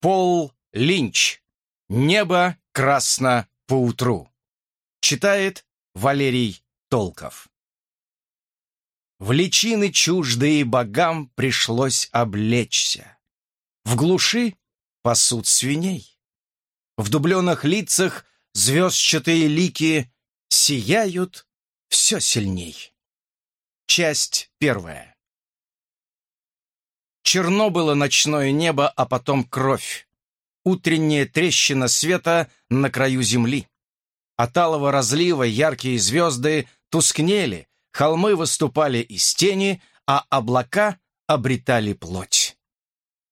Пол Линч. Небо красно поутру. Читает Валерий Толков. В личины чуждые богам пришлось облечься. В глуши пасут свиней. В дубленых лицах звездчатые лики сияют все сильней. Часть первая. Черно было ночное небо, а потом кровь. Утренняя трещина света на краю земли. От алого разлива яркие звезды тускнели, холмы выступали из тени, а облака обретали плоть.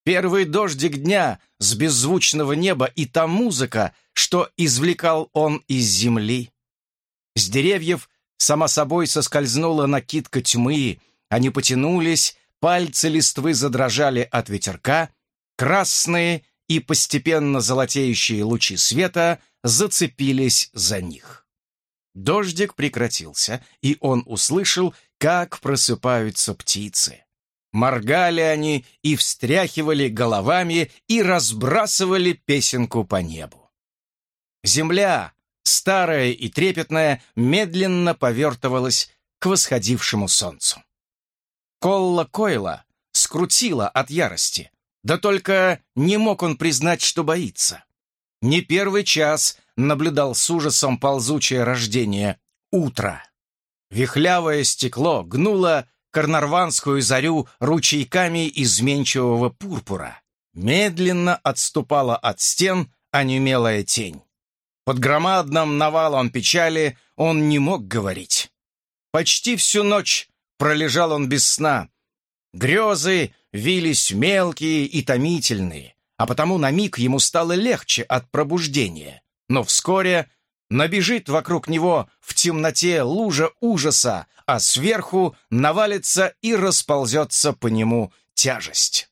Первый дождик дня с беззвучного неба и та музыка, что извлекал он из земли. С деревьев сама собой соскользнула накидка тьмы, они потянулись, пальцы листвы задрожали от ветерка, красные и постепенно золотеющие лучи света зацепились за них. Дождик прекратился, и он услышал, как просыпаются птицы. Моргали они и встряхивали головами и разбрасывали песенку по небу. Земля, старая и трепетная, медленно повертывалась к восходившему солнцу. Колла Койла скрутила от ярости. Да только не мог он признать, что боится. Не первый час наблюдал с ужасом ползучее рождение утра. Вихлявое стекло гнуло карнарванскую зарю ручейками изменчивого пурпура. Медленно отступала от стен онемелая тень. Под громадным навалом печали он не мог говорить. Почти всю ночь пролежал он без сна. Грезы вились мелкие и томительные, а потому на миг ему стало легче от пробуждения. Но вскоре набежит вокруг него в темноте лужа ужаса, а сверху навалится и расползется по нему тяжесть.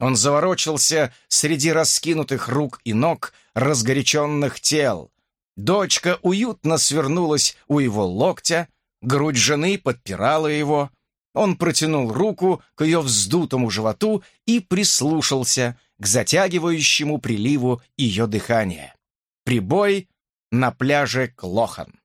Он заворочился среди раскинутых рук и ног разгоряченных тел. Дочка уютно свернулась у его локтя, грудь жены подпирала его. Он протянул руку к ее вздутому животу и прислушался к затягивающему приливу ее дыхания. Прибой на пляже Клохан.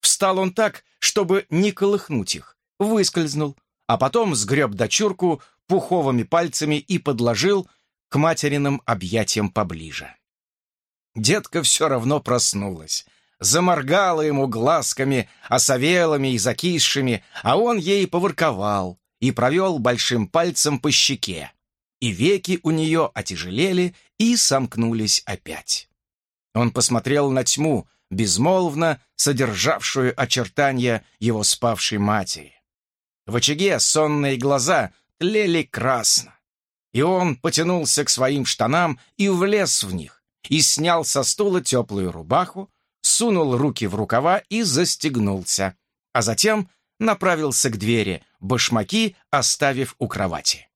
Встал он так, чтобы не колыхнуть их, выскользнул, а потом сгреб дочурку пуховыми пальцами и подложил к материным объятиям поближе. Детка все равно проснулась. Заморгала ему глазками, осовелыми и закисшими, а он ей поворковал и провел большим пальцем по щеке. И веки у нее отяжелели и сомкнулись опять. Он посмотрел на тьму, безмолвно содержавшую очертания его спавшей матери. В очаге сонные глаза тлели красно, и он потянулся к своим штанам и влез в них, и снял со стула теплую рубаху, сунул руки в рукава и застегнулся, а затем направился к двери, башмаки оставив у кровати.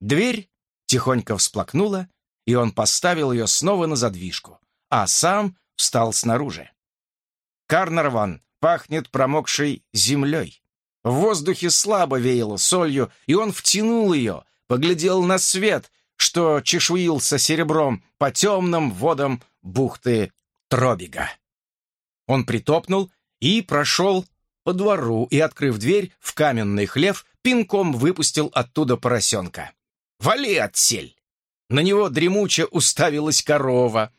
Дверь тихонько всплакнула, и он поставил ее снова на задвижку, а сам встал снаружи. Карнарван пахнет промокшей землей. В воздухе слабо веяло солью, и он втянул ее, поглядел на свет, что чешуился серебром по темным водам бухты Тробига. Он притопнул и прошел по двору и, открыв дверь в каменный хлев, пинком выпустил оттуда поросенка. «Вали отсель!» На него дремуче уставилась корова.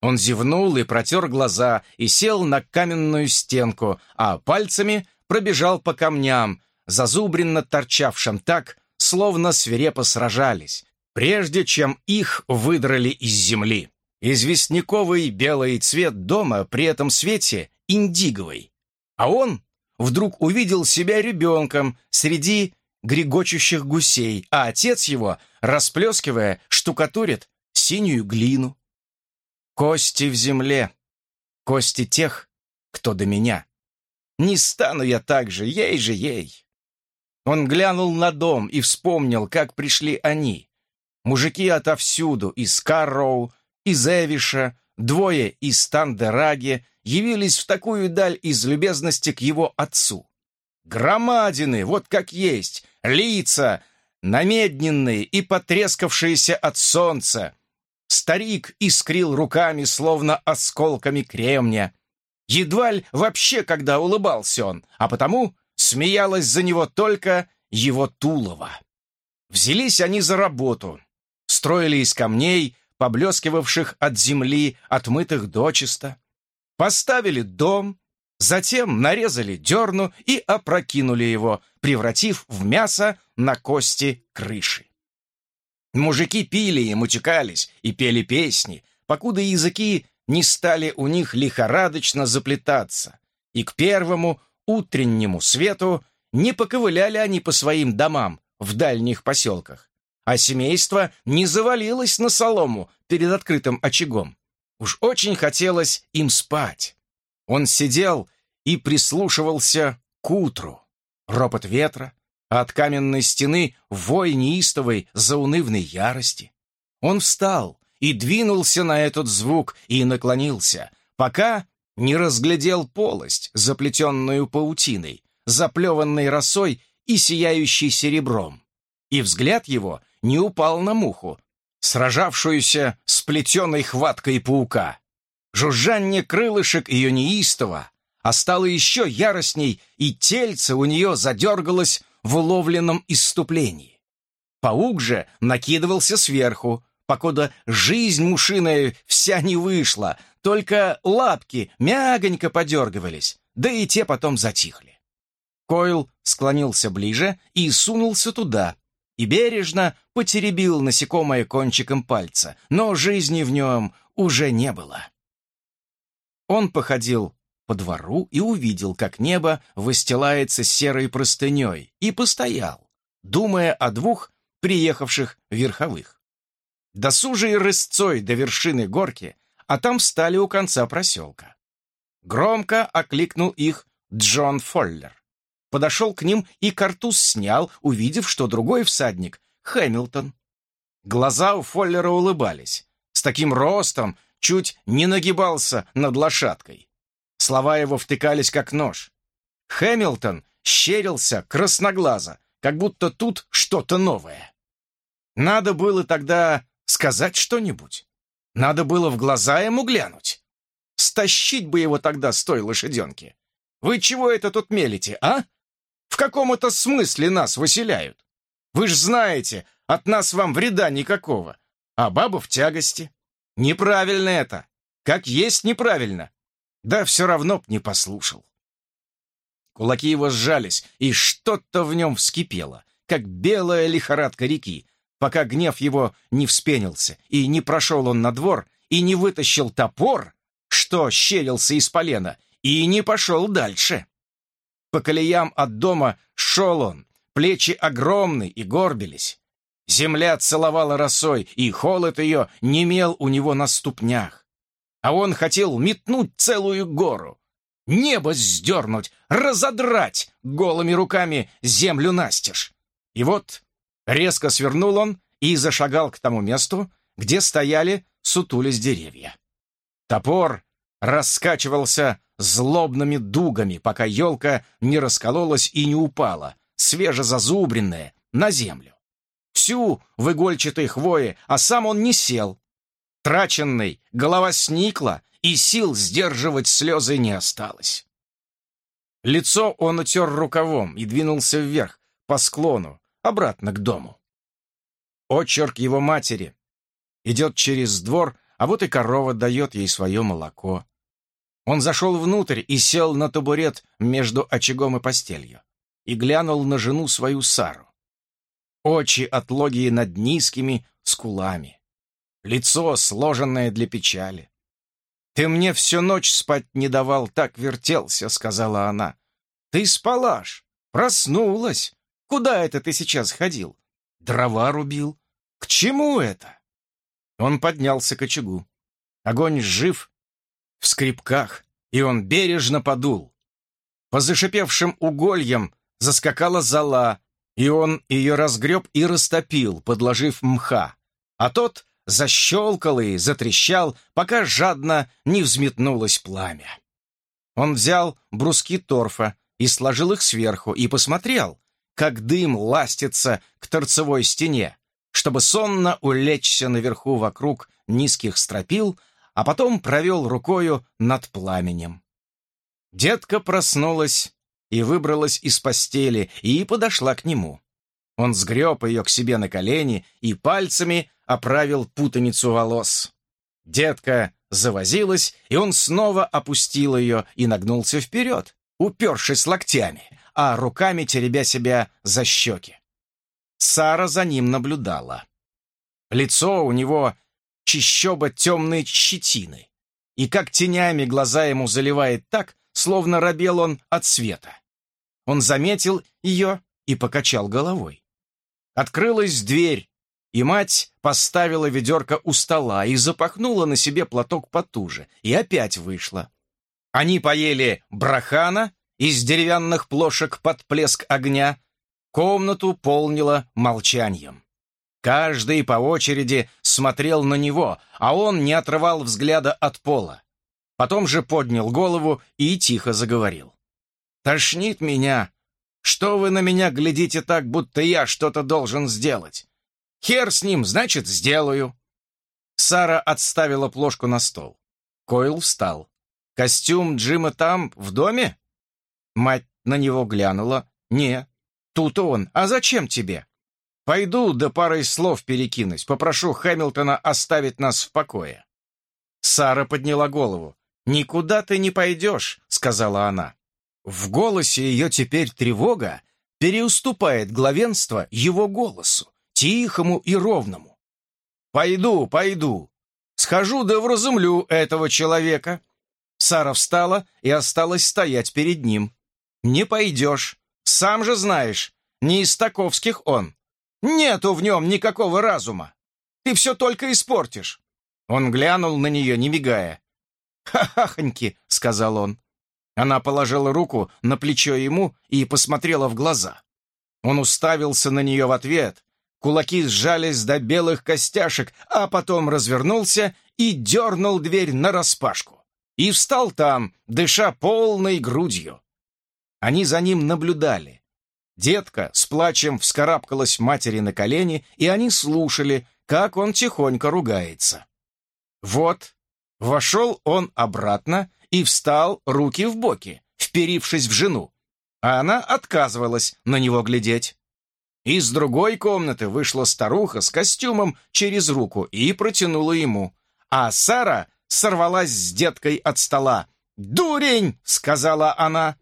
Он зевнул и протер глаза и сел на каменную стенку, а пальцами пробежал по камням, зазубренно торчавшим так, словно свирепо сражались, прежде чем их выдрали из земли. Известняковый белый цвет дома при этом свете индиговый. А он вдруг увидел себя ребенком среди грегочущих гусей, а отец его, расплескивая, штукатурит синюю глину. Кости в земле, кости тех, кто до меня. Не стану я так же, ей же ей. Он глянул на дом и вспомнил, как пришли они. Мужики отовсюду, из Карроу, из Эвиша, двое из Тандераги, явились в такую даль из любезности к его отцу. Громадины, вот как есть, лица, намедненные и потрескавшиеся от солнца. Старик искрил руками, словно осколками кремня. Едва ли вообще когда улыбался он, а потому смеялась за него только его Тулова. Взялись они за работу, строили из камней, поблескивавших от земли, отмытых дочисто, поставили дом, затем нарезали дерну и опрокинули его, превратив в мясо на кости крыши. Мужики пили и мутикались, и пели песни, покуда языки не стали у них лихорадочно заплетаться, и к первому утреннему свету не поковыляли они по своим домам в дальних поселках, а семейство не завалилось на солому перед открытым очагом. Уж очень хотелось им спать. Он сидел и прислушивался к утру. Ропот ветра, а от каменной стены вой неистовой заунывной ярости. Он встал и двинулся на этот звук и наклонился, пока не разглядел полость, заплетенную паутиной, заплеванной росой и сияющей серебром. И взгляд его не упал на муху, сражавшуюся с плетеной хваткой паука. Жужжанье крылышек ее неистово, а стало еще яростней, и тельце у нее задергалось в уловленном иступлении. Паук же накидывался сверху, покуда жизнь мушиная вся не вышла, только лапки мягонько подергивались, да и те потом затихли. Койл склонился ближе и сунулся туда, и бережно потеребил насекомое кончиком пальца, но жизни в нем уже не было. Он походил по двору и увидел, как небо выстилается серой простыней, и постоял, думая о двух приехавших верховых. Досужие рысцой до вершины горки, а там встали у конца проселка. Громко окликнул их Джон Фоллер. Подошел к ним и картуз снял, увидев, что другой всадник — Хэмилтон. Глаза у Фоллера улыбались. С таким ростом чуть не нагибался над лошадкой. Слова его втыкались как нож. Хэмилтон щерился красноглазо, как будто тут что-то новое. Надо было тогда сказать что-нибудь. Надо было в глаза ему глянуть. Стащить бы его тогда с той лошаденки. Вы чего это тут мелите, а? В каком это смысле нас выселяют? Вы ж знаете, от нас вам вреда никакого, а баба в тягости. Неправильно это. Как есть неправильно. Да все равно б не послушал. Кулаки его сжались, и что-то в нем вскипело, как белая лихорадка реки, пока гнев его не вспенился, и не прошел он на двор, и не вытащил топор, что щелился из полена, и не пошел дальше. По колеям от дома шел он, плечи огромны и горбились. Земля целовала росой, и холод ее немел у него на ступнях а он хотел метнуть целую гору, небо сдернуть, разодрать голыми руками землю настежь. И вот резко свернул он и зашагал к тому месту, где стояли сутулись деревья. Топор раскачивался злобными дугами, пока елка не раскололась и не упала, свежезазубренная, на землю. Всю в игольчатой хвое, а сам он не сел, Траченный, голова сникла, и сил сдерживать слезы не осталось. Лицо он утер рукавом и двинулся вверх, по склону, обратно к дому. Очерк его матери. Идет через двор, а вот и корова дает ей свое молоко. Он зашел внутрь и сел на табурет между очагом и постелью и глянул на жену свою Сару. Очи отлогие над низкими скулами лицо, сложенное для печали. «Ты мне всю ночь спать не давал, так вертелся», — сказала она. «Ты спала ж, проснулась. Куда это ты сейчас ходил? Дрова рубил. К чему это?» Он поднялся к очагу. Огонь жив в скребках, и он бережно подул. По зашипевшим угольям заскакала зола, и он ее разгреб и растопил, подложив мха. А тот защелкал и затрещал, пока жадно не взметнулось пламя. Он взял бруски торфа и сложил их сверху, и посмотрел, как дым ластится к торцевой стене, чтобы сонно улечься наверху вокруг низких стропил, а потом провел рукою над пламенем. Детка проснулась и выбралась из постели и подошла к нему. Он сгреб ее к себе на колени и пальцами оправил путаницу волос. Детка завозилась, и он снова опустил ее и нагнулся вперед, упершись локтями, а руками теребя себя за щеки. Сара за ним наблюдала. Лицо у него чищоба темной щетины, и как тенями глаза ему заливает так, словно робел он от света. Он заметил ее и покачал головой. Открылась дверь, и мать поставила ведерко у стола и запахнула на себе платок потуже, и опять вышла. Они поели брахана из деревянных плошек под плеск огня, комнату полнило молчанием. Каждый по очереди смотрел на него, а он не отрывал взгляда от пола. Потом же поднял голову и тихо заговорил. «Тошнит меня. Что вы на меня глядите так, будто я что-то должен сделать? Хер с ним, значит, сделаю». Сара отставила плошку на стол. Койл встал. «Костюм Джима там, в доме?» Мать на него глянула. «Не, тут он. А зачем тебе?» «Пойду да парой слов перекинусь. Попрошу Хэмилтона оставить нас в покое». Сара подняла голову. «Никуда ты не пойдешь», — сказала она. В голосе ее теперь тревога переуступает главенство его голосу тихому и ровному. «Пойду, пойду. Схожу да вразумлю этого человека». Сара встала и осталась стоять перед ним. «Не пойдешь. Сам же знаешь, не из таковских он. Нету в нем никакого разума. Ты все только испортишь». Он глянул на нее, не мигая. «Ха-хахоньки», — сказал он. Она положила руку на плечо ему и посмотрела в глаза. Он уставился на нее в ответ, Кулаки сжались до белых костяшек, а потом развернулся и дернул дверь нараспашку. И встал там, дыша полной грудью. Они за ним наблюдали. Детка с плачем вскарабкалась матери на колени, и они слушали, как он тихонько ругается. Вот, вошел он обратно и встал руки в боки, вперившись в жену, а она отказывалась на него глядеть. Из другой комнаты вышла старуха с костюмом через руку и протянула ему. А Сара сорвалась с деткой от стола. «Дурень!» — сказала она.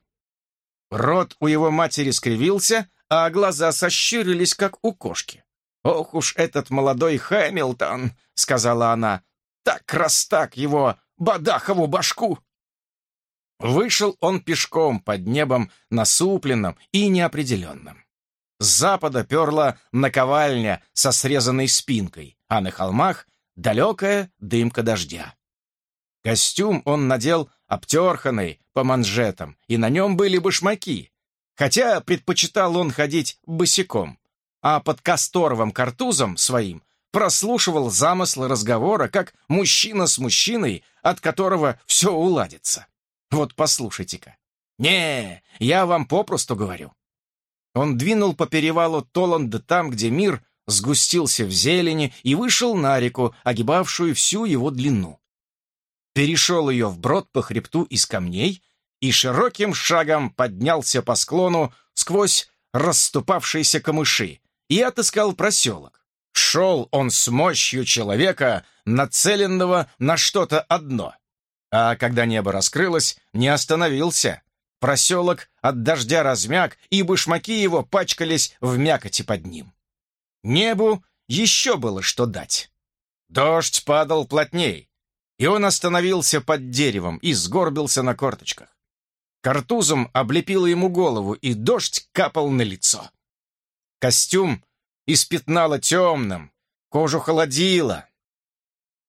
Рот у его матери скривился, а глаза сощурились, как у кошки. «Ох уж этот молодой Хэмилтон!» — сказала она. «Так раз так его Бадахову башку!» Вышел он пешком под небом насупленным и неопределенным. С запада перла наковальня со срезанной спинкой, а на холмах далекая дымка дождя. Костюм он надел обтерханный по манжетам, и на нем были башмаки, хотя предпочитал он ходить босиком, а под касторовым картузом своим прослушивал замыслы разговора, как мужчина с мужчиной, от которого все уладится. Вот послушайте-ка. Не, я вам попросту говорю. Он двинул по перевалу Толанда там, где мир сгустился в зелени и вышел на реку, огибавшую всю его длину. Перешел ее вброд по хребту из камней и широким шагом поднялся по склону сквозь расступавшиеся камыши и отыскал проселок. Шел он с мощью человека, нацеленного на что-то одно. А когда небо раскрылось, не остановился, Проселок от дождя размяк, и башмаки его пачкались в мякоти под ним. Небу еще было что дать. Дождь падал плотней, и он остановился под деревом и сгорбился на корточках. Картузом облепило ему голову, и дождь капал на лицо. Костюм испятнало темным, кожу холодило.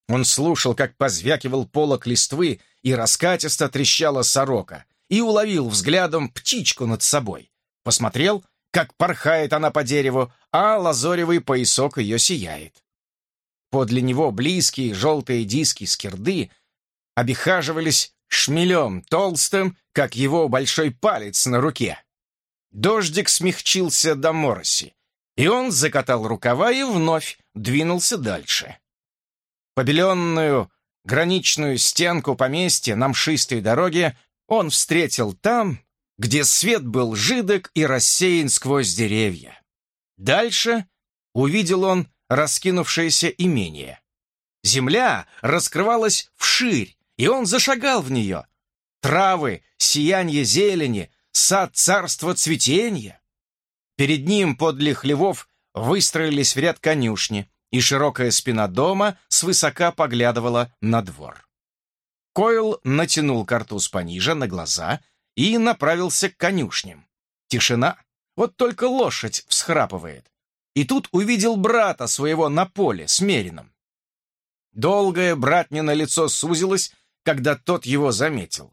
Он слушал, как позвякивал полок листвы, и раскатисто трещала сорока — и уловил взглядом птичку над собой. Посмотрел, как порхает она по дереву, а лазоревый поясок ее сияет. Подле него близкие желтые диски скирды обихаживались шмелем толстым, как его большой палец на руке. Дождик смягчился до мороси. И он закатал рукава и вновь двинулся дальше. Побеленную граничную стенку поместья на мшистой дороге он встретил там, где свет был жидок и рассеян сквозь деревья. Дальше увидел он раскинувшееся имение. Земля раскрывалась вширь, и он зашагал в нее. Травы, сияние зелени, сад царства цветения. Перед ним подле хлевов выстроились в ряд конюшни, и широкая спина дома свысока поглядывала на двор. Койл натянул картуз пониже на глаза и направился к конюшням. Тишина, вот только лошадь всхрапывает. И тут увидел брата своего на поле с Мерином. Долгое братнино лицо сузилось, когда тот его заметил.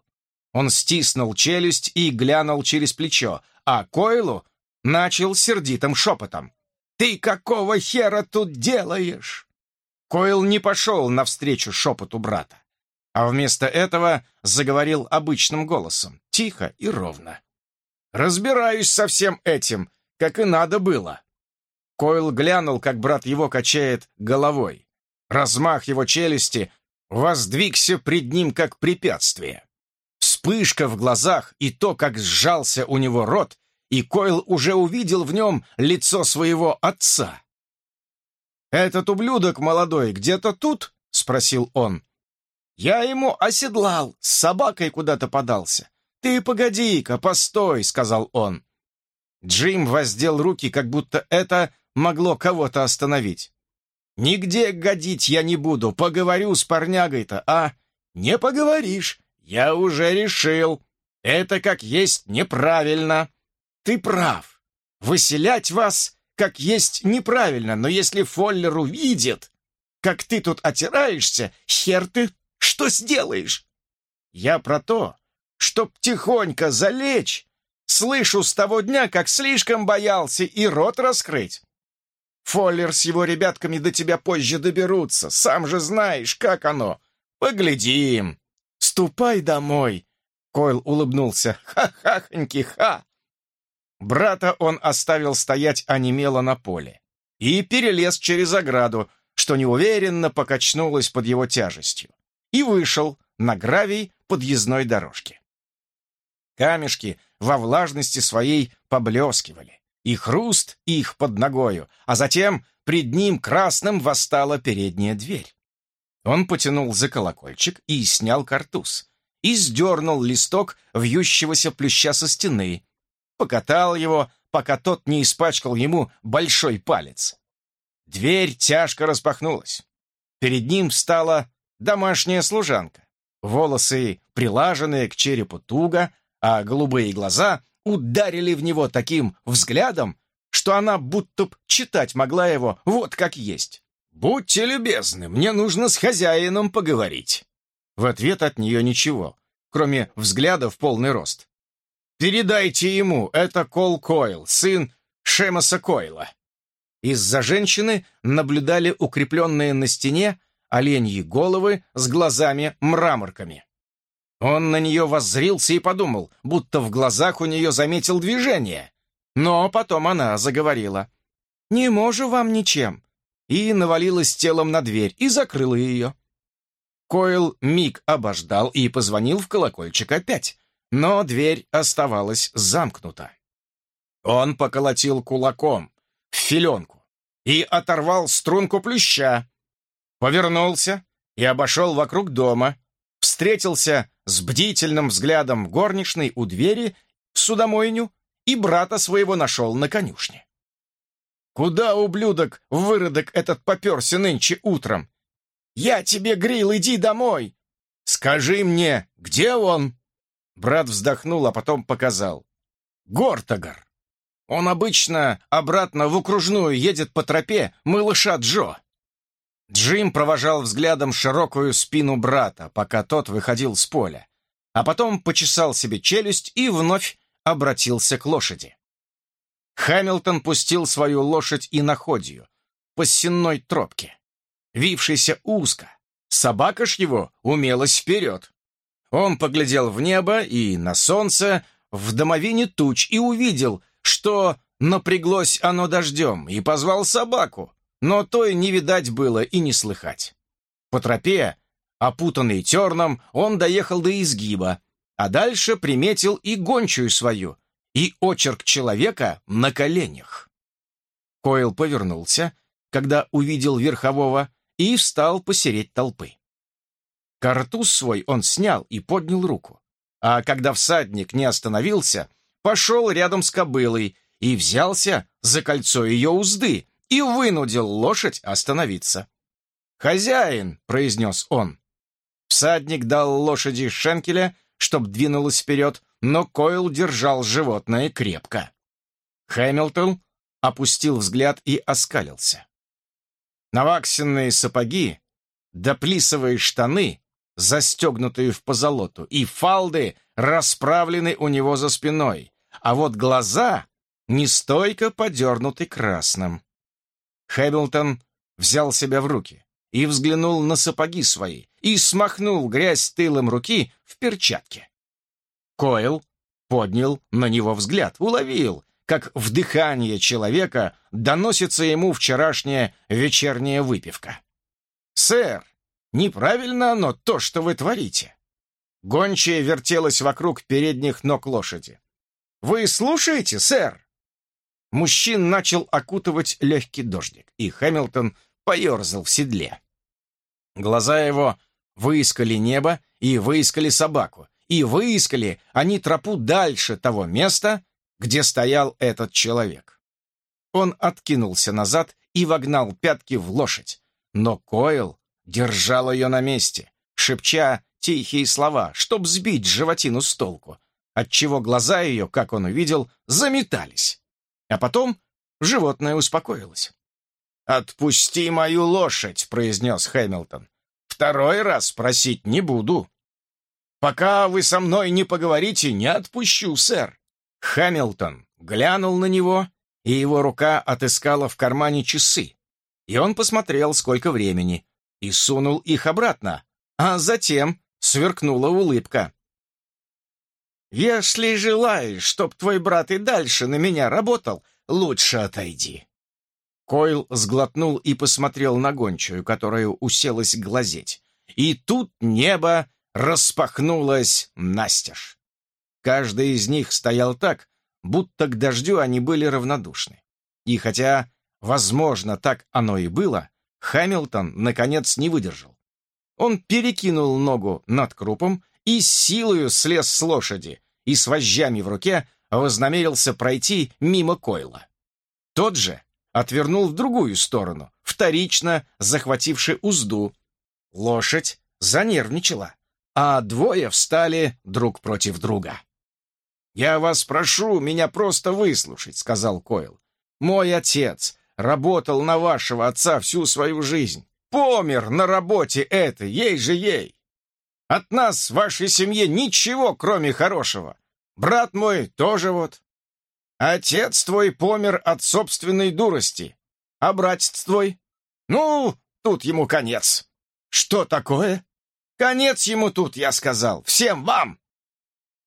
Он стиснул челюсть и глянул через плечо, а Койлу начал сердитым шепотом. «Ты какого хера тут делаешь?» Койл не пошел навстречу шепоту брата, а вместо этого заговорил обычным голосом, тихо и ровно. «Разбираюсь со всем этим, как и надо было». Койл глянул, как брат его качает головой. Размах его челюсти воздвигся пред ним как препятствие. Вспышка в глазах и то, как сжался у него рот, и Койл уже увидел в нем лицо своего отца. «Этот ублюдок молодой где-то тут?» — спросил он. «Я ему оседлал, с собакой куда-то подался. Ты погоди-ка, постой», — сказал он. Джим воздел руки, как будто это могло кого-то остановить. «Нигде годить я не буду, поговорю с парнягой-то, а?» «Не поговоришь, я уже решил. Это как есть неправильно». Ты прав. Выселять вас, как есть, неправильно, но если Фоллер увидит, как ты тут отираешься, хер ты что сделаешь? Я про то, чтоб тихонько залечь, слышу с того дня, как слишком боялся и рот раскрыть. Фоллер с его ребятками до тебя позже доберутся, сам же знаешь, как оно. Поглядим. Ступай домой. Койл улыбнулся. Ха-хахоньки-ха. Брата он оставил стоять онемело на поле и перелез через ограду, что неуверенно покачнулось под его тяжестью, и вышел на гравий подъездной дорожки. Камешки во влажности своей поблескивали, и хруст их под ногою, а затем пред ним красным восстала передняя дверь. Он потянул за колокольчик и снял картуз, и сдернул листок вьющегося плюща со стены, покатал его, пока тот не испачкал ему большой палец. Дверь тяжко распахнулась. Перед ним встала домашняя служанка. Волосы прилаженные к черепу туго, а голубые глаза ударили в него таким взглядом, что она будто б читать могла его вот как есть. «Будьте любезны, мне нужно с хозяином поговорить». В ответ от нее ничего, кроме взгляда в полный рост. Передайте ему, это Кол Койл, сын Шемаса Койла». Из-за женщины наблюдали укрепленные на стене оленьи головы с глазами-мраморками. Он на нее воззрился и подумал, будто в глазах у нее заметил движение. Но потом она заговорила. «Не можу вам ничем», и навалилась телом на дверь и закрыла ее. Койл миг обождал и позвонил в колокольчик опять, но дверь оставалась замкнута. Он поколотил кулаком в филенку и оторвал струнку плюща, повернулся и обошел вокруг дома, встретился с бдительным взглядом горничной у двери в судомойню и брата своего нашел на конюшне. «Куда, ублюдок, выродок этот поперся нынче утром? Я тебе грил, иди домой! Скажи мне, где он?» Брат вздохнул, а потом показал. «Гортагар! Он обычно обратно в окружную едет по тропе малыша Джо». Джим провожал взглядом широкую спину брата, пока тот выходил с поля, а потом почесал себе челюсть и вновь обратился к лошади. Хамилтон пустил свою лошадь и находью по сенной тропке, вившейся узко. Собака ж его умелась вперед. Он поглядел в небо и на солнце в домовине туч и увидел, что напряглось оно дождем и позвал собаку, но той не видать было и не слыхать. По тропе, опутанный терном, он доехал до изгиба, а дальше приметил и гончую свою, и очерк человека на коленях. Койл повернулся, когда увидел верхового, и встал посереть толпы. Картуз свой он снял и поднял руку, а когда всадник не остановился, пошел рядом с кобылой и взялся за кольцо ее узды и вынудил лошадь остановиться. «Хозяин!» — произнес он. Всадник дал лошади шенкеля, чтоб двинулась вперед, но Койл держал животное крепко. Хэмилтон опустил взгляд и оскалился. Наваксенные сапоги, доплисовые штаны, застегнутые в позолоту, и фалды расправлены у него за спиной, а вот глаза нестойко подернуты красным. Хэмилтон взял себя в руки и взглянул на сапоги свои и смахнул грязь тылом руки в перчатке. Койл поднял на него взгляд, уловил, как в дыхание человека доносится ему вчерашняя вечерняя выпивка. «Сэр, неправильно оно то, что вы творите!» Гончая вертелась вокруг передних ног лошади. «Вы слушаете, сэр?» Мужчин начал окутывать легкий дождик, и Хэмилтон поерзал в седле. Глаза его выискали небо и выискали собаку, и выискали они тропу дальше того места, где стоял этот человек. Он откинулся назад и вогнал пятки в лошадь, но Койл держал ее на месте, шепча тихие слова, чтоб сбить животину с толку, отчего глаза ее, как он увидел, заметались. А потом животное успокоилось. «Отпусти мою лошадь», — произнес Хэмилтон. «Второй раз просить не буду». «Пока вы со мной не поговорите, не отпущу, сэр». Хамилтон глянул на него, и его рука отыскала в кармане часы. И он посмотрел, сколько времени, и сунул их обратно, а затем сверкнула улыбка. «Если желаешь, чтоб твой брат и дальше на меня работал, лучше отойди». Койл сглотнул и посмотрел на гончую, которая уселась глазеть. И тут небо распахнулась настежь. Каждый из них стоял так, будто к дождю они были равнодушны. И хотя, возможно, так оно и было, Хамилтон, наконец, не выдержал. Он перекинул ногу над крупом и силою слез с лошади и с вожжами в руке вознамерился пройти мимо Койла. Тот же отвернул в другую сторону, вторично захвативший узду. Лошадь занервничала а двое встали друг против друга. «Я вас прошу меня просто выслушать», — сказал Койл. «Мой отец работал на вашего отца всю свою жизнь. Помер на работе этой, ей же ей. От нас, вашей семье, ничего, кроме хорошего. Брат мой тоже вот. Отец твой помер от собственной дурости. А братец твой? Ну, тут ему конец. Что такое? Конец ему тут, я сказал. Всем вам!»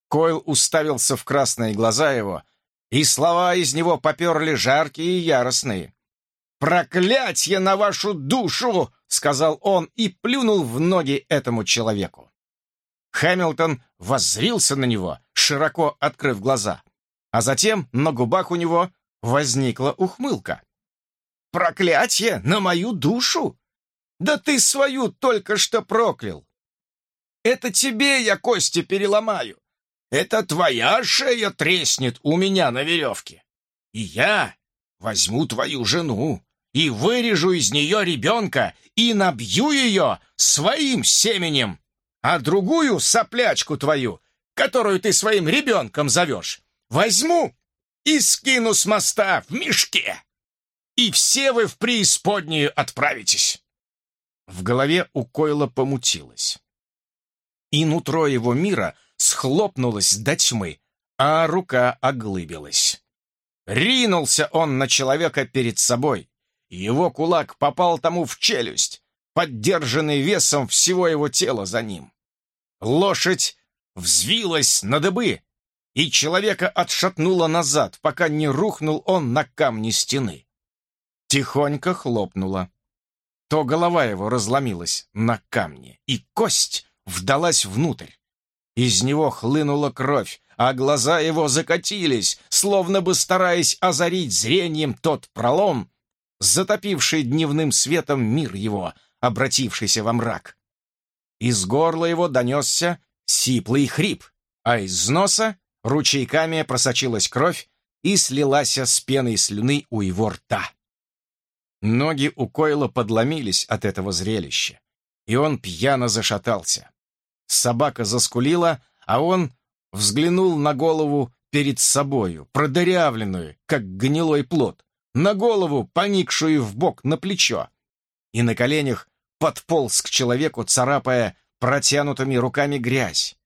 Койл уставился в красные глаза его, и слова из него поперли жаркие и яростные. «Проклятье на вашу душу!» — сказал он и плюнул в ноги этому человеку. Хэмилтон воззрился на него, широко открыв глаза, а затем на губах у него возникла ухмылка. «Проклятье на мою душу? Да ты свою только что проклял! Это тебе я кости переломаю. Это твоя шея треснет у меня на веревке. И я возьму твою жену и вырежу из нее ребенка и набью ее своим семенем, а другую соплячку твою, которую ты своим ребенком зовешь, возьму и скину с моста в мешке. И все вы в преисподнюю отправитесь. В голове у Койла помутилось и нутро его мира схлопнулось до тьмы, а рука оглыбилась. Ринулся он на человека перед собой. Его кулак попал тому в челюсть, поддержанный весом всего его тела за ним. Лошадь взвилась на дыбы, и человека отшатнуло назад, пока не рухнул он на камни стены. Тихонько хлопнуло. То голова его разломилась на камне, и кость вдалась внутрь. Из него хлынула кровь, а глаза его закатились, словно бы стараясь озарить зрением тот пролом, затопивший дневным светом мир его, обратившийся во мрак. Из горла его донесся сиплый хрип, а из носа ручейками просочилась кровь и слилась с пеной слюны у его рта. Ноги у Койла подломились от этого зрелища, и он пьяно зашатался. Собака заскулила, а он взглянул на голову перед собою, продырявленную, как гнилой плод, на голову, поникшую в бок на плечо, и на коленях подполз к человеку, царапая протянутыми руками грязь,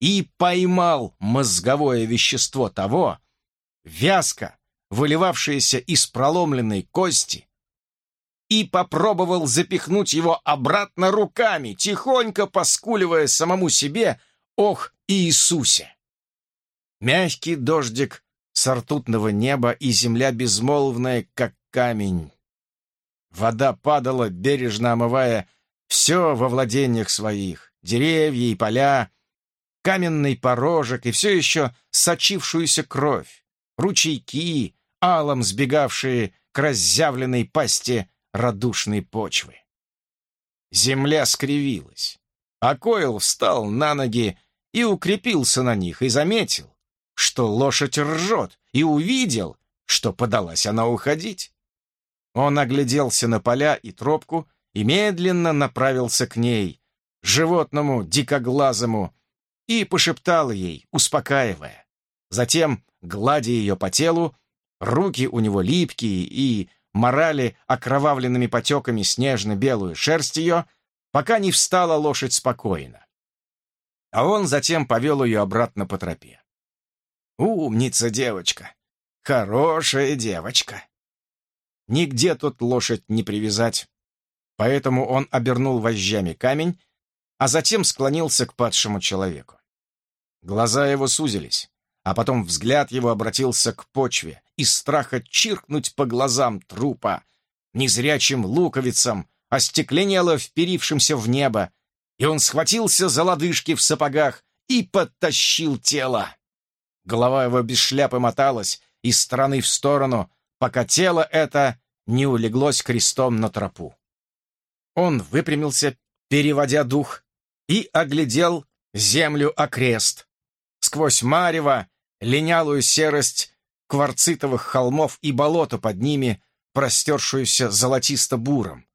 и поймал мозговое вещество того, вязко выливавшееся из проломленной кости, и попробовал запихнуть его обратно руками, тихонько поскуливая самому себе «Ох, Иисусе!». Мягкий дождик с ртутного неба и земля безмолвная, как камень. Вода падала, бережно омывая все во владениях своих, деревья и поля, каменный порожек и все еще сочившуюся кровь, ручейки, алом сбегавшие к разъявленной пасти радушной почвы. Земля скривилась, а Койл встал на ноги и укрепился на них, и заметил, что лошадь ржет, и увидел, что подалась она уходить. Он огляделся на поля и тропку и медленно направился к ней, животному дикоглазому, и пошептал ей, успокаивая. Затем, гладя ее по телу, руки у него липкие и морали окровавленными потеками снежно-белую шерсть ее, пока не встала лошадь спокойно. А он затем повел ее обратно по тропе. «Умница девочка! Хорошая девочка!» Нигде тут лошадь не привязать, поэтому он обернул вожжами камень, а затем склонился к падшему человеку. Глаза его сузились, а потом взгляд его обратился к почве, из страха чиркнуть по глазам трупа, незрячим луковицам, остекленело вперившимся в небо, и он схватился за лодыжки в сапогах и подтащил тело. Голова его без шляпы моталась из стороны в сторону, пока тело это не улеглось крестом на тропу. Он выпрямился, переводя дух, и оглядел землю окрест. Сквозь марево, линялую серость кварцитовых холмов и болото под ними, простершуюся золотисто-буром.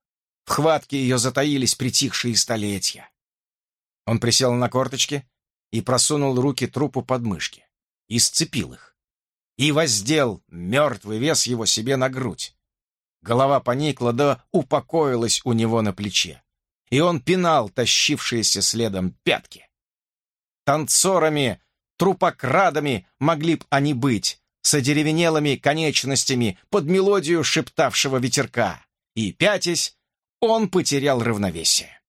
В хватке ее затаились притихшие столетия. Он присел на корточки и просунул руки трупу под мышки, и сцепил их, и воздел мертвый вес его себе на грудь. Голова поникла да упокоилась у него на плече, и он пинал тащившиеся следом пятки. Танцорами, трупокрадами могли б они быть, с одеревенелыми конечностями под мелодию шептавшего ветерка, и, пятясь, он потерял равновесие.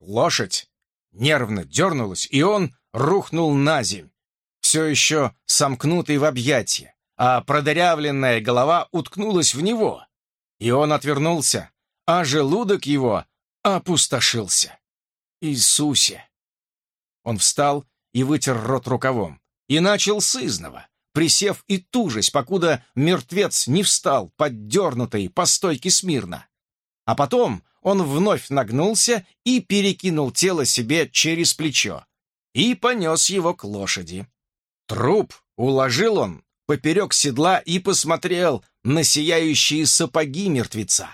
Лошадь нервно дернулась, и он рухнул на земь, все еще сомкнутый в объятия, а продырявленная голова уткнулась в него, и он отвернулся, а желудок его опустошился. Иисусе! Он встал и вытер рот рукавом, и начал сызново, присев и тужась, покуда мертвец не встал, поддернутый по стойке смирно. А потом он вновь нагнулся и перекинул тело себе через плечо и понес его к лошади. Труп уложил он поперек седла и посмотрел на сияющие сапоги мертвеца.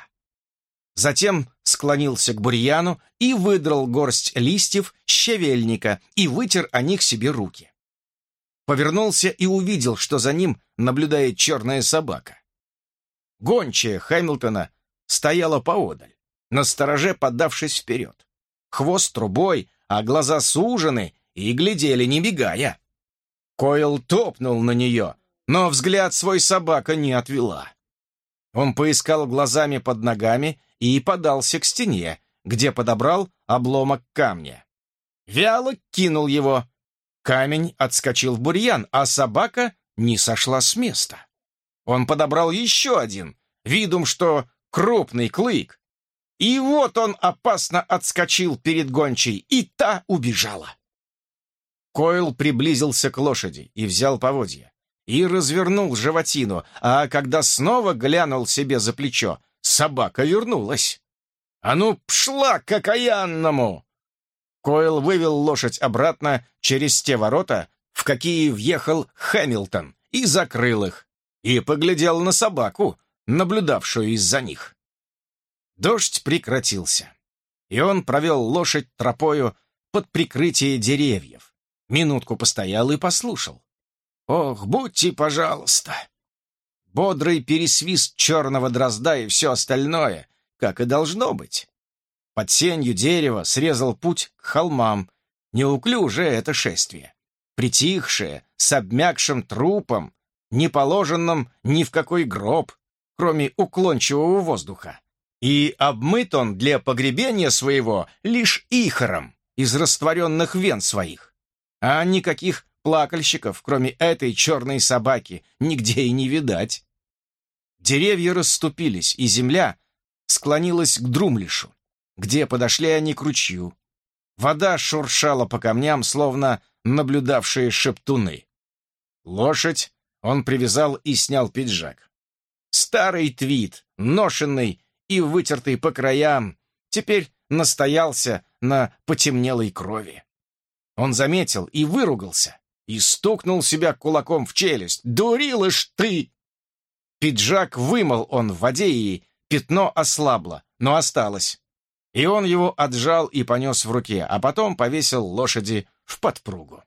Затем склонился к бурьяну и выдрал горсть листьев щавельника и вытер о них себе руки повернулся и увидел, что за ним наблюдает черная собака. Гончая Хэмилтона стояла поодаль, на стороже поддавшись вперед. Хвост трубой, а глаза сужены и глядели, не бегая. Койл топнул на нее, но взгляд свой собака не отвела. Он поискал глазами под ногами и подался к стене, где подобрал обломок камня. Вяло кинул его, Камень отскочил в бурьян, а собака не сошла с места. Он подобрал еще один, видом, что крупный клык. И вот он опасно отскочил перед гончей, и та убежала. Койл приблизился к лошади и взял поводья. И развернул животину, а когда снова глянул себе за плечо, собака вернулась. «А ну, пшла к окаянному!» Койл вывел лошадь обратно через те ворота, в какие въехал Хэмилтон, и закрыл их, и поглядел на собаку, наблюдавшую из-за них. Дождь прекратился, и он провел лошадь тропою под прикрытие деревьев. Минутку постоял и послушал. «Ох, будьте, пожалуйста!» Бодрый пересвист черного дрозда и все остальное, как и должно быть. Под сенью дерева срезал путь к холмам. Неуклюжее это шествие. Притихшее, с обмякшим трупом, не положенным ни в какой гроб, кроме уклончивого воздуха. И обмыт он для погребения своего лишь ихором из растворенных вен своих. А никаких плакальщиков, кроме этой черной собаки, нигде и не видать. Деревья расступились, и земля склонилась к Друмлишу, где подошли они к ручью. Вода шуршала по камням, словно наблюдавшие шептуны. Лошадь он привязал и снял пиджак. Старый твит, ношенный и вытертый по краям, теперь настоялся на потемнелой крови. Он заметил и выругался, и стукнул себя кулаком в челюсть. «Дурилыш ты!» Пиджак вымыл он в воде, и пятно ослабло, но осталось. И он его отжал и понес в руке, а потом повесил лошади в подпругу.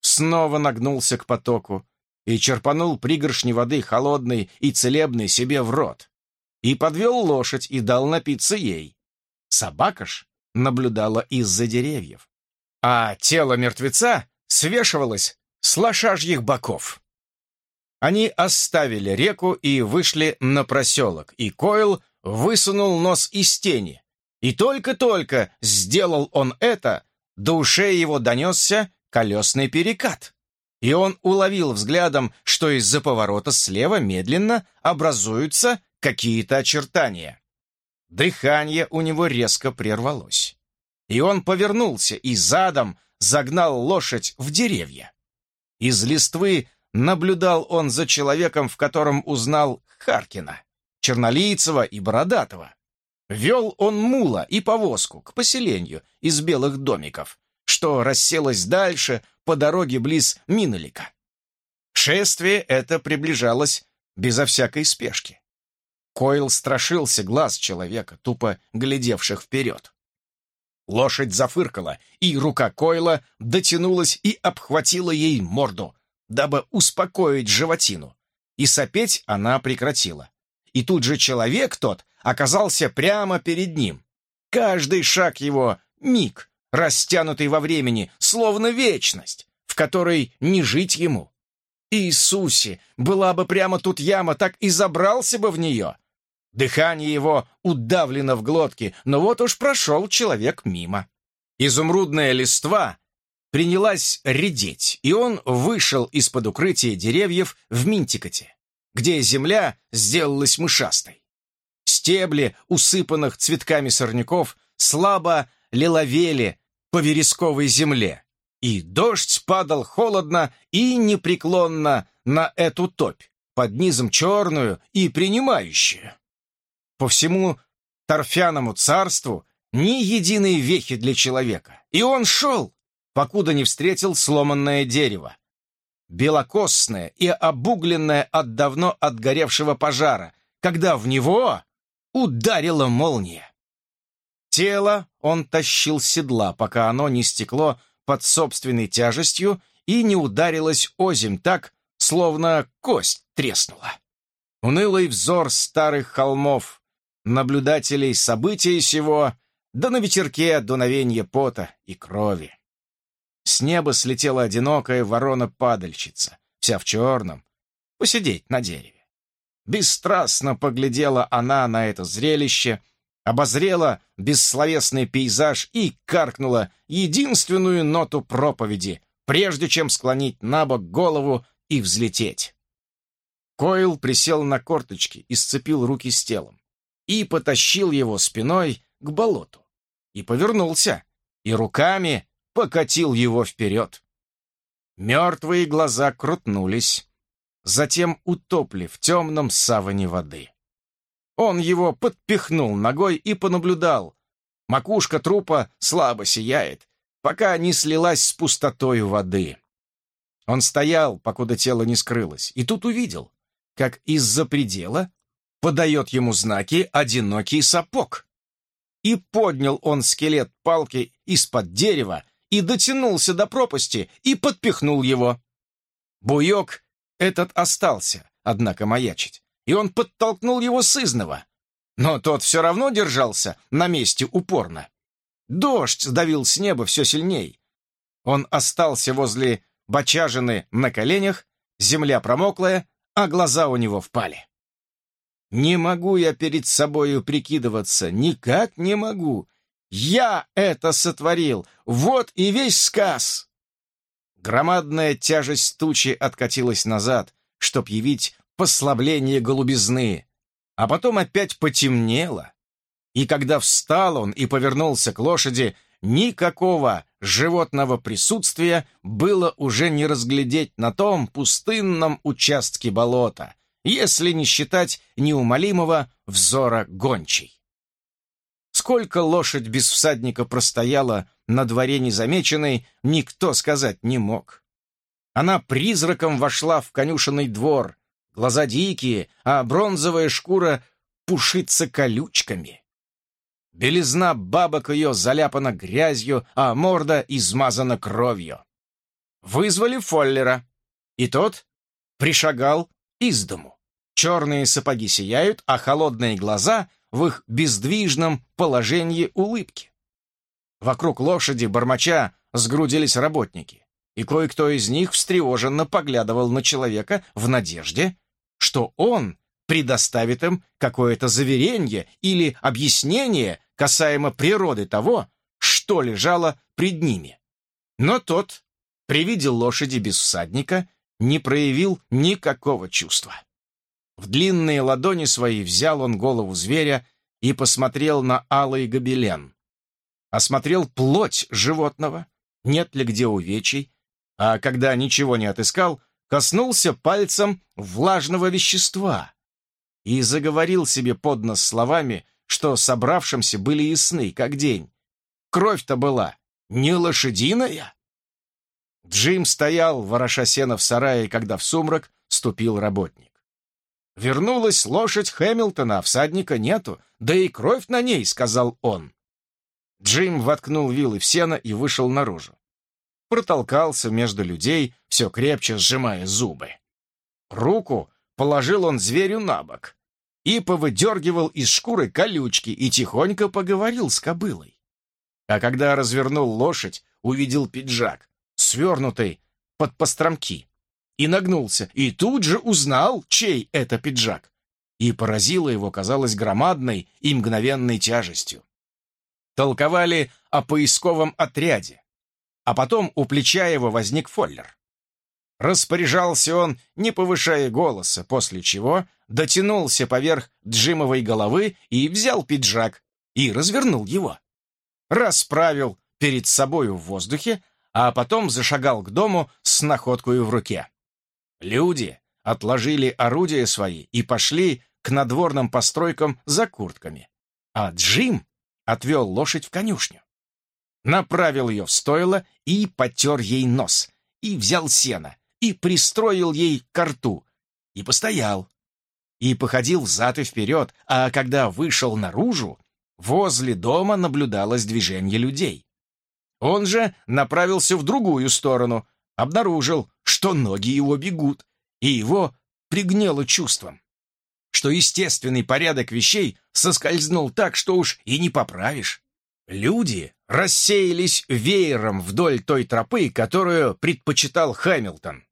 Снова нагнулся к потоку, и черпанул пригоршни воды холодной и целебной себе в рот. И подвел лошадь и дал напиться ей. Собака ж наблюдала из-за деревьев. А тело мертвеца свешивалось с лошажьих боков. Они оставили реку и вышли на проселок, и Койл высунул нос из тени. И только-только сделал он это, до ушей его донесся колесный перекат и он уловил взглядом, что из-за поворота слева медленно образуются какие-то очертания. Дыхание у него резко прервалось, и он повернулся и задом загнал лошадь в деревья. Из листвы наблюдал он за человеком, в котором узнал Харкина, Чернолийцева и Бородатого. Вел он мула и повозку к поселению из белых домиков, что расселось дальше по дороге близ Минолика. Шествие это приближалось безо всякой спешки. Койл страшился глаз человека, тупо глядевших вперед. Лошадь зафыркала, и рука Койла дотянулась и обхватила ей морду, дабы успокоить животину. И сопеть она прекратила. И тут же человек тот оказался прямо перед ним. Каждый шаг его — миг, растянутый во времени, словно вечность, в которой не жить ему. Иисусе, была бы прямо тут яма, так и забрался бы в нее. Дыхание его удавлено в глотке, но вот уж прошел человек мимо. Изумрудная листва принялась редеть, и он вышел из-под укрытия деревьев в Минтикоте, где земля сделалась мышастой. Стебли, усыпанных цветками сорняков, слабо лиловели по вересковой земле, и дождь падал холодно и непреклонно на эту топь, под низом черную и принимающую. По всему торфяному царству ни единой вехи для человека, и он шел, покуда не встретил сломанное дерево. Белокосное и обугленное от давно отгоревшего пожара, когда в него ударила молния. Тело он тащил седла, пока оно не стекло под собственной тяжестью и не ударилось озимь так, словно кость треснула. Унылый взор старых холмов, наблюдателей событий сего, да на ветерке дуновенье пота и крови. С неба слетела одинокая ворона-падальщица, вся в черном, посидеть на дереве. Бесстрастно поглядела она на это зрелище — обозрела бессловесный пейзаж и каркнула единственную ноту проповеди прежде чем склонить на бок голову и взлететь. Койл присел на корточки и сцепил руки с телом, и потащил его спиной к болоту, и повернулся, и руками покатил его вперед. Мертвые глаза крутнулись, затем утопли в темном саване воды. Он его подпихнул ногой и понаблюдал. Макушка трупа слабо сияет, пока не слилась с пустотою воды. Он стоял, покуда тело не скрылось, и тут увидел, как из-за предела подает ему знаки одинокий сапог. И поднял он скелет палки из-под дерева и дотянулся до пропасти и подпихнул его. Буек этот остался, однако, маячить, и он подтолкнул его сызного. Но тот все равно держался на месте упорно. Дождь сдавил с неба все сильней. Он остался возле бочажины на коленях, земля промоклая, а глаза у него впали. «Не могу я перед собою прикидываться, никак не могу. Я это сотворил, вот и весь сказ!» Громадная тяжесть тучи откатилась назад, чтоб явить послабление голубизны, а потом опять потемнело. И когда встал он и повернулся к лошади, никакого животного присутствия было уже не разглядеть на том пустынном участке болота, если не считать неумолимого взора гончей. Сколько лошадь без всадника простояла на дворе незамеченной, никто сказать не мог. Она призраком вошла в конюшенный двор, глаза дикие, а бронзовая шкура пушится колючками. Белизна бабок ее заляпана грязью, а морда измазана кровью. Вызвали Фоллера, и тот пришагал из дому. Черные сапоги сияют, а холодные глаза в их бездвижном положении улыбки. Вокруг лошади, бормоча, сгрудились работники, и кое-кто из них встревоженно поглядывал на человека в надежде, что он предоставит им какое-то заверение или объяснение касаемо природы того, что лежало пред ними. Но тот, при виде лошади без всадника, не проявил никакого чувства. В длинные ладони свои взял он голову зверя и посмотрел на алый гобелен. Осмотрел плоть животного, нет ли где увечий, а когда ничего не отыскал, коснулся пальцем влажного вещества и заговорил себе под нос словами, что собравшимся были ясны, как день. Кровь-то была не лошадиная. Джим стоял, вороша сено в сарае, когда в сумрак ступил работник. «Вернулась лошадь Хэмилтона, а всадника нету, да и кровь на ней», — сказал он. Джим воткнул вилы в сено и вышел наружу. Протолкался между людей, все крепче сжимая зубы. Руку положил он зверю на бок, и повыдергивал из шкуры колючки и тихонько поговорил с кобылой. А когда развернул лошадь, увидел пиджак, свернутый под постромки, и нагнулся, и тут же узнал, чей это пиджак. И поразило его, казалось, громадной и мгновенной тяжестью. Толковали о поисковом отряде, а потом у плеча его возник Фоллер. Распоряжался он, не повышая голоса, после чего дотянулся поверх Джимовой головы и взял пиджак и развернул его. Расправил перед собою в воздухе, а потом зашагал к дому с находкой в руке. Люди отложили орудия свои и пошли к надворным постройкам за куртками, а Джим отвел лошадь в конюшню. Направил ее в стойло и потер ей нос, и взял сено, и пристроил ей к рту, и постоял, и походил взад и вперед, а когда вышел наружу, возле дома наблюдалось движение людей. Он же направился в другую сторону, обнаружил, что ноги его бегут, и его пригнело чувством, что естественный порядок вещей соскользнул так, что уж и не поправишь. Люди рассеялись веером вдоль той тропы, которую предпочитал Хэмилтон.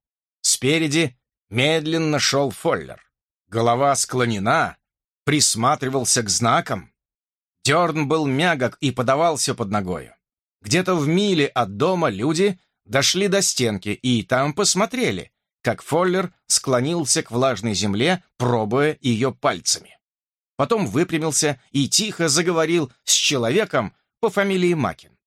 Спереди медленно шел Фоллер. Голова склонена, присматривался к знакам. Дерн был мягок и подавался под ногою. Где-то в миле от дома люди дошли до стенки и там посмотрели, как Фоллер склонился к влажной земле, пробуя ее пальцами. Потом выпрямился и тихо заговорил с человеком по фамилии Макин.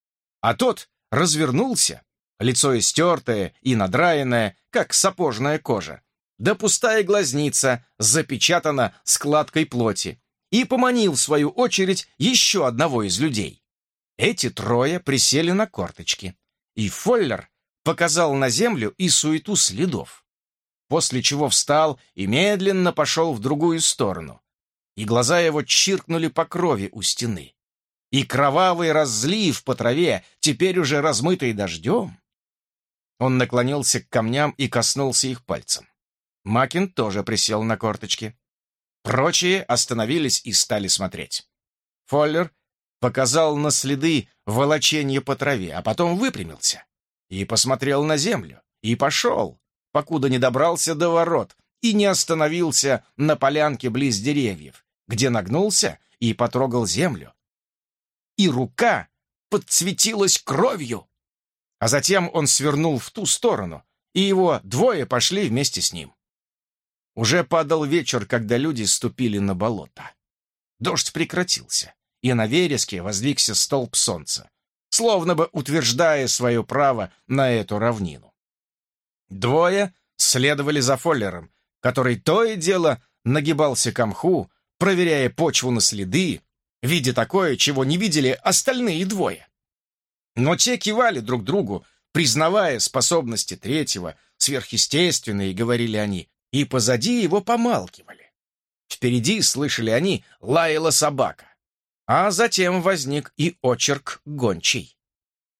А тот развернулся, лицо истертое и надраенное, как сапожная кожа, да пустая глазница запечатана складкой плоти, и поманил в свою очередь еще одного из людей. Эти трое присели на корточки, и Фоллер показал на землю и суету следов, после чего встал и медленно пошел в другую сторону, и глаза его чиркнули по крови у стены. И кровавый разлив по траве, теперь уже размытый дождем. Он наклонился к камням и коснулся их пальцем. Макин тоже присел на корточки. Прочие остановились и стали смотреть. Фоллер показал на следы волочения по траве, а потом выпрямился и посмотрел на землю, и пошел, покуда не добрался до ворот и не остановился на полянке близ деревьев, где нагнулся и потрогал землю. И рука подсветилась кровью. А затем он свернул в ту сторону, и его двое пошли вместе с ним. Уже падал вечер, когда люди ступили на болото. Дождь прекратился, и на вереске воздвигся столб солнца, словно бы утверждая свое право на эту равнину. Двое следовали за Фоллером, который то и дело нагибался к мху, проверяя почву на следы, видя такое, чего не видели остальные двое. Но те кивали друг другу, признавая способности третьего, сверхъестественные, говорили они, и позади его помалкивали. Впереди, слышали они, лаяла собака. А затем возник и очерк гончий.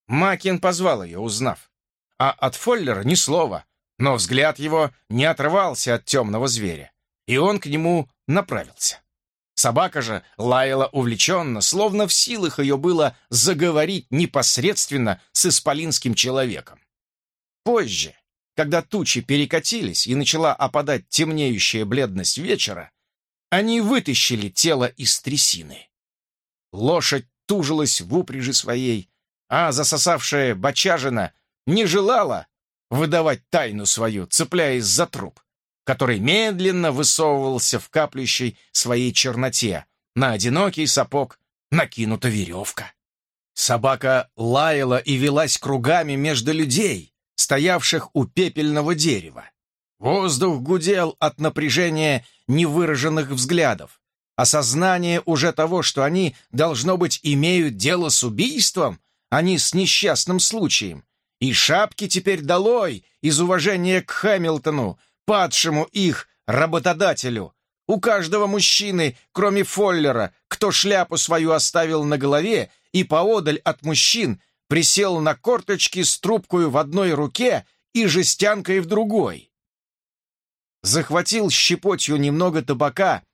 Макин позвал ее, узнав. А от Фоллера ни слова, но взгляд его не отрывался от темного зверя, и он к нему направился. Собака же лаяла увлеченно, словно в силах ее было заговорить непосредственно с исполинским человеком. Позже, когда тучи перекатились и начала опадать темнеющая бледность вечера, они вытащили тело из трясины. Лошадь тужилась в упряжи своей, а засосавшая бочажина не желала выдавать тайну свою, цепляясь за труп, который медленно высовывался в каплющей своей черноте. На одинокий сапог накинута веревка. Собака лаяла и велась кругами между людей, стоявших у пепельного дерева. Воздух гудел от напряжения невыраженных взглядов. Осознание уже того, что они, должно быть, имеют дело с убийством, а не с несчастным случаем, и шапки теперь долой из уважения к Хэмилтону, падшему их работодателю. У каждого мужчины, кроме Фоллера, кто шляпу свою оставил на голове и поодаль от мужчин присел на корточки с трубкой в одной руке и жестянкой в другой. Захватил щепотью немного табака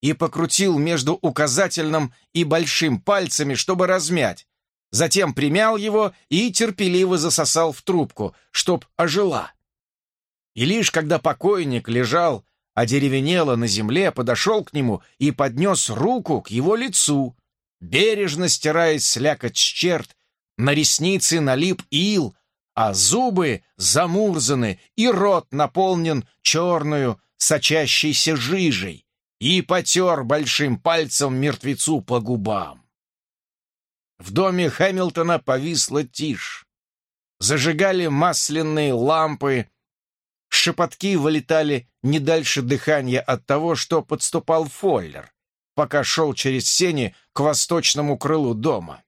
и покрутил между указательным и большим пальцами, чтобы размять, затем примял его и терпеливо засосал в трубку, чтоб ожила. И лишь когда покойник лежал, одеревенело на земле, подошел к нему и поднес руку к его лицу, бережно стирая слякоть с черт, на ресницы налип ил, а зубы замурзаны, и рот наполнен черную, сочащейся жижей, и потер большим пальцем мертвецу по губам. В доме Хэмилтона повисла тишь. Зажигали масляные лампы. Шепотки вылетали не дальше дыхания от того, что подступал Фоллер, пока шел через сени к восточному крылу дома.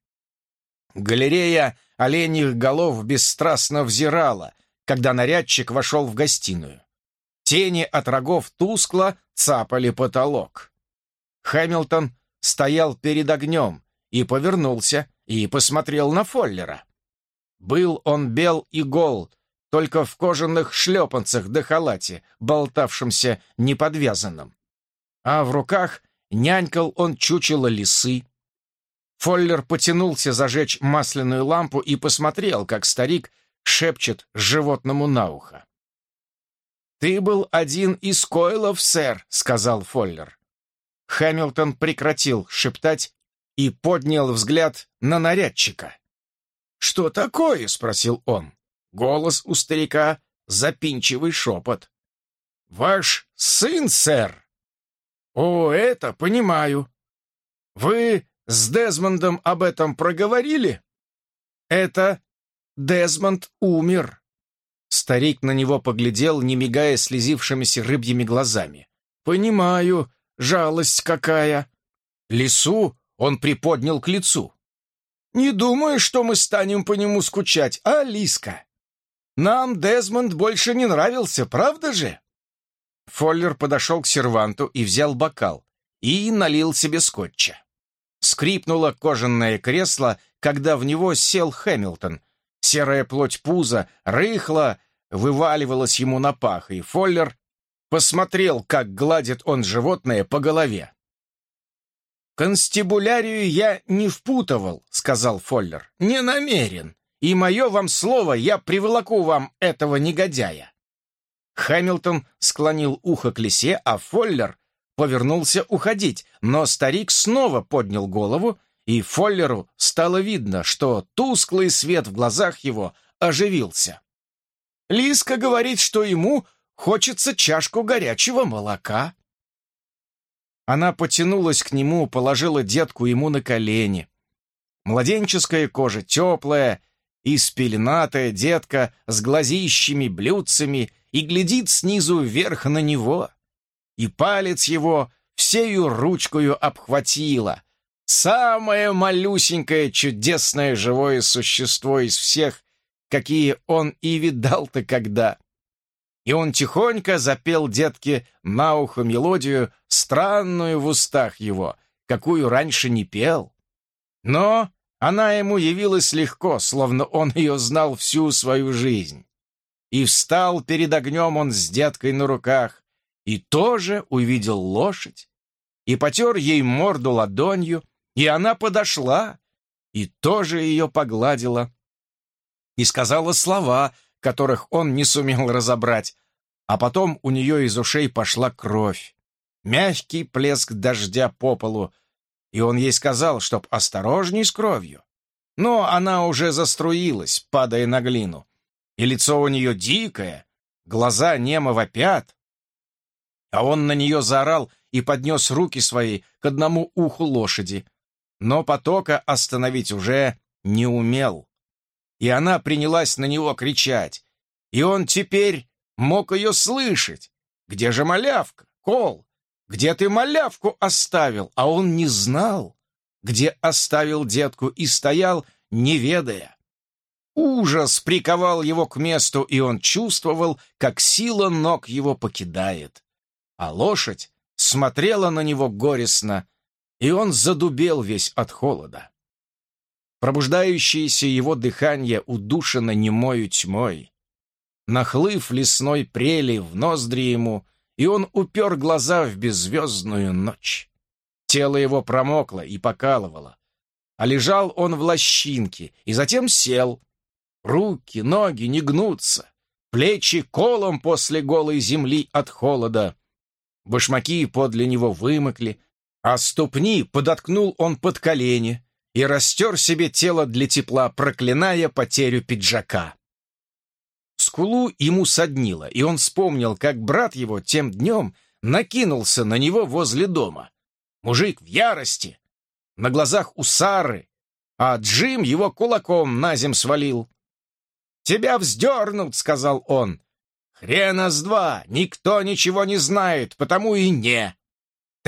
Галерея оленьих голов бесстрастно взирала, когда нарядчик вошел в гостиную. Тени от рогов тускло цапали потолок. Хэмилтон стоял перед огнем, и повернулся, и посмотрел на Фоллера. Был он бел и гол, только в кожаных шлепанцах да халате, болтавшемся неподвязанном. А в руках нянькал он чучело лисы. Фоллер потянулся зажечь масляную лампу и посмотрел, как старик шепчет животному на ухо. «Ты был один из койлов, сэр», — сказал Фоллер. Хэмилтон прекратил шептать и поднял взгляд на нарядчика. «Что такое?» — спросил он. Голос у старика — запинчивый шепот. «Ваш сын, сэр?» «О, это понимаю. Вы с Дезмондом об этом проговорили?» «Это Дезмонд умер». Старик на него поглядел, не мигая слезившимися рыбьими глазами. «Понимаю, жалость какая!» Лису он приподнял к лицу. «Не думаю, что мы станем по нему скучать, а, Лиска? Нам Дезмонд больше не нравился, правда же?» Фоллер подошел к серванту и взял бокал, и налил себе скотча. Скрипнуло кожаное кресло, когда в него сел Хэмилтон. Серая плоть пуза рыхла, вываливалась ему на пах, и Фоллер посмотрел, как гладит он животное по голове. «Констибулярию я не впутывал», — сказал Фоллер. «Не намерен. И мое вам слово, я привлеку вам этого негодяя». Хэмилтон склонил ухо к лисе, а Фоллер повернулся уходить, но старик снова поднял голову, и Фоллеру стало видно, что тусклый свет в глазах его оживился. Лиска говорит, что ему хочется чашку горячего молока. Она потянулась к нему, положила детку ему на колени. Младенческая кожа теплая и спеленатая детка с глазищами, блюдцами и глядит снизу вверх на него. И палец его всею ручкою обхватила. Самое малюсенькое чудесное живое существо из всех, какие он и видал-то когда и он тихонько запел детке на ухо мелодию, странную в устах его, какую раньше не пел. Но она ему явилась легко, словно он ее знал всю свою жизнь. И встал перед огнем он с деткой на руках, и тоже увидел лошадь, и потер ей морду ладонью, и она подошла, и тоже ее погладила, и сказала слова, которых он не сумел разобрать, а потом у нее из ушей пошла кровь. Мягкий плеск дождя по полу, и он ей сказал, чтоб осторожней с кровью. Но она уже заструилась, падая на глину, и лицо у нее дикое, глаза немо вопят. А он на нее заорал и поднес руки свои к одному уху лошади, но потока остановить уже не умел и она принялась на него кричать. И он теперь мог ее слышать. Где же малявка? Кол, где ты малявку оставил? А он не знал, где оставил детку и стоял, не ведая. Ужас приковал его к месту, и он чувствовал, как сила ног его покидает. А лошадь смотрела на него горестно, и он задубел весь от холода. Пробуждающееся его дыхание удушено немою тьмой. Нахлыв лесной прели в ноздри ему, и он упер глаза в беззвездную ночь. Тело его промокло и покалывало, а лежал он в лощинке и затем сел. Руки, ноги не гнутся, плечи колом после голой земли от холода. Башмаки подле него вымокли, а ступни подоткнул он под колени — и растер себе тело для тепла, проклиная потерю пиджака. Скулу ему соднило, и он вспомнил, как брат его тем днем накинулся на него возле дома. Мужик в ярости, на глазах у Сары, а Джим его кулаком на зем свалил. «Тебя вздернут», — сказал он. «Хрена с два, никто ничего не знает, потому и не.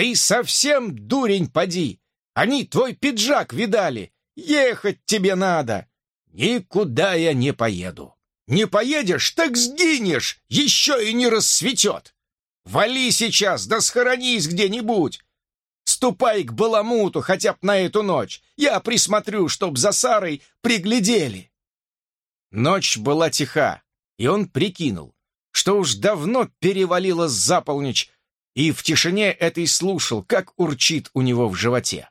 Ты совсем дурень поди, они твой пиджак видали. Ехать тебе надо. Никуда я не поеду. Не поедешь, так сгинешь, еще и не рассветет. Вали сейчас, да схоронись где-нибудь. Ступай к Баламуту хотя бы на эту ночь. Я присмотрю, чтоб за Сарой приглядели. Ночь была тиха, и он прикинул, что уж давно перевалило за полночь, и в тишине этой слушал, как урчит у него в животе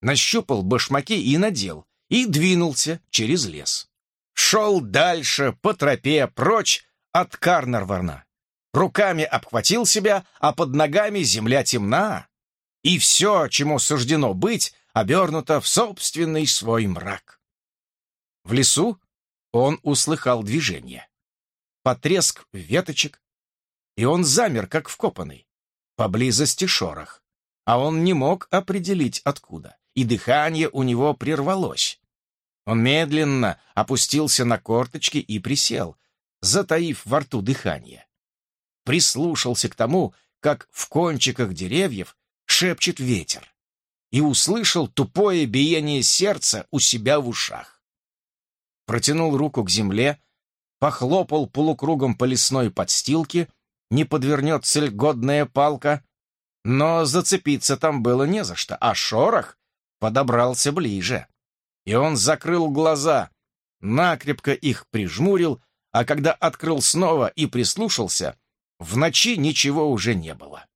нащупал башмаки и надел, и двинулся через лес. Шел дальше по тропе прочь от Карнарварна. Руками обхватил себя, а под ногами земля темна, и все, чему суждено быть, обернуто в собственный свой мрак. В лесу он услыхал движение. Потреск веточек, и он замер, как вкопанный. Поблизости шорох, а он не мог определить, откуда, и дыхание у него прервалось. Он медленно опустился на корточки и присел, затаив во рту дыхание. Прислушался к тому, как в кончиках деревьев шепчет ветер, и услышал тупое биение сердца у себя в ушах. Протянул руку к земле, похлопал полукругом по лесной подстилке, не подвернется ли годная палка, но зацепиться там было не за что, а шорох подобрался ближе. И он закрыл глаза, накрепко их прижмурил, а когда открыл снова и прислушался, в ночи ничего уже не было.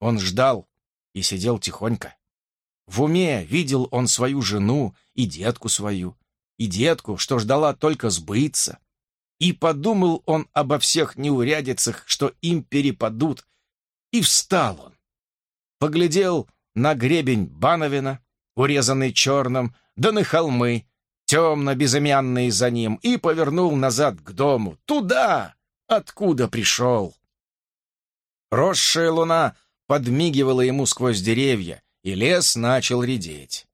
Он ждал и сидел тихонько. В уме видел он свою жену и детку свою, и детку, что ждала только сбыться. И подумал он обо всех неурядицах, что им перепадут, и встал он. Поглядел на гребень Бановина, урезанный черным, да на холмы, темно-безымянные за ним, и повернул назад к дому, туда, откуда пришел. Росшая луна подмигивала ему сквозь деревья, и лес начал редеть.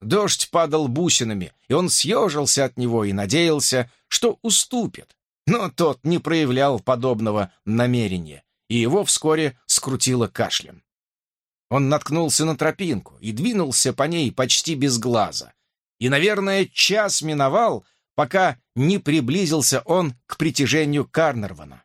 Дождь падал бусинами, и он съежился от него и надеялся, что уступит. Но тот не проявлял подобного намерения, и его вскоре скрутило кашлем. Он наткнулся на тропинку и двинулся по ней почти без глаза. И, наверное, час миновал, пока не приблизился он к притяжению Карнервана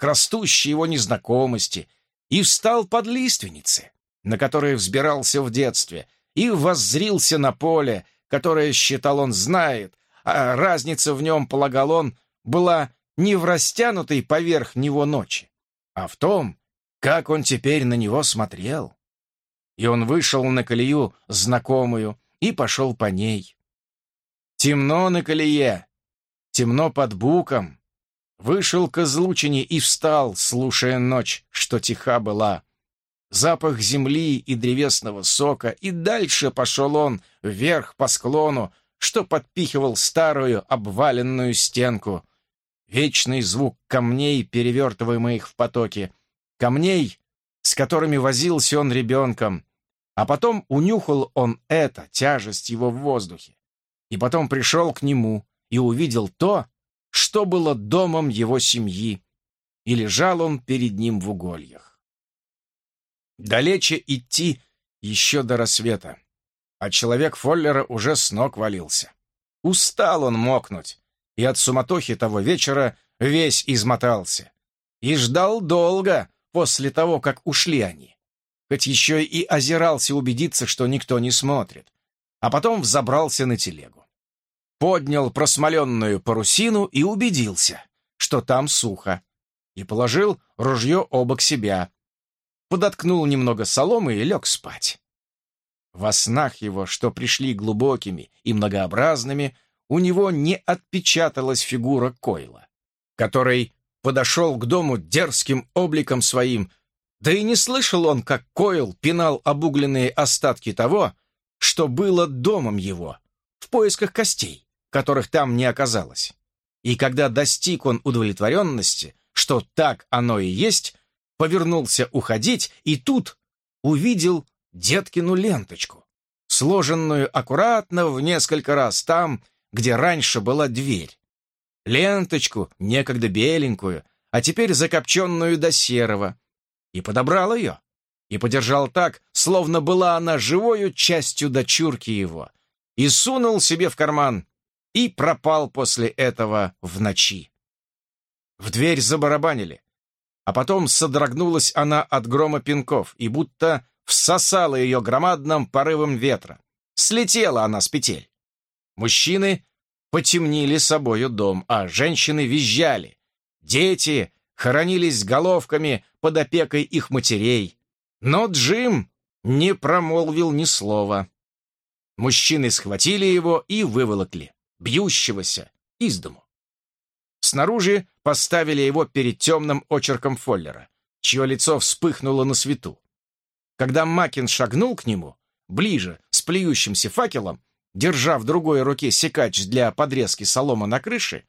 к растущей его незнакомости, и встал под лиственницы, на которые взбирался в детстве, и воззрился на поле, которое, считал он, знает, а разница в нем, полагал он, была не в растянутой поверх него ночи, а в том, как он теперь на него смотрел. И он вышел на колею знакомую и пошел по ней. Темно на колее, темно под буком, Вышел к излучине и встал, слушая ночь, что тиха была. Запах земли и древесного сока, и дальше пошел он вверх по склону, что подпихивал старую обваленную стенку. Вечный звук камней, перевертываемых в потоке. Камней, с которыми возился он ребенком. А потом унюхал он это, тяжесть его в воздухе. И потом пришел к нему и увидел то, что было домом его семьи, и лежал он перед ним в угольях. Далече идти еще до рассвета, а человек Фоллера уже с ног валился. Устал он мокнуть, и от суматохи того вечера весь измотался. И ждал долго после того, как ушли они. Хоть еще и озирался убедиться, что никто не смотрит. А потом взобрался на телегу поднял просмоленную парусину и убедился, что там сухо, и положил ружье обок себя, подоткнул немного соломы и лег спать. Во снах его, что пришли глубокими и многообразными, у него не отпечаталась фигура Койла, который подошел к дому дерзким обликом своим, да и не слышал он, как Койл пинал обугленные остатки того, что было домом его, в поисках костей которых там не оказалось. И когда достиг он удовлетворенности, что так оно и есть, повернулся уходить, и тут увидел деткину ленточку, сложенную аккуратно в несколько раз там, где раньше была дверь. Ленточку, некогда беленькую, а теперь закопченную до серого. И подобрал ее, и подержал так, словно была она живою частью дочурки его, и сунул себе в карман, и пропал после этого в ночи. В дверь забарабанили, а потом содрогнулась она от грома пинков и будто всосала ее громадным порывом ветра. Слетела она с петель. Мужчины потемнили собою дом, а женщины визжали. Дети хоронились головками под опекой их матерей. Но Джим не промолвил ни слова. Мужчины схватили его и выволокли бьющегося, из дому. Снаружи поставили его перед темным очерком Фоллера, чье лицо вспыхнуло на свету. Когда Макин шагнул к нему, ближе, с плюющимся факелом, держа в другой руке секач для подрезки соломы на крыше,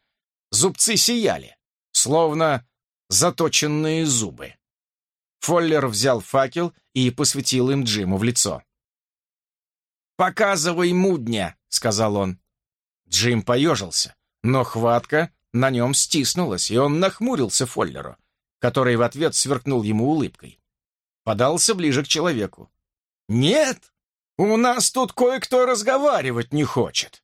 зубцы сияли, словно заточенные зубы. Фоллер взял факел и посветил им Джиму в лицо. «Показывай мудня», — сказал он. Джим поежился, но хватка на нем стиснулась, и он нахмурился Фоллеру, который в ответ сверкнул ему улыбкой. Подался ближе к человеку. «Нет, у нас тут кое-кто разговаривать не хочет».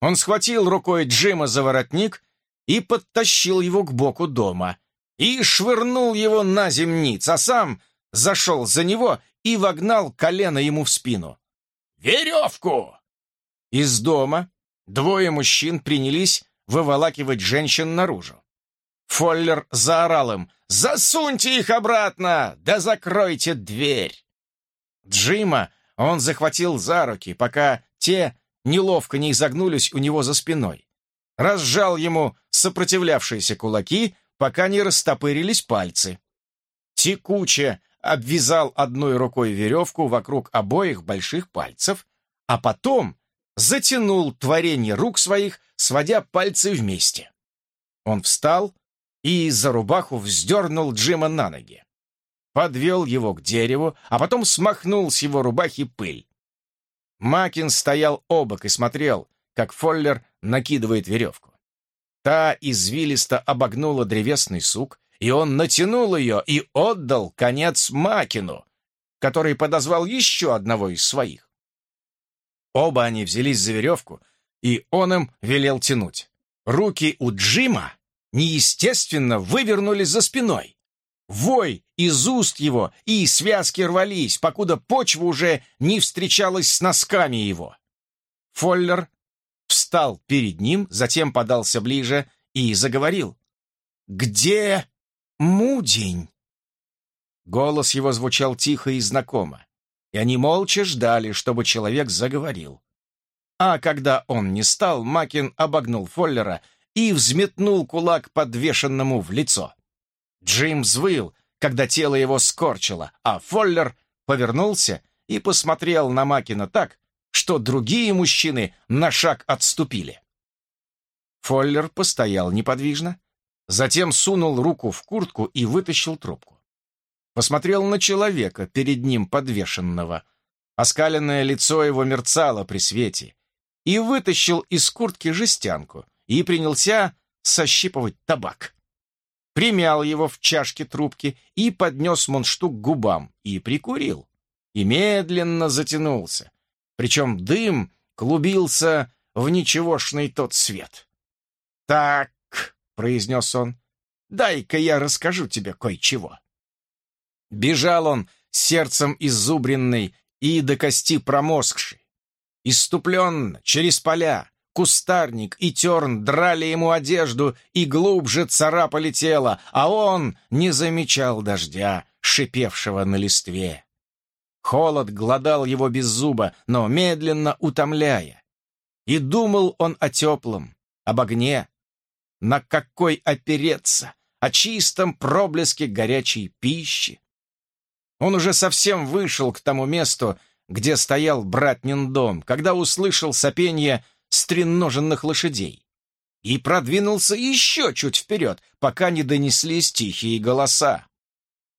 Он схватил рукой Джима за воротник и подтащил его к боку дома, и швырнул его на земниц, а сам зашел за него и вогнал колено ему в спину. «Веревку!» Из дома двое мужчин принялись выволакивать женщин наружу. Фоллер заорал им «Засуньте их обратно! Да закройте дверь!» Джима он захватил за руки, пока те неловко не изогнулись у него за спиной. Разжал ему сопротивлявшиеся кулаки, пока не растопырились пальцы. Текуче обвязал одной рукой веревку вокруг обоих больших пальцев, а потом затянул творение рук своих, сводя пальцы вместе. Он встал и за рубаху вздернул Джима на ноги. Подвел его к дереву, а потом смахнул с его рубахи пыль. Макин стоял обок и смотрел, как Фоллер накидывает веревку. Та извилисто обогнула древесный сук, и он натянул ее и отдал конец Макину, который подозвал еще одного из своих. Оба они взялись за веревку, и он им велел тянуть. Руки у Джима неестественно вывернулись за спиной. Вой из уст его и связки рвались, покуда почва уже не встречалась с носками его. Фоллер встал перед ним, затем подался ближе и заговорил. «Где Мудень?» Голос его звучал тихо и знакомо, и они молча ждали, чтобы человек заговорил. А когда он не стал, Макин обогнул Фоллера и взметнул кулак подвешенному в лицо. Джим взвыл, когда тело его скорчило, а Фоллер повернулся и посмотрел на Макина так, что другие мужчины на шаг отступили. Фоллер постоял неподвижно, затем сунул руку в куртку и вытащил трубку. Посмотрел на человека, перед ним подвешенного. Оскаленное лицо его мерцало при свете, и вытащил из куртки жестянку и принялся сощипывать табак. Примял его в чашке трубки и поднес мундштук к губам и прикурил. И медленно затянулся. Причем дым клубился в ничегошный тот свет. «Так», — произнес он, — «дай-ка я расскажу тебе кое-чего». Бежал он сердцем изубренный и до кости промозгший. Иступленно, через поля, кустарник и терн драли ему одежду и глубже царапали тело, а он не замечал дождя, шипевшего на листве. Холод глодал его без зуба, но медленно утомляя. И думал он о теплом, об огне, на какой опереться, о чистом проблеске горячей пищи. Он уже совсем вышел к тому месту, где стоял братнин дом, когда услышал сопение стреноженных лошадей. И продвинулся еще чуть вперед, пока не донеслись тихие голоса.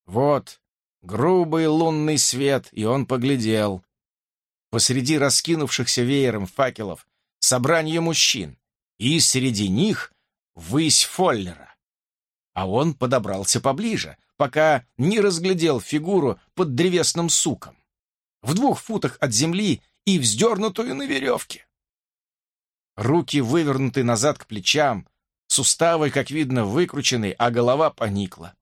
Вот грубый лунный свет, и он поглядел. Посреди раскинувшихся веером факелов собрание мужчин, и среди них высь Фоллера. А он подобрался поближе, пока не разглядел фигуру под древесным суком в двух футах от земли и вздернутую на веревке. Руки вывернуты назад к плечам, суставы, как видно, выкручены, а голова поникла.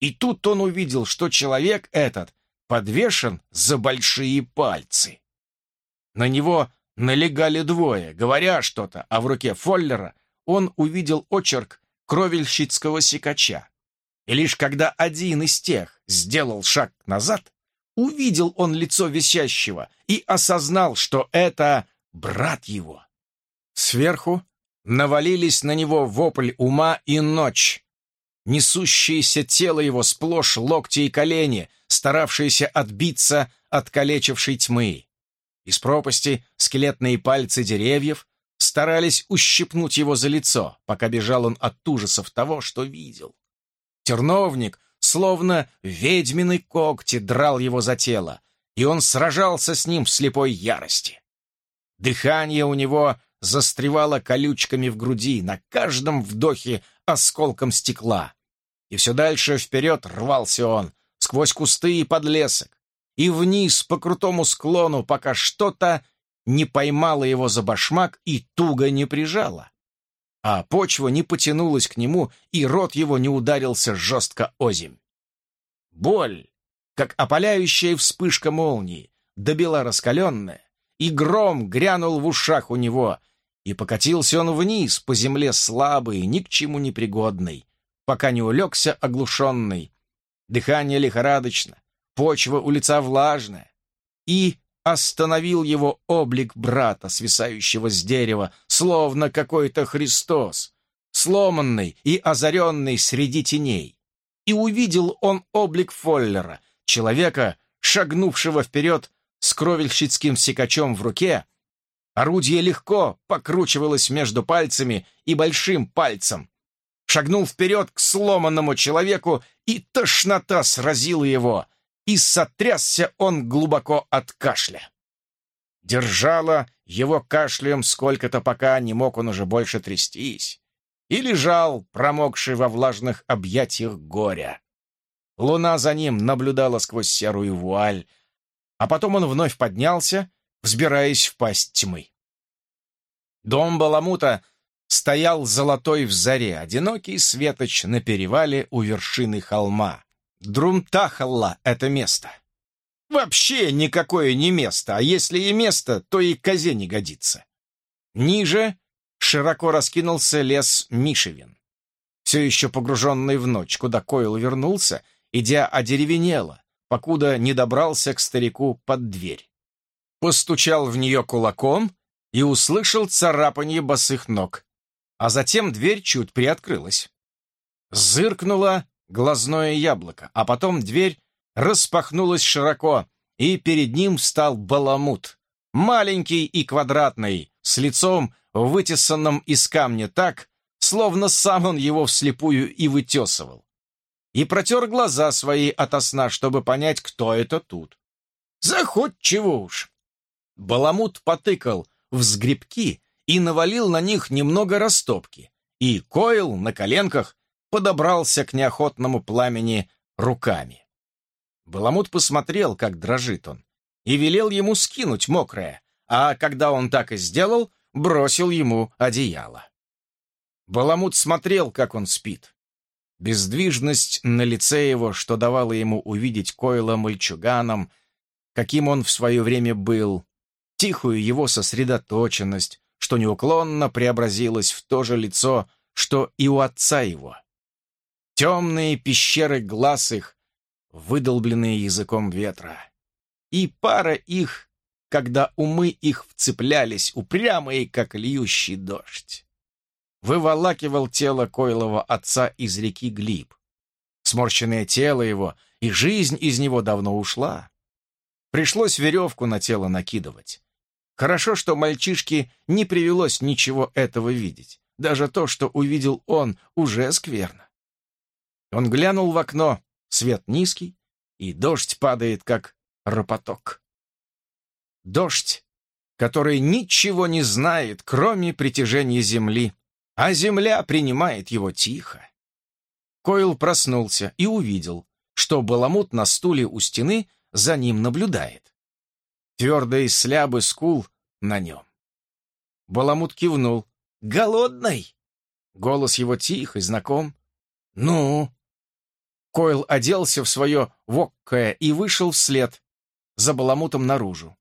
И тут он увидел, что человек этот подвешен за большие пальцы. На него налегали двое, говоря что-то, а в руке Фоллера он увидел очерк кровельщицкого секача. И лишь когда один из тех сделал шаг назад, увидел он лицо висящего и осознал, что это брат его. Сверху навалились на него вопль ума и ночь. Несущееся тело его сплошь локти и колени, старавшиеся отбиться от калечившей тьмы. Из пропасти скелетные пальцы деревьев старались ущипнуть его за лицо, пока бежал он от ужасов того, что видел. Терновник, словно ведьминый когти, драл его за тело, и он сражался с ним в слепой ярости. Дыхание у него застревало колючками в груди, на каждом вдохе осколком стекла. И все дальше вперед рвался он, сквозь кусты и подлесок, и вниз по крутому склону, пока что-то не поймало его за башмак и туго не прижало. А почва не потянулась к нему, и рот его не ударился жестко озимь. Боль, как опаляющая вспышка молнии, добила раскаленная, и гром грянул в ушах у него, и покатился он вниз по земле слабый, ни к чему не пригодный, пока не улегся оглушенный. Дыхание лихорадочно, почва у лица влажная. И остановил его облик брата, свисающего с дерева, словно какой-то Христос, сломанный и озаренный среди теней. И увидел он облик Фоллера, человека, шагнувшего вперед с кровельщицким секачом в руке. Орудие легко покручивалось между пальцами и большим пальцем. Шагнул вперед к сломанному человеку, и тошнота сразила его — и сотрясся он глубоко от кашля. Держала его кашлем сколько-то, пока не мог он уже больше трястись, и лежал, промокший во влажных объятиях горя. Луна за ним наблюдала сквозь серую вуаль, а потом он вновь поднялся, взбираясь в пасть тьмы. Дом Баламута стоял золотой в заре, одинокий светоч на перевале у вершины холма. Друмтахалла — это место. Вообще никакое не место, а если и место, то и козе не годится. Ниже широко раскинулся лес Мишевин, все еще погруженный в ночь, куда Койл вернулся, идя одеревенело, покуда не добрался к старику под дверь. Постучал в нее кулаком и услышал царапанье босых ног, а затем дверь чуть приоткрылась. Зыркнула глазное яблоко, а потом дверь распахнулась широко, и перед ним встал баламут, маленький и квадратный, с лицом, вытесанным из камня так, словно сам он его вслепую и вытесывал. И протер глаза свои ото сна, чтобы понять, кто это тут. Заходчиво уж. Баламут потыкал в сгребки и навалил на них немного растопки, и Койл на коленках подобрался к неохотному пламени руками. Баламут посмотрел, как дрожит он, и велел ему скинуть мокрое, а когда он так и сделал, бросил ему одеяло. Баламут смотрел, как он спит. Бездвижность на лице его, что давало ему увидеть Койла мальчуганом, каким он в свое время был, тихую его сосредоточенность, что неуклонно преобразилась в то же лицо, что и у отца его. Темные пещеры глаз их, выдолбленные языком ветра. И пара их, когда умы их вцеплялись, упрямые, как льющий дождь. Выволакивал тело Койлова отца из реки Глиб. Сморщенное тело его, и жизнь из него давно ушла. Пришлось веревку на тело накидывать. Хорошо, что мальчишке не привелось ничего этого видеть. Даже то, что увидел он, уже скверно. Он глянул в окно, свет низкий, и дождь падает, как ропоток. Дождь, который ничего не знает, кроме притяжения земли, а земля принимает его тихо. Койл проснулся и увидел, что Баламут на стуле у стены за ним наблюдает. Твердые слябы скул на нем. Баламут кивнул. «Голодный?» Голос его тих и знаком. «Ну?» Койл оделся в свое воккое и вышел вслед, за баламутом наружу.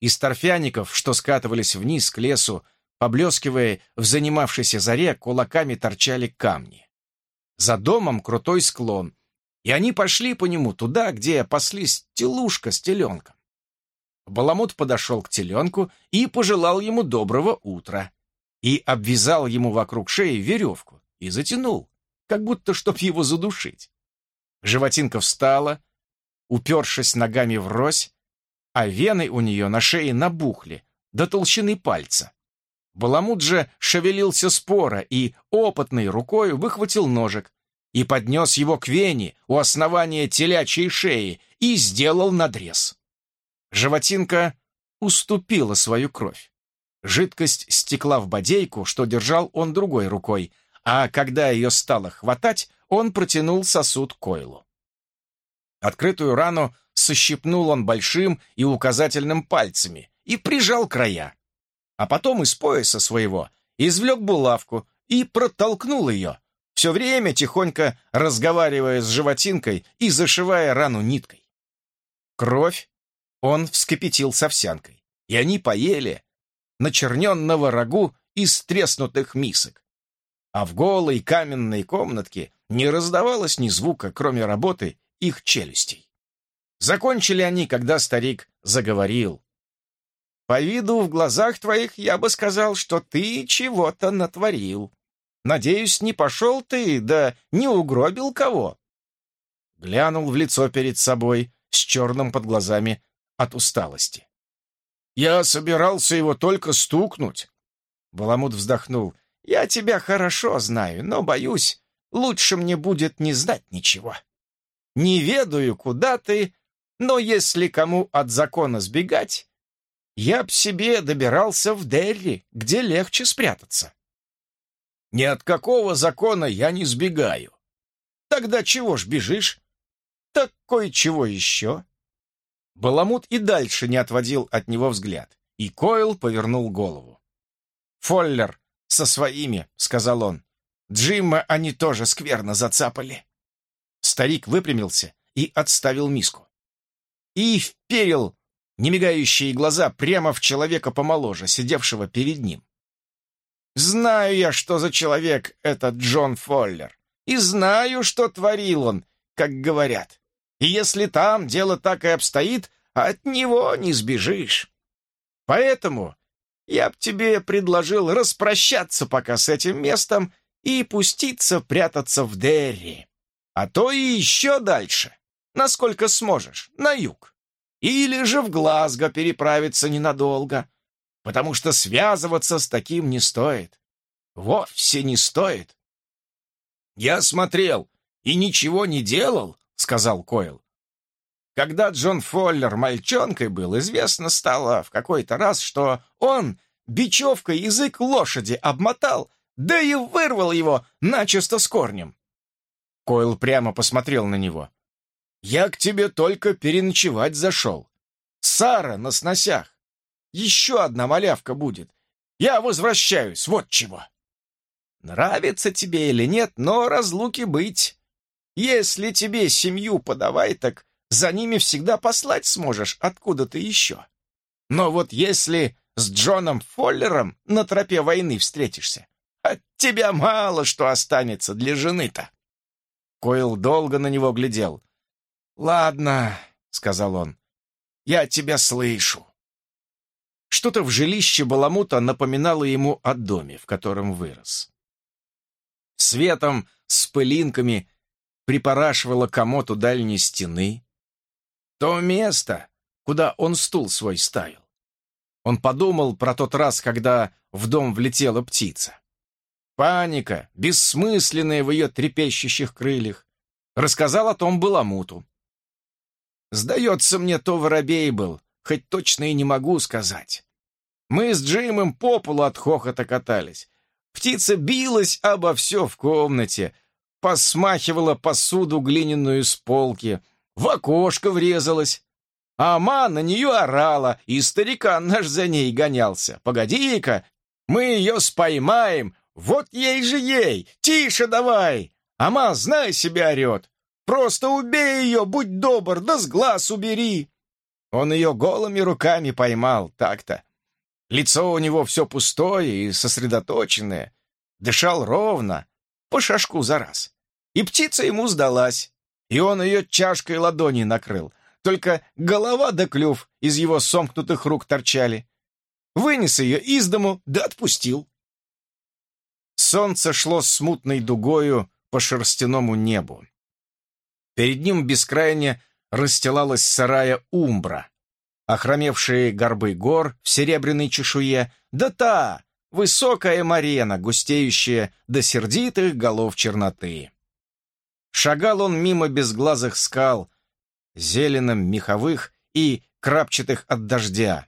Из торфяников, что скатывались вниз к лесу, поблескивая в занимавшейся заре, кулаками торчали камни. За домом крутой склон, и они пошли по нему туда, где паслись телушка с теленком. Баламут подошел к теленку и пожелал ему доброго утра, и обвязал ему вокруг шеи веревку и затянул как будто чтоб его задушить. Животинка встала, упершись ногами врозь, а вены у нее на шее набухли, до толщины пальца. Баламут же шевелился споро и опытной рукой выхватил ножик и поднес его к вене у основания телячьей шеи и сделал надрез. Животинка уступила свою кровь. Жидкость стекла в бодейку, что держал он другой рукой, а когда ее стало хватать, он протянул сосуд Койлу. Открытую рану сощипнул он большим и указательным пальцами и прижал края. А потом из пояса своего извлек булавку и протолкнул ее, все время тихонько разговаривая с животинкой и зашивая рану ниткой. Кровь он вскипятил с овсянкой, и они поели начерненного рагу из треснутых мисок. А в голой каменной комнатке не раздавалось ни звука, кроме работы их челюстей. Закончили они, когда старик заговорил. «По виду в глазах твоих я бы сказал, что ты чего-то натворил. Надеюсь, не пошел ты, да не угробил кого». Глянул в лицо перед собой с черным под глазами от усталости. «Я собирался его только стукнуть». Баламут вздохнул. «Я тебя хорошо знаю, но, боюсь, лучше мне будет не знать ничего». Не ведаю, куда ты, но если кому от закона сбегать, я б себе добирался в Дерри, где легче спрятаться. Ни от какого закона я не сбегаю. Тогда чего ж бежишь? Так кое-чего еще. Баламут и дальше не отводил от него взгляд, и Койл повернул голову. «Фоллер со своими», — сказал он. «Джимма они тоже скверно зацапали». Старик выпрямился и отставил миску. И вперил немигающие глаза прямо в человека помоложе, сидевшего перед ним. «Знаю я, что за человек этот Джон Фоллер, и знаю, что творил он, как говорят. И если там дело так и обстоит, от него не сбежишь. Поэтому я б тебе предложил распрощаться пока с этим местом и пуститься прятаться в Дерри а то и еще дальше, насколько сможешь, на юг. Или же в Глазго переправиться ненадолго, потому что связываться с таким не стоит. Вовсе не стоит. «Я смотрел и ничего не делал», — сказал Койл. Когда Джон Фоллер мальчонкой был, известно стало в какой-то раз, что он бечевкой язык лошади обмотал, да и вырвал его начисто с корнем. Койл прямо посмотрел на него. «Я к тебе только переночевать зашел. Сара на сносях. Еще одна малявка будет. Я возвращаюсь, вот чего». «Нравится тебе или нет, но разлуки быть. Если тебе семью подавай, так за ними всегда послать сможешь откуда-то еще. Но вот если с Джоном Фоллером на тропе войны встретишься, от тебя мало что останется для жены-то». Койл долго на него глядел. «Ладно», — сказал он, — «я тебя слышу». Что-то в жилище Баламута напоминало ему о доме, в котором вырос. Светом с пылинками припорашивало комод дальней стены. То место, куда он стул свой ставил. Он подумал про тот раз, когда в дом влетела птица. Паника, бессмысленная в ее трепещущих крыльях, рассказал о том Баламуту. Сдается мне, то воробей был, хоть точно и не могу сказать. Мы с Джимом по полу от хохота катались. Птица билась обо все в комнате, посмахивала посуду глиняную с полки, в окошко врезалась. А ма на нее орала, и старикан наш за ней гонялся. «Погоди-ка, мы ее споймаем, вот ей же ей! Тише давай! Ама, знай себя, орет! Просто убей ее, будь добр, да с глаз убери!» Он ее голыми руками поймал, так-то. Лицо у него все пустое и сосредоточенное. Дышал ровно, по шашку за раз. И птица ему сдалась, и он ее чашкой ладони накрыл. Только голова да клюв из его сомкнутых рук торчали. Вынес ее из дому да отпустил. Солнце шло смутной дугою по шерстяному небу. Перед ним бескрайне расстилалась сарая Умбра, охромевшие горбы гор в серебряной чешуе, да та, высокая марена, густеющая до сердитых голов черноты. Шагал он мимо безглазых скал, зеленым меховых и крапчатых от дождя.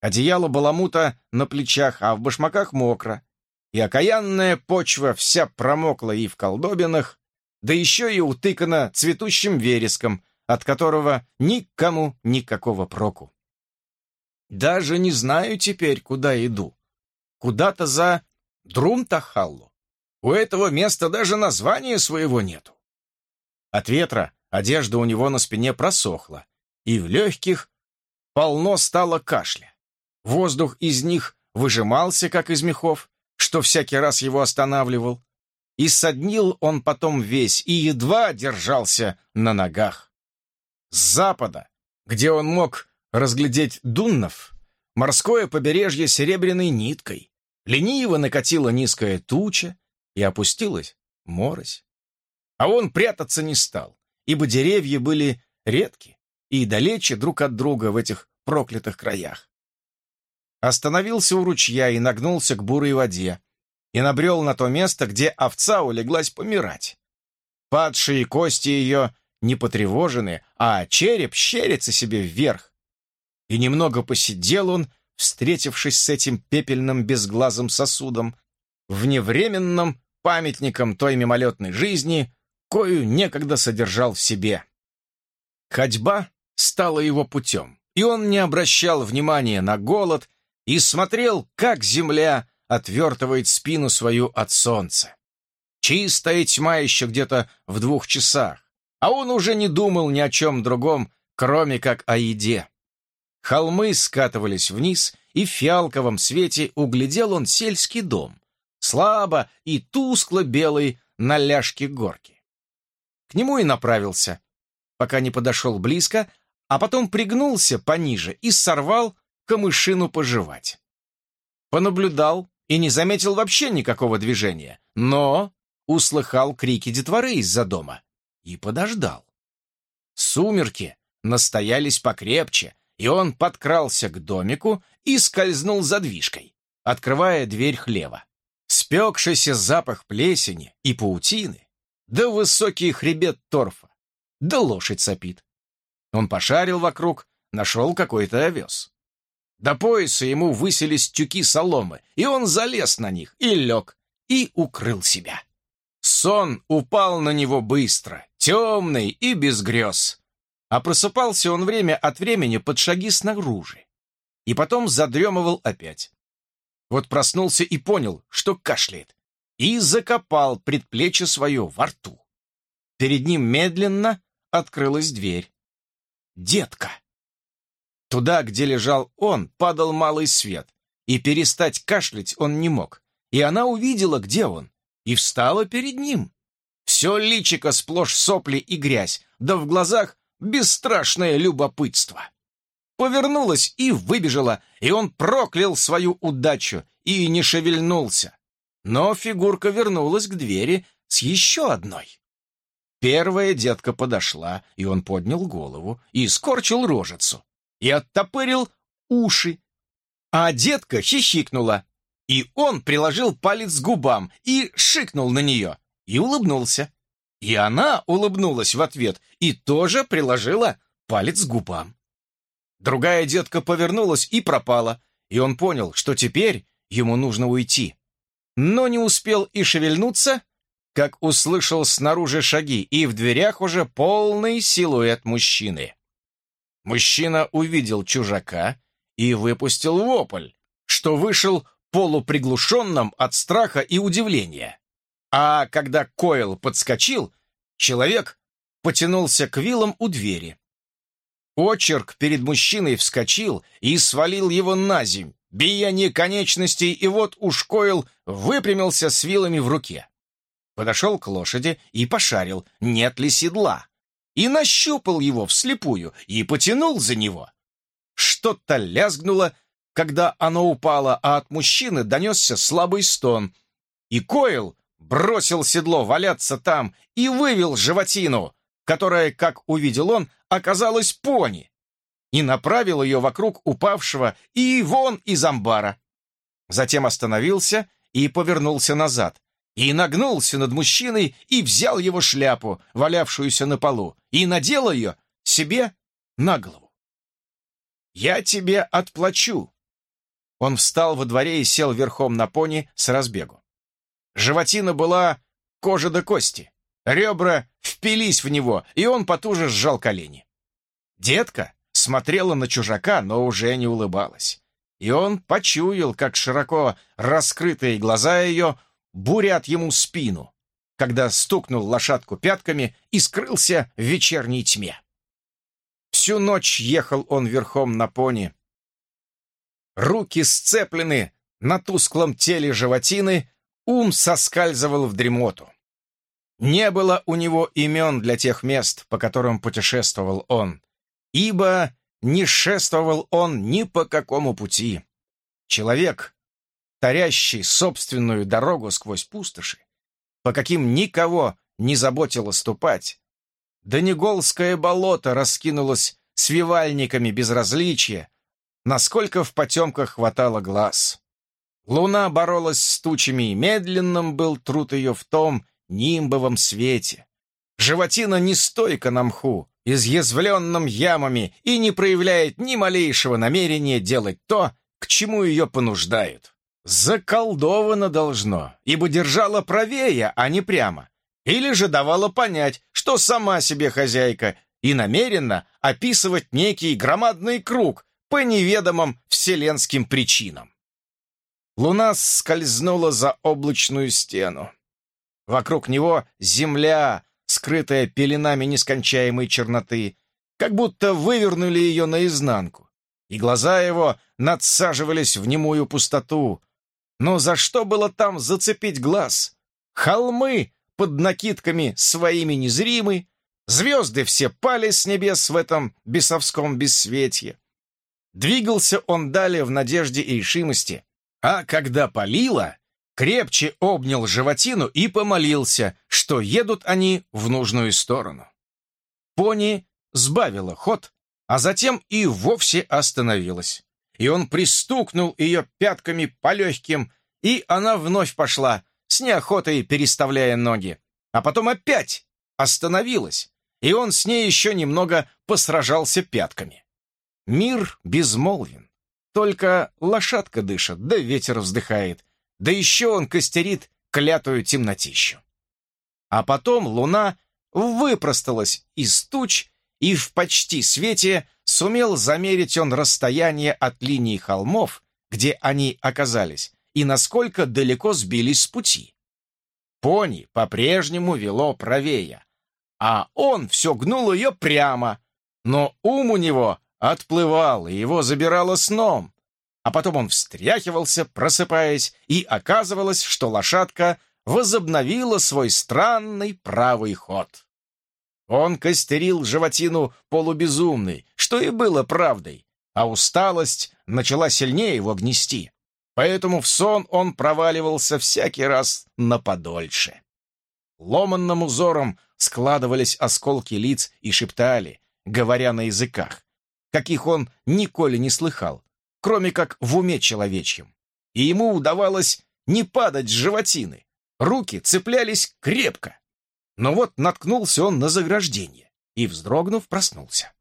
Одеяло баламута на плечах, а в башмаках мокро. И окаянная почва вся промокла и в колдобинах, да еще и утыкана цветущим вереском, от которого никому никакого проку. Даже не знаю теперь, куда иду. Куда-то за Друмтахаллу. У этого места даже названия своего нету. От ветра одежда у него на спине просохла, и в легких полно стало кашля. Воздух из них выжимался, как из мехов, что всякий раз его останавливал, и соднил он потом весь и едва держался на ногах. С запада, где он мог разглядеть Дуннов, морское побережье серебряной ниткой, лениво накатила низкая туча и опустилась морось. А он прятаться не стал, ибо деревья были редки и далече друг от друга в этих проклятых краях. Остановился у ручья и нагнулся к бурой воде, и набрел на то место, где овца улеглась помирать. Падшие кости ее не потревожены, а череп щерится себе вверх. И немного посидел он, встретившись с этим пепельным безглазым сосудом, вневременным памятником той мимолетной жизни, кою некогда содержал в себе. Ходьба стала его путем, и он не обращал внимания на голод и смотрел, как земля отвертывает спину свою от солнца. Чистая тьма еще где-то в двух часах, а он уже не думал ни о чем другом, кроме как о еде. Холмы скатывались вниз, и в фиалковом свете углядел он сельский дом, слабо и тускло белый на ляжке горки. К нему и направился, пока не подошел близко, а потом пригнулся пониже и сорвал камышину пожевать. Понаблюдал, и не заметил вообще никакого движения, но услыхал крики детворы из-за дома и подождал. Сумерки настоялись покрепче, и он подкрался к домику и скользнул задвижкой, открывая дверь хлева. Спекшийся запах плесени и паутины, да высокий хребет торфа, да лошадь сопит. Он пошарил вокруг, нашел какой-то овес. До пояса ему высились тюки соломы, и он залез на них и лег, и укрыл себя. Сон упал на него быстро, темный и без грез. А просыпался он время от времени под шаги снаружи. И потом задремывал опять. Вот проснулся и понял, что кашляет, и закопал предплечье свое во рту. Перед ним медленно открылась дверь. Детка! Туда, где лежал он, падал малый свет, и перестать кашлять он не мог. И она увидела, где он, и встала перед ним. Все личико сплошь сопли и грязь, да в глазах бесстрашное любопытство. Повернулась и выбежала, и он проклял свою удачу и не шевельнулся. Но фигурка вернулась к двери с еще одной. Первая детка подошла, и он поднял голову и скорчил рожицу и оттопырил уши. А детка хихикнула, и он приложил палец к губам и шикнул на нее, и улыбнулся. И она улыбнулась в ответ и тоже приложила палец к губам. Другая детка повернулась и пропала, и он понял, что теперь ему нужно уйти. Но не успел и шевельнуться, как услышал снаружи шаги, и в дверях уже полный силуэт мужчины. Мужчина увидел чужака и выпустил вопль, что вышел полуприглушенным от страха и удивления. А когда Койл подскочил, человек потянулся к вилам у двери. Очерк перед мужчиной вскочил и свалил его на земь, бияние конечностей, и вот уж Койл выпрямился с вилами в руке. Подошел к лошади и пошарил, нет ли седла и нащупал его вслепую и потянул за него. Что-то лязгнуло, когда оно упало, а от мужчины донесся слабый стон. И Койл бросил седло валяться там и вывел животину, которая, как увидел он, оказалась пони. И направил ее вокруг упавшего и вон из амбара. Затем остановился и повернулся назад, и нагнулся над мужчиной и взял его шляпу, валявшуюся на полу, и надел ее себе на голову. «Я тебе отплачу!» Он встал во дворе и сел верхом на пони с разбегу. Животина была кожа до кости. Ребра впились в него, и он потуже сжал колени. Детка смотрела на чужака, но уже не улыбалась. И он почуял, как широко раскрытые глаза ее бурят ему спину, когда стукнул лошадку пятками и скрылся в вечерней тьме. Всю ночь ехал он верхом на пони. Руки сцеплены на тусклом теле животины, ум соскальзывал в дремоту. Не было у него имен для тех мест, по которым путешествовал он, ибо не шествовал он ни по какому пути. Человек, тарящий собственную дорогу сквозь пустоши, по каким никого не заботило ступать, да Неголское болото раскинулось свивальниками безразличия, насколько в потемках хватало глаз. Луна боролась с тучами, и медленным был труд ее в том нимбовом свете. Животина не стойка на мху, изъязвленном ямами, и не проявляет ни малейшего намерения делать то, к чему ее понуждают. Заколдовано должно, ибо держала правее, а не прямо. Или же давала понять, что сама себе хозяйка, и намеренно описывать некий громадный круг по неведомым вселенским причинам. Луна скользнула за облачную стену. Вокруг него земля, скрытая пеленами нескончаемой черноты, как будто вывернули ее наизнанку, и глаза его надсаживались в немую пустоту, но за что было там зацепить глаз? Холмы под накидками своими незримы, звезды все пали с небес в этом бесовском бессветье. Двигался он далее в надежде и решимости, а когда полило, крепче обнял животину и помолился, что едут они в нужную сторону. Пони сбавила ход, а затем и вовсе остановилась и он пристукнул ее пятками по легким, и она вновь пошла, с неохотой переставляя ноги. А потом опять остановилась, и он с ней еще немного посражался пятками. Мир безмолвен. Только лошадка дышит, да ветер вздыхает, да еще он костерит клятую темнотищу. А потом луна выпросталась из туч и в почти свете сумел замерить он расстояние от линии холмов, где они оказались, и насколько далеко сбились с пути. Пони по-прежнему вело правее, а он все гнул ее прямо, но ум у него отплывал, и его забирало сном. А потом он встряхивался, просыпаясь, и оказывалось, что лошадка возобновила свой странный правый ход. Он костерил животину полубезумный, что и было правдой, а усталость начала сильнее его гнести. Поэтому в сон он проваливался всякий раз на подольше. Ломанным узором складывались осколки лиц и шептали, говоря на языках, каких он николи не слыхал, кроме как в уме человечьем. И ему удавалось не падать с животины. Руки цеплялись крепко, но вот наткнулся он на заграждение и, вздрогнув, проснулся.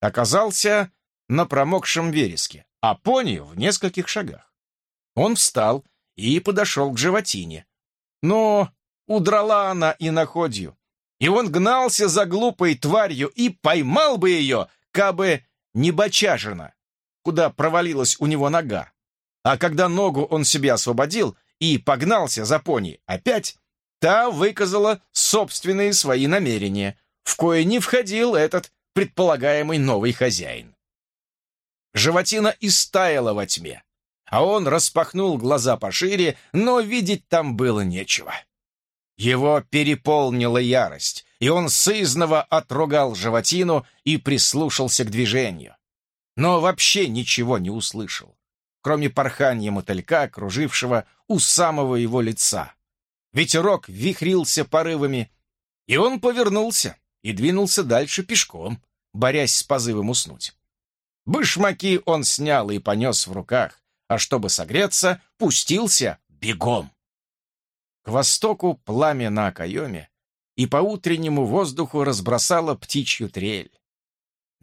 Оказался на промокшем вереске, а пони в нескольких шагах. Он встал и подошел к животине. Но удрала она и находью, и он гнался за глупой тварью и поймал бы ее, кабы не бочажина, куда провалилась у него нога. А когда ногу он себе освободил и погнался за пони опять, та выказала собственные свои намерения, в кое не входил этот предполагаемый новый хозяин. Животина истаяла во тьме, а он распахнул глаза пошире, но видеть там было нечего. Его переполнила ярость, и он сызново отругал животину и прислушался к движению. Но вообще ничего не услышал, кроме порхания мотылька, кружившего у самого его лица. Ветерок вихрился порывами, и он повернулся и двинулся дальше пешком, борясь с позывом уснуть. Башмаки он снял и понес в руках, а чтобы согреться, пустился бегом. К востоку пламя на окоеме, и по утреннему воздуху разбросало птичью трель.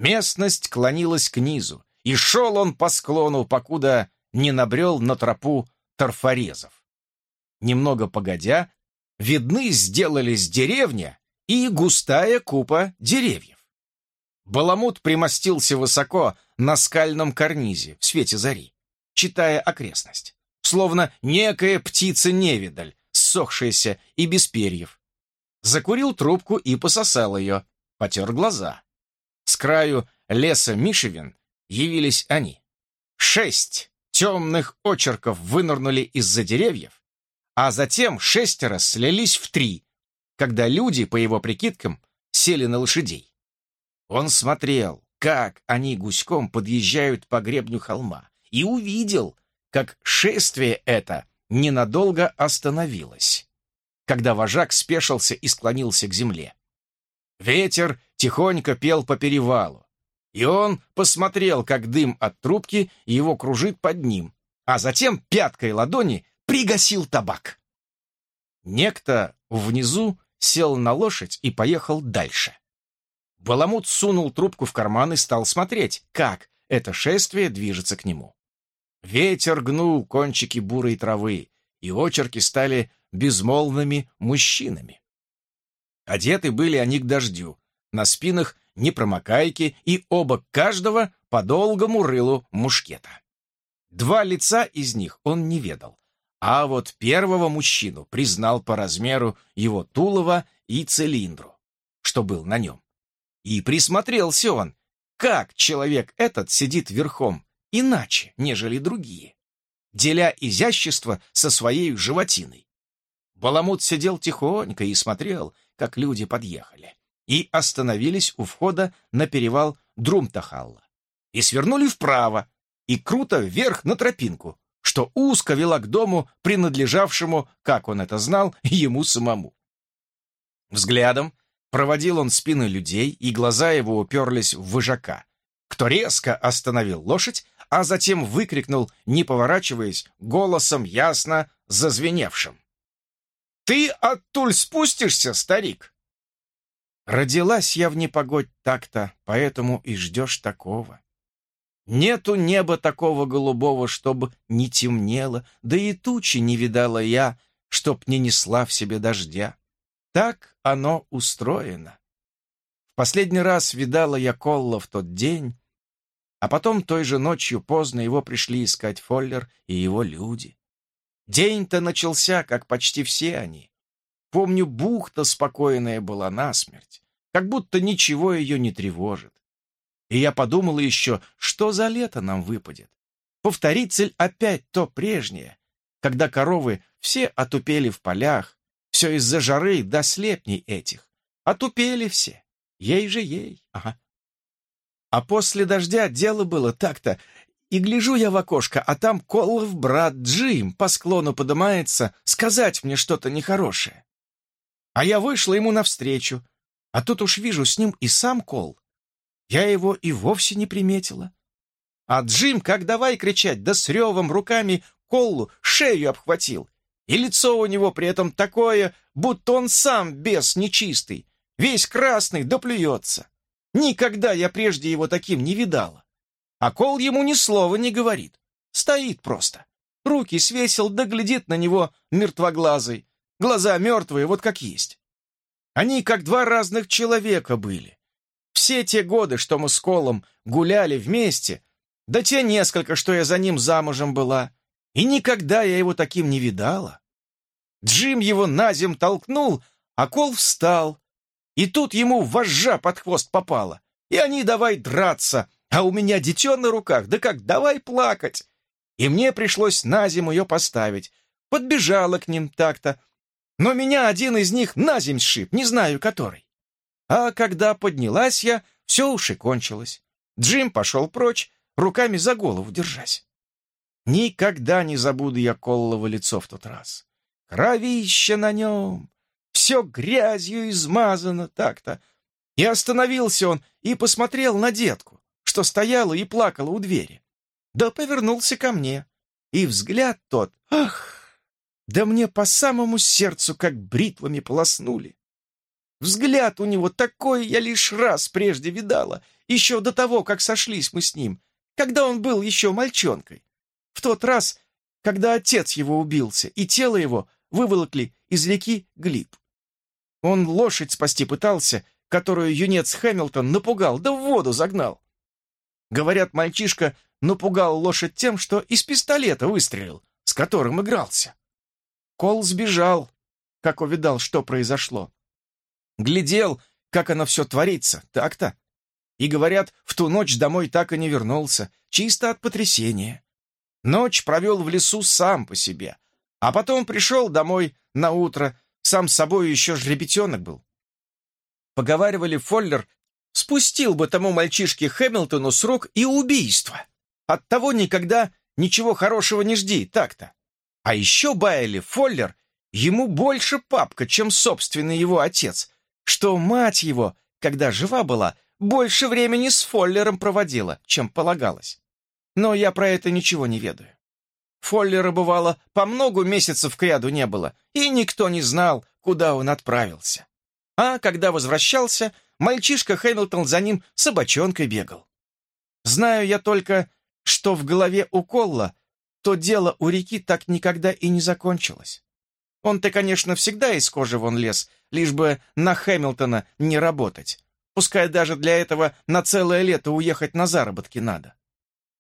Местность клонилась к низу, и шел он по склону, покуда не набрел на тропу торфорезов. Немного погодя, видны сделались деревня и густая купа деревьев. Баламут примостился высоко на скальном карнизе в свете зари, читая окрестность, словно некая птица-невидаль, ссохшаяся и без перьев. Закурил трубку и пососал ее, потер глаза. С краю леса Мишевин явились они. Шесть темных очерков вынырнули из-за деревьев, а затем шестеро слились в три, когда люди, по его прикидкам, сели на лошадей. Он смотрел, как они гуськом подъезжают по гребню холма, и увидел, как шествие это ненадолго остановилось, когда вожак спешился и склонился к земле. Ветер тихонько пел по перевалу, и он посмотрел, как дым от трубки его кружит под ним, а затем пяткой ладони пригасил табак. Некто внизу сел на лошадь и поехал дальше. Баламут сунул трубку в карман и стал смотреть, как это шествие движется к нему. Ветер гнул кончики бурой травы, и очерки стали безмолвными мужчинами. Одеты были они к дождю, на спинах непромокайки и оба каждого по долгому рылу мушкета. Два лица из них он не ведал, а вот первого мужчину признал по размеру его тулова и цилиндру, что был на нем. И присмотрелся он, как человек этот сидит верхом, иначе, нежели другие, деля изящество со своей животиной. Баламут сидел тихонько и смотрел, как люди подъехали и остановились у входа на перевал Друмтахалла. И свернули вправо, и круто вверх на тропинку, что узко вела к дому, принадлежавшему, как он это знал, ему самому. Взглядом проводил он спины людей, и глаза его уперлись в выжака, кто резко остановил лошадь, а затем выкрикнул, не поворачиваясь, голосом ясно зазвеневшим. «Ты оттуль спустишься, старик?» Родилась я в непогодь так-то, поэтому и ждешь такого. Нету неба такого голубого, чтоб не темнело, да и тучи не видала я, чтоб не несла в себе дождя. Так оно устроено. В последний раз видала я Колла в тот день, а потом той же ночью поздно его пришли искать Фоллер и его люди. День-то начался, как почти все они. Помню, бухта спокойная была насмерть как будто ничего ее не тревожит. И я подумал еще, что за лето нам выпадет. Повторится опять то прежнее, когда коровы все отупели в полях, все из-за жары до слепней этих. Отупели все. Ей же ей. Ага. А после дождя дело было так-то, и гляжу я в окошко, а там Колов брат Джим по склону подымается сказать мне что-то нехорошее. А я вышла ему навстречу, а тут уж вижу с ним и сам Кол. Я его и вовсе не приметила. А Джим, как давай кричать, да с ревом руками Коллу шею обхватил. И лицо у него при этом такое, будто он сам бес нечистый, весь красный, да плюется. Никогда я прежде его таким не видала. А Кол ему ни слова не говорит. Стоит просто. Руки свесил, да глядит на него мертвоглазый. Глаза мертвые, вот как есть. Они как два разных человека были. Все те годы, что мы с Колом гуляли вместе, да те несколько, что я за ним замужем была, и никогда я его таким не видала. Джим его на зем толкнул, а Кол встал, и тут ему вожжа под хвост попала, и они давай драться, а у меня дитё на руках, да как давай плакать. И мне пришлось на зиму ее поставить. Подбежала к ним так-то, но меня один из них на земь сшиб, не знаю который. А когда поднялась я, все уж кончилось. Джим пошел прочь, руками за голову держась. Никогда не забуду я Коллово лицо в тот раз. Кровище на нем, все грязью измазано так-то. И остановился он и посмотрел на детку, что стояла и плакала у двери. Да повернулся ко мне. И взгляд тот, ах, да мне по самому сердцу как бритвами полоснули. Взгляд у него такой я лишь раз прежде видала, еще до того, как сошлись мы с ним, когда он был еще мальчонкой. В тот раз, когда отец его убился, и тело его выволокли из реки Глиб. Он лошадь спасти пытался, которую юнец Хэмилтон напугал, да в воду загнал. Говорят, мальчишка напугал лошадь тем, что из пистолета выстрелил, с которым игрался. Кол сбежал, как увидал, что произошло. Глядел, как оно все творится, так-то. И, говорят, в ту ночь домой так и не вернулся, чисто от потрясения. Ночь провел в лесу сам по себе, а потом пришел домой на утро, сам с собой еще ж ребятенок был. Поговаривали, Фоллер спустил бы тому мальчишке Хэмилтону срок и убийство. От того никогда ничего хорошего не жди, так-то. А еще баяли Фоллер ему больше папка, чем собственный его отец, что мать его, когда жива была, больше времени с Фоллером проводила, чем полагалось. Но я про это ничего не ведаю. Фоллера, бывало, по многу месяцев кряду не было, и никто не знал, куда он отправился. А когда возвращался, мальчишка Хэмилтон за ним собачонкой бегал. Знаю я только, что в голове у Колла то дело у реки так никогда и не закончилось. Он-то, конечно, всегда из кожи вон лез, лишь бы на Хэмилтона не работать. Пускай даже для этого на целое лето уехать на заработки надо.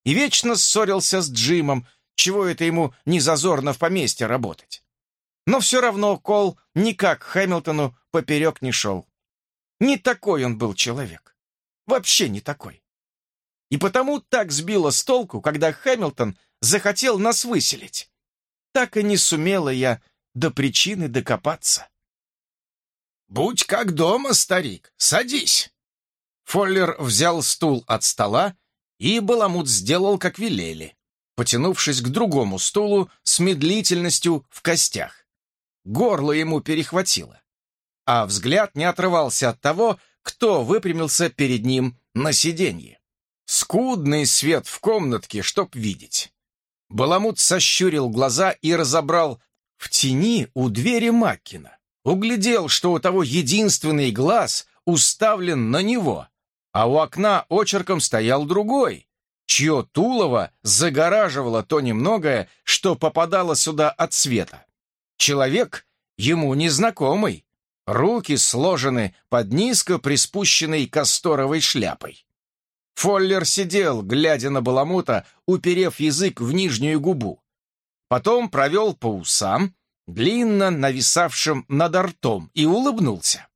И вечно ссорился с Джимом, чего это ему не зазорно в поместье работать. Но все равно Кол никак Хэмилтону поперек не шел. Не такой он был человек. Вообще не такой. И потому так сбило с толку, когда Хэмилтон захотел нас выселить. Так и не сумела я до причины докопаться. «Будь как дома, старик, садись!» Фоллер взял стул от стола, и Баламут сделал, как велели, потянувшись к другому стулу с медлительностью в костях. Горло ему перехватило, а взгляд не отрывался от того, кто выпрямился перед ним на сиденье. Скудный свет в комнатке, чтоб видеть. Баламут сощурил глаза и разобрал в тени у двери Маккина. Углядел, что у того единственный глаз уставлен на него, а у окна очерком стоял другой, чье тулово загораживало то немногое, что попадало сюда от света. Человек ему незнакомый, руки сложены под низко приспущенной касторовой шляпой. Фоллер сидел, глядя на Баламута, уперев язык в нижнюю губу. Потом провел по усам, длинно нависавшим над ртом, и улыбнулся.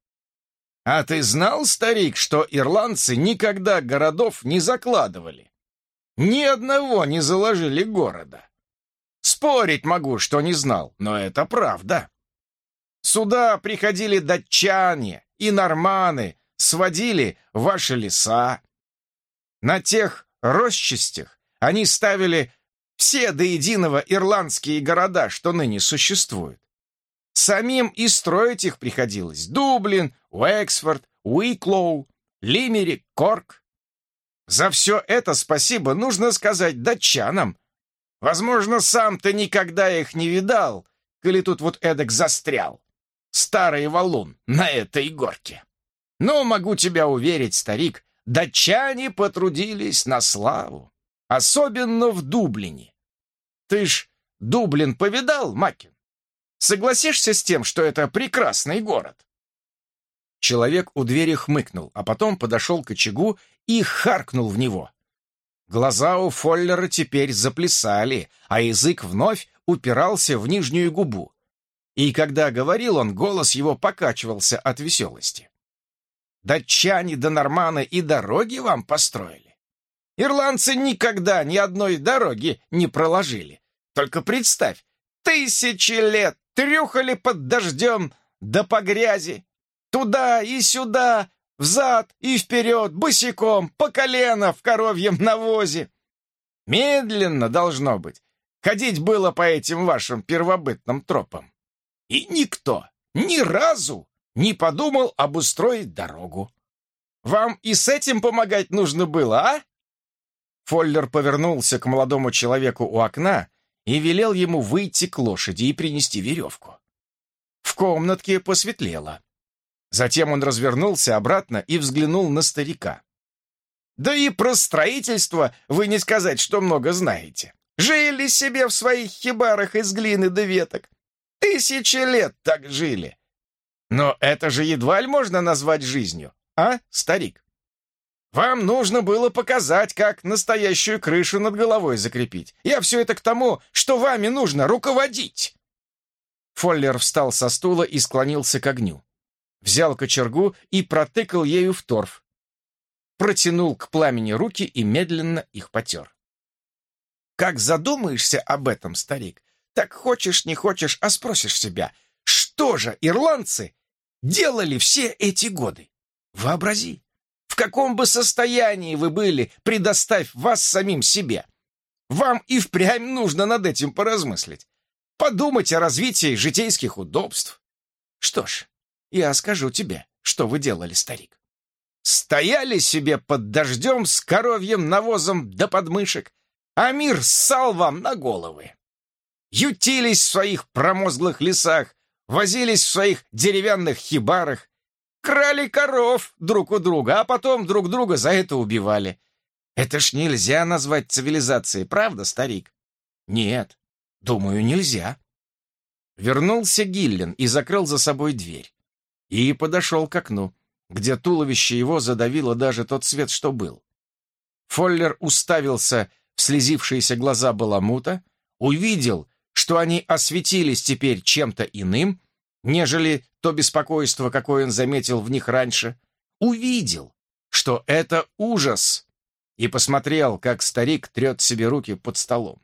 «А ты знал, старик, что ирландцы никогда городов не закладывали? Ни одного не заложили города. Спорить могу, что не знал, но это правда. Сюда приходили датчане и норманы, сводили ваши леса. На тех росчастях они ставили все до единого ирландские города, что ныне существуют. Самим и строить их приходилось. Дублин, Уэксфорд, Уиклоу, Лимерик, Корк. За все это спасибо нужно сказать датчанам. Возможно, сам ты никогда их не видал, коли тут вот эдак застрял. Старый валун на этой горке. Но могу тебя уверить, старик, датчане потрудились на славу. Особенно в Дублине. Ты ж Дублин повидал, Макин? Согласишься с тем, что это прекрасный город?» Человек у двери хмыкнул, а потом подошел к очагу и харкнул в него. Глаза у Фоллера теперь заплясали, а язык вновь упирался в нижнюю губу. И когда говорил он, голос его покачивался от веселости. «Датчане да норманы и дороги вам построили. Ирландцы никогда ни одной дороги не проложили. Только представь, тысячи лет трюхали под дождем, да по грязи, туда и сюда, взад и вперед, босиком, по колено в коровьем навозе. Медленно должно быть. Ходить было по этим вашим первобытным тропам. И никто ни разу не подумал обустроить дорогу. Вам и с этим помогать нужно было, а? Фоллер повернулся к молодому человеку у окна и велел ему выйти к лошади и принести веревку. В комнатке посветлело. Затем он развернулся обратно и взглянул на старика. «Да и про строительство вы не сказать, что много знаете. Жили себе в своих хибарах из глины да веток. Тысячи лет так жили. Но это же едва ли можно назвать жизнью, а, старик? Вам нужно было показать, как настоящую крышу над головой закрепить. Я все это к тому, что вами нужно руководить. Фоллер встал со стула и склонился к огню. Взял кочергу и протыкал ею в торф. Протянул к пламени руки и медленно их потер. Как задумаешься об этом, старик, так хочешь, не хочешь, а спросишь себя, что же ирландцы делали все эти годы? Вообрази, в каком бы состоянии вы были, предоставь вас самим себе. Вам и впрямь нужно над этим поразмыслить. Подумать о развитии житейских удобств. Что ж, я скажу тебе, что вы делали, старик. Стояли себе под дождем с коровьим навозом до подмышек, а мир ссал вам на головы. Ютились в своих промозглых лесах, возились в своих деревянных хибарах, крали коров друг у друга, а потом друг друга за это убивали. Это ж нельзя назвать цивилизацией, правда, старик? Нет, думаю, нельзя. Вернулся Гиллен и закрыл за собой дверь. И подошел к окну, где туловище его задавило даже тот свет, что был. Фоллер уставился в слезившиеся глаза Баламута, увидел, что они осветились теперь чем-то иным, нежели то беспокойство, какое он заметил в них раньше, увидел, что это ужас, и посмотрел, как старик трет себе руки под столом.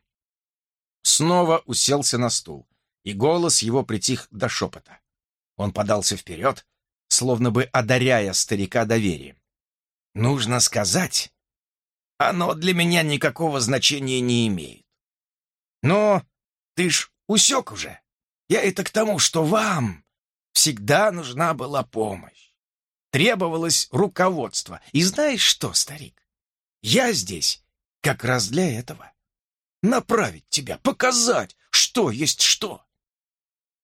Снова уселся на стул, и голос его притих до шепота. Он подался вперед, словно бы одаряя старика доверием. «Нужно сказать, оно для меня никакого значения не имеет. Но ты ж усек уже. Я это к тому, что вам всегда нужна была помощь. Требовалось руководство. И знаешь что, старик? Я здесь как раз для этого. Направить тебя, показать, что есть что.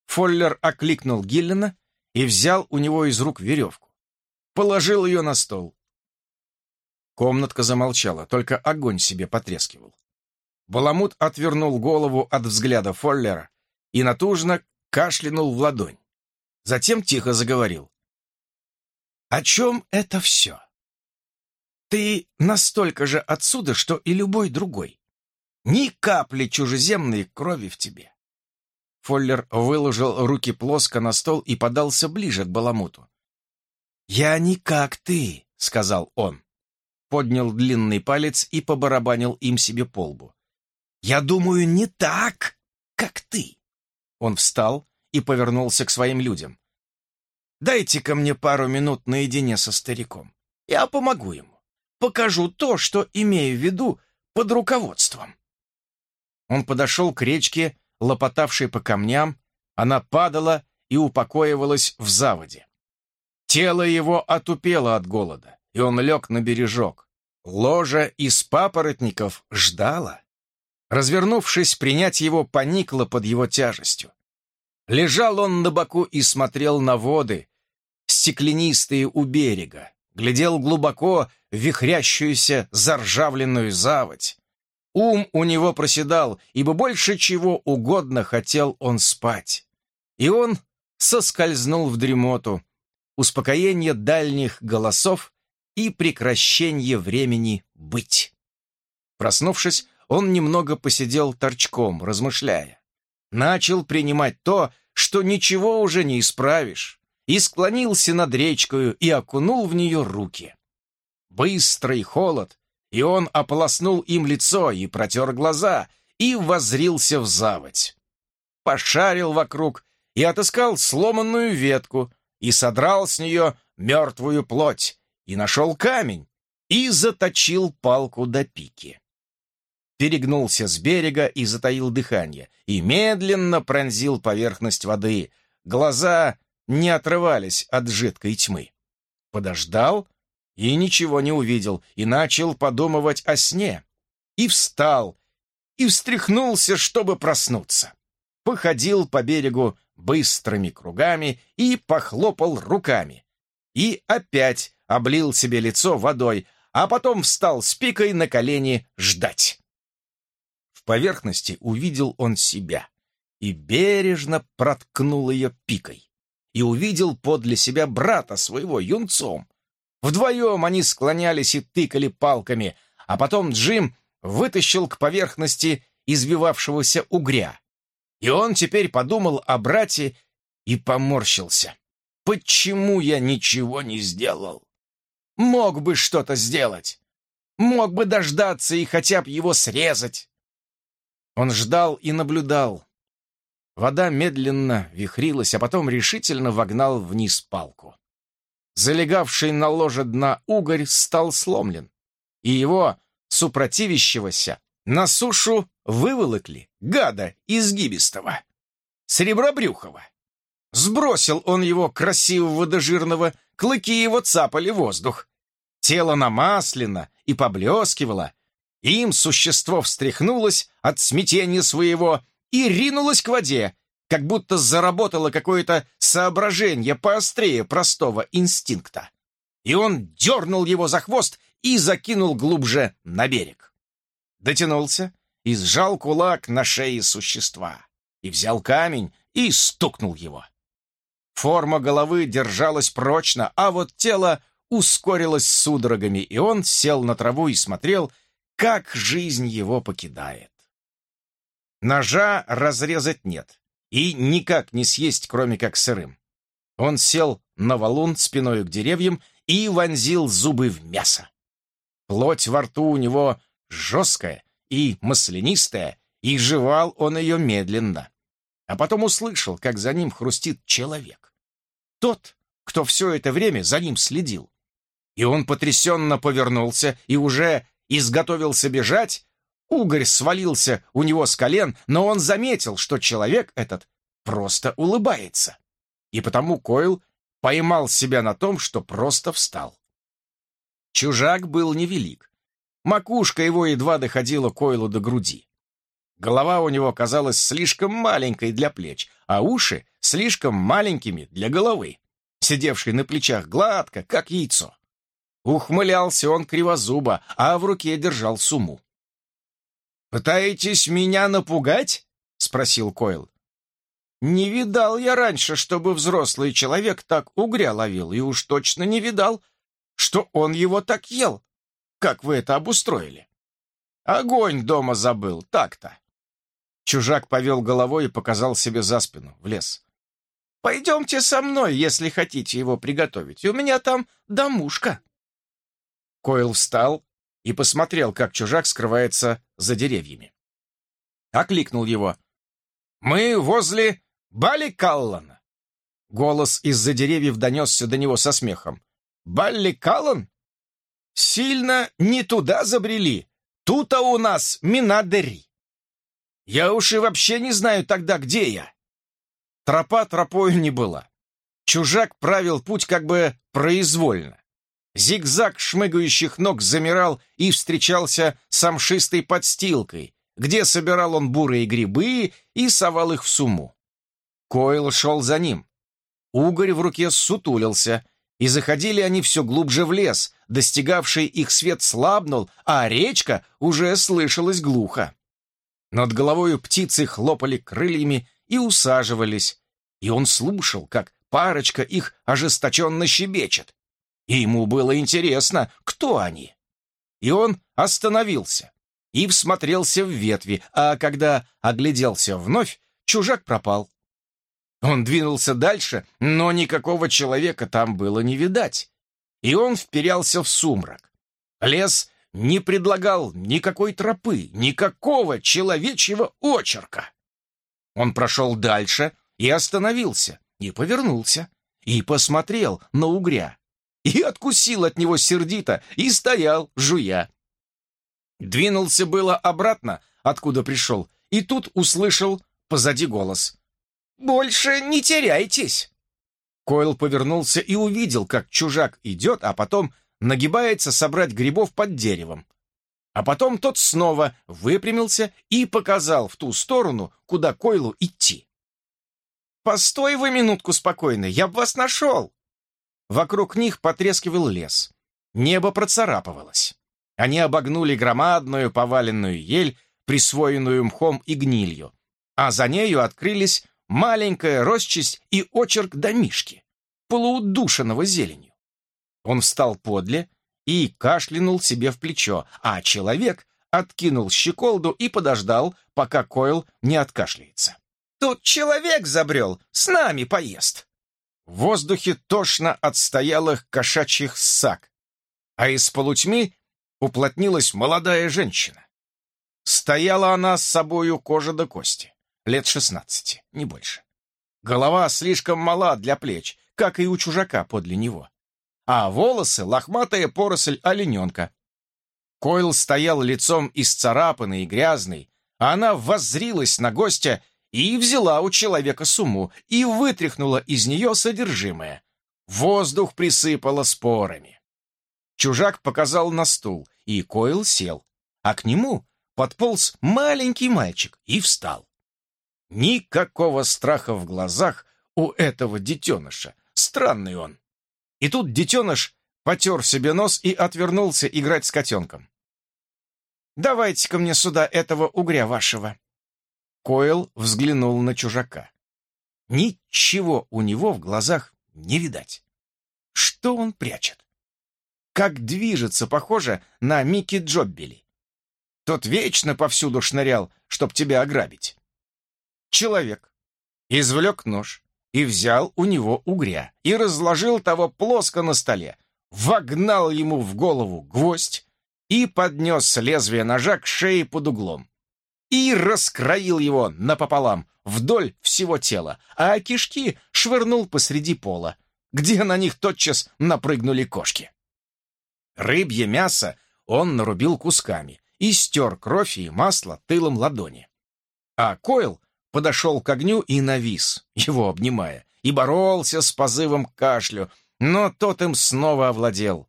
Фоллер окликнул Гиллена и взял у него из рук веревку. Положил ее на стол. Комнатка замолчала, только огонь себе потрескивал. Баламут отвернул голову от взгляда Фоллера и натужно кашлянул в ладонь. Затем тихо заговорил. «О чем это все? Ты настолько же отсюда, что и любой другой. Ни капли чужеземной крови в тебе». Фоллер выложил руки плоско на стол и подался ближе к Баламуту. «Я не как ты», — сказал он поднял длинный палец и побарабанил им себе по лбу. «Я думаю, не так, как ты!» Он встал и повернулся к своим людям. «Дайте-ка мне пару минут наедине со стариком. Я помогу ему. Покажу то, что имею в виду под руководством». Он подошел к речке, лопотавшей по камням. Она падала и упокоивалась в заводе. Тело его отупело от голода и он лег на бережок. Ложа из папоротников ждала. Развернувшись, принять его поникло под его тяжестью. Лежал он на боку и смотрел на воды, стеклянистые у берега, глядел глубоко в вихрящуюся заржавленную заводь. Ум у него проседал, ибо больше чего угодно хотел он спать. И он соскользнул в дремоту. Успокоение дальних голосов и прекращение времени быть. Проснувшись, он немного посидел торчком, размышляя. Начал принимать то, что ничего уже не исправишь, и склонился над речкою и окунул в нее руки. Быстрый холод, и он ополоснул им лицо и протер глаза, и возрился в заводь. Пошарил вокруг и отыскал сломанную ветку, и содрал с нее мертвую плоть, и нашел камень, и заточил палку до пики. Перегнулся с берега и затаил дыхание, и медленно пронзил поверхность воды. Глаза не отрывались от жидкой тьмы. Подождал и ничего не увидел, и начал подумывать о сне, и встал, и встряхнулся, чтобы проснуться. Походил по берегу быстрыми кругами и похлопал руками. И опять облил себе лицо водой, а потом встал с пикой на колени ждать. Поверхности увидел он себя и бережно проткнул ее пикой. И увидел подле себя брата своего юнцом. Вдвоем они склонялись и тыкали палками, а потом Джим вытащил к поверхности извивавшегося угря. И он теперь подумал о брате и поморщился. «Почему я ничего не сделал? Мог бы что-то сделать. Мог бы дождаться и хотя бы его срезать». Он ждал и наблюдал. Вода медленно вихрилась, а потом решительно вогнал вниз палку. Залегавший на ложе дна угорь стал сломлен, и его, супротивящегося, на сушу выволокли гада изгибистого, сребробрюхого. Сбросил он его красивого да жирного, клыки его цапали воздух. Тело намаслено и поблескивало. Им существо встряхнулось от смятения своего и ринулось к воде, как будто заработало какое-то соображение поострее простого инстинкта. И он дернул его за хвост и закинул глубже на берег дотянулся и сжал кулак на шее существа, и взял камень и стукнул его. Форма головы держалась прочно, а вот тело ускорилось судорогами, и он сел на траву и смотрел, как жизнь его покидает. Ножа разрезать нет, и никак не съесть, кроме как сырым. Он сел на валун спиной к деревьям и вонзил зубы в мясо. Плоть во рту у него жесткая и маслянистая, и жевал он ее медленно. А потом услышал, как за ним хрустит человек. Тот, кто все это время за ним следил. И он потрясенно повернулся и уже изготовился бежать. Угорь свалился у него с колен, но он заметил, что человек этот просто улыбается. И потому Койл поймал себя на том, что просто встал. Чужак был невелик, Макушка его едва доходила Койлу до груди. Голова у него казалась слишком маленькой для плеч, а уши слишком маленькими для головы, сидевшей на плечах гладко, как яйцо. Ухмылялся он кривозубо, а в руке держал суму. «Пытаетесь меня напугать?» — спросил Койл. «Не видал я раньше, чтобы взрослый человек так угря ловил, и уж точно не видал, что он его так ел. Как вы это обустроили? Огонь дома забыл, так-то. Чужак повел головой и показал себе за спину, в лес. «Пойдемте со мной, если хотите его приготовить. У меня там домушка». Койл встал и посмотрел, как чужак скрывается за деревьями. Окликнул его. «Мы возле Баликаллана». Голос из-за деревьев донесся до него со смехом. «Балликаллан? Сильно не туда забрели. Тут-то у нас Минадери. Я уж и вообще не знаю тогда, где я. Тропа тропою не была. Чужак правил путь как бы произвольно. Зигзаг шмыгающих ног замирал и встречался с амшистой подстилкой, где собирал он бурые грибы и совал их в сумму. Койл шел за ним. Угорь в руке сутулился — и заходили они все глубже в лес, достигавший их свет слабнул, а речка уже слышалась глухо. Над головою птицы хлопали крыльями и усаживались, и он слушал, как парочка их ожесточенно щебечет. И ему было интересно, кто они. И он остановился и всмотрелся в ветви, а когда огляделся вновь, чужак пропал. Он двинулся дальше, но никакого человека там было не видать. И он вперялся в сумрак. Лес не предлагал никакой тропы, никакого человечьего очерка. Он прошел дальше и остановился, и повернулся, и посмотрел на угря, и откусил от него сердито, и стоял, жуя. Двинулся было обратно, откуда пришел, и тут услышал позади голос. «Больше не теряйтесь!» Койл повернулся и увидел, как чужак идет, а потом нагибается собрать грибов под деревом. А потом тот снова выпрямился и показал в ту сторону, куда Койлу идти. «Постой вы минутку спокойно, я б вас нашел!» Вокруг них потрескивал лес. Небо процарапывалось. Они обогнули громадную поваленную ель, присвоенную мхом и гнилью, а за нею открылись маленькая росчесть и очерк домишки, полуудушенного зеленью. Он встал подле и кашлянул себе в плечо, а человек откинул щеколду и подождал, пока Койл не откашляется. «Тут человек забрел, с нами поест!» В воздухе тошно от стоялых кошачьих ссак, а из полутьмы уплотнилась молодая женщина. Стояла она с собою кожа до кости, лет шестнадцати, не больше. Голова слишком мала для плеч, как и у чужака подле него. А волосы — лохматая поросль олененка. Койл стоял лицом исцарапанный и грязный, а она воззрилась на гостя и взяла у человека сумму и вытряхнула из нее содержимое. Воздух присыпало спорами. Чужак показал на стул, и Койл сел, а к нему подполз маленький мальчик и встал. Никакого страха в глазах у этого детеныша. Странный он. И тут детеныш потер себе нос и отвернулся играть с котенком. «Давайте-ка мне сюда этого угря вашего». Койл взглянул на чужака. Ничего у него в глазах не видать. Что он прячет? Как движется, похоже на Микки Джоббели. Тот вечно повсюду шнырял, чтоб тебя ограбить. Человек извлек нож и взял у него угря и разложил того плоско на столе, вогнал ему в голову гвоздь и поднес лезвие ножа к шее под углом и раскроил его напополам вдоль всего тела, а кишки швырнул посреди пола, где на них тотчас напрыгнули кошки. Рыбье мясо он нарубил кусками, и стер кровь и масло тылом ладони. А Койл подошел к огню и навис, его обнимая, и боролся с позывом к кашлю, но тот им снова овладел.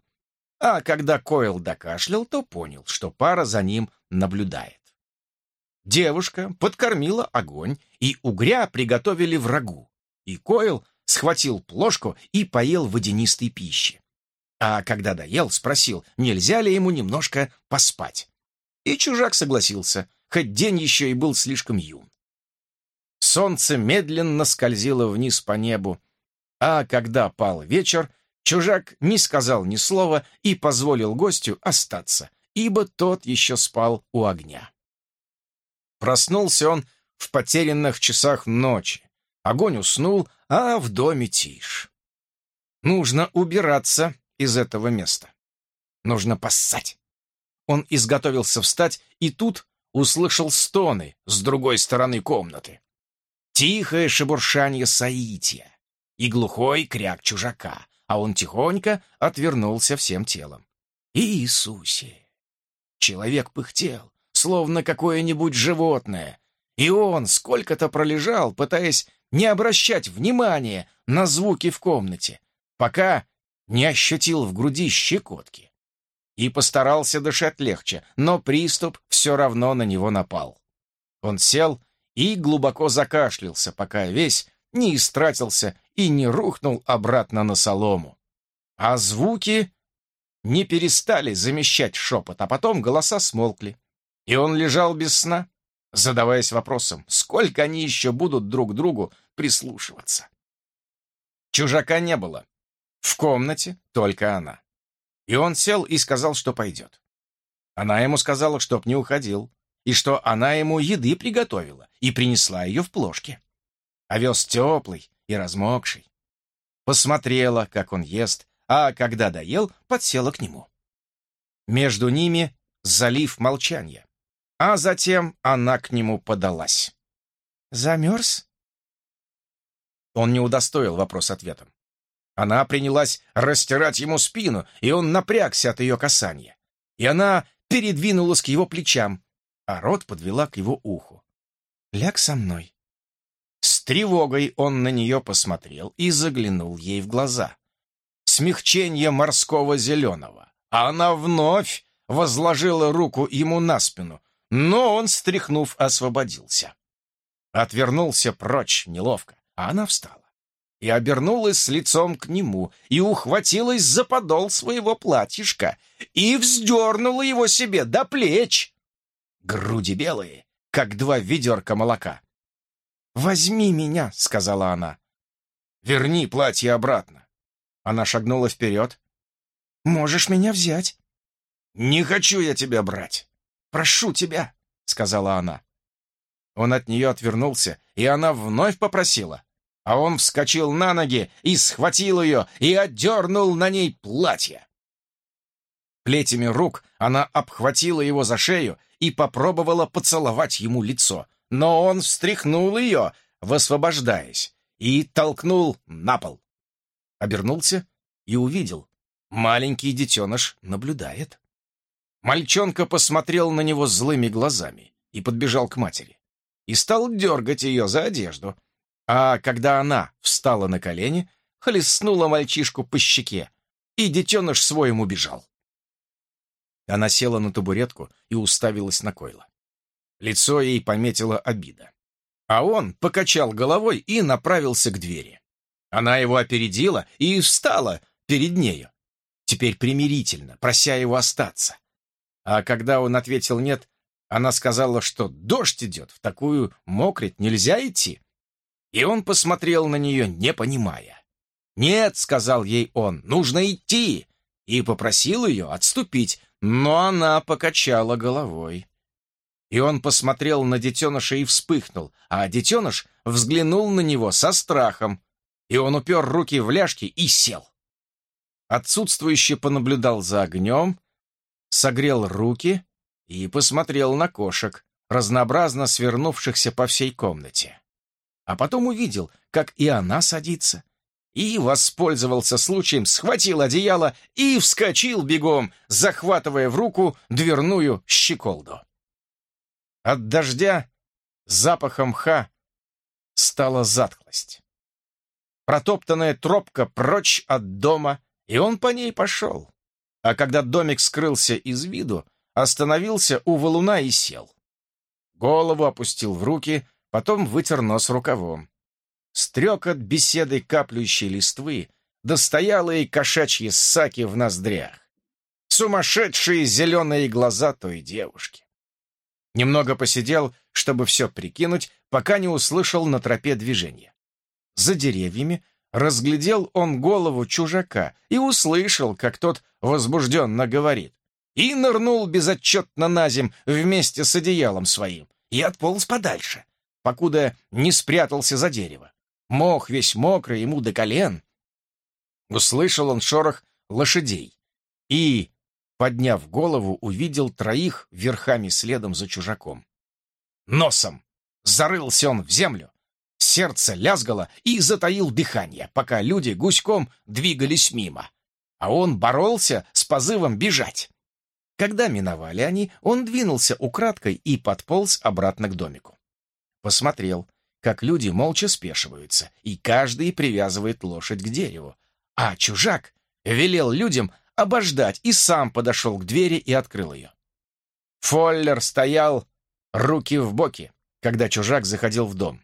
А когда Койл докашлял, то понял, что пара за ним наблюдает. Девушка подкормила огонь, и угря приготовили врагу, и Койл схватил плошку и поел водянистой пищи. А когда доел, спросил, нельзя ли ему немножко поспать. И чужак согласился, хоть день еще и был слишком юн. Солнце медленно скользило вниз по небу, а когда пал вечер, чужак не сказал ни слова и позволил гостю остаться, ибо тот еще спал у огня. Проснулся он в потерянных часах ночи. Огонь уснул, а в доме тишь. Нужно убираться из этого места. Нужно поссать. Он изготовился встать, и тут услышал стоны с другой стороны комнаты. Тихое шебуршание Саития и глухой кряк чужака, а он тихонько отвернулся всем телом. Иисусе! Человек пыхтел, словно какое-нибудь животное, и он сколько-то пролежал, пытаясь не обращать внимания на звуки в комнате, пока не ощутил в груди щекотки и постарался дышать легче, но приступ все равно на него напал. Он сел и глубоко закашлялся, пока весь не истратился и не рухнул обратно на солому. А звуки не перестали замещать шепот, а потом голоса смолкли. И он лежал без сна, задаваясь вопросом, сколько они еще будут друг другу прислушиваться. Чужака не было. В комнате только она. И он сел и сказал, что пойдет. Она ему сказала, чтоб не уходил, и что она ему еды приготовила и принесла ее в плошке. Овес теплый и размокший. Посмотрела, как он ест, а когда доел, подсела к нему. Между ними залив молчания, а затем она к нему подалась. «Замерз?» Он не удостоил вопрос ответом. Она принялась растирать ему спину, и он напрягся от ее касания. И она передвинулась к его плечам, а рот подвела к его уху. «Ляг со мной». С тревогой он на нее посмотрел и заглянул ей в глаза. Смягчение морского зеленого. А она вновь возложила руку ему на спину, но он, стряхнув, освободился. Отвернулся прочь неловко, а она встала и обернулась с лицом к нему, и ухватилась за подол своего платьишка, и вздернула его себе до плеч. Груди белые, как два ведерка молока. «Возьми меня», — сказала она. «Верни платье обратно». Она шагнула вперед. «Можешь меня взять». «Не хочу я тебя брать. Прошу тебя», — сказала она. Он от нее отвернулся, и она вновь попросила. А он вскочил на ноги и схватил ее, и отдернул на ней платье. Плетями рук она обхватила его за шею и попробовала поцеловать ему лицо, но он встряхнул ее, высвобождаясь, и толкнул на пол. Обернулся и увидел. Маленький детеныш наблюдает. Мальчонка посмотрел на него злыми глазами и подбежал к матери. И стал дергать ее за одежду. А когда она встала на колени, хлестнула мальчишку по щеке, и детеныш своим убежал. Она села на табуретку и уставилась на Койла. Лицо ей пометила обида. А он покачал головой и направился к двери. Она его опередила и встала перед нею. Теперь примирительно, прося его остаться. А когда он ответил «нет», она сказала, что дождь идет, в такую мокрить нельзя идти. И он посмотрел на нее, не понимая. «Нет», — сказал ей он, — «нужно идти», и попросил ее отступить, но она покачала головой. И он посмотрел на детеныша и вспыхнул, а детеныш взглянул на него со страхом, и он упер руки в ляжки и сел. Отсутствующий понаблюдал за огнем, согрел руки и посмотрел на кошек, разнообразно свернувшихся по всей комнате. А потом увидел, как и она садится, и воспользовался случаем, схватил одеяло и вскочил бегом, захватывая в руку дверную щеколду. От дождя запахом мха стала затхлость. Протоптанная тропка прочь от дома, и он по ней пошел. А когда домик скрылся из виду, остановился у валуна и сел. Голову опустил в руки, потом вытер нос рукавом. Стрекот беседы каплющей листвы, достоялые кошачьи ссаки в ноздрях. Сумасшедшие зеленые глаза той девушки. Немного посидел, чтобы все прикинуть, пока не услышал на тропе движения. За деревьями разглядел он голову чужака и услышал, как тот возбужденно говорит. И нырнул безотчетно на земь вместе с одеялом своим и отполз подальше, покуда не спрятался за дерево. Мох весь мокрый, ему до колен. Услышал он шорох лошадей и, подняв голову, увидел троих верхами следом за чужаком. Носом зарылся он в землю, сердце лязгало и затаил дыхание, пока люди гуськом двигались мимо, а он боролся с позывом бежать. Когда миновали они, он двинулся украдкой и подполз обратно к домику. Посмотрел, как люди молча спешиваются, и каждый привязывает лошадь к дереву, а чужак велел людям обождать и сам подошел к двери и открыл ее. Фоллер стоял, руки в боки, когда чужак заходил в дом.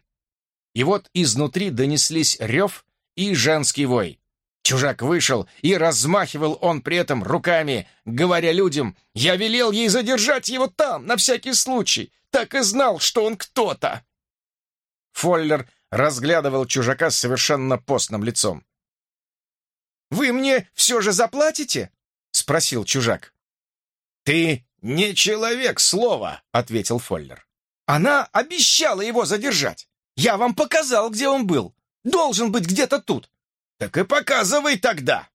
И вот изнутри донеслись рев и женский вой. Чужак вышел, и размахивал он при этом руками, говоря людям, «Я велел ей задержать его там, на всякий случай, так и знал, что он кто-то!» Фоллер разглядывал чужака с совершенно постным лицом. «Вы мне все же заплатите?» — спросил чужак. «Ты не человек слова», — ответил Фоллер. «Она обещала его задержать. Я вам показал, где он был. Должен быть где-то тут. Так и показывай тогда!»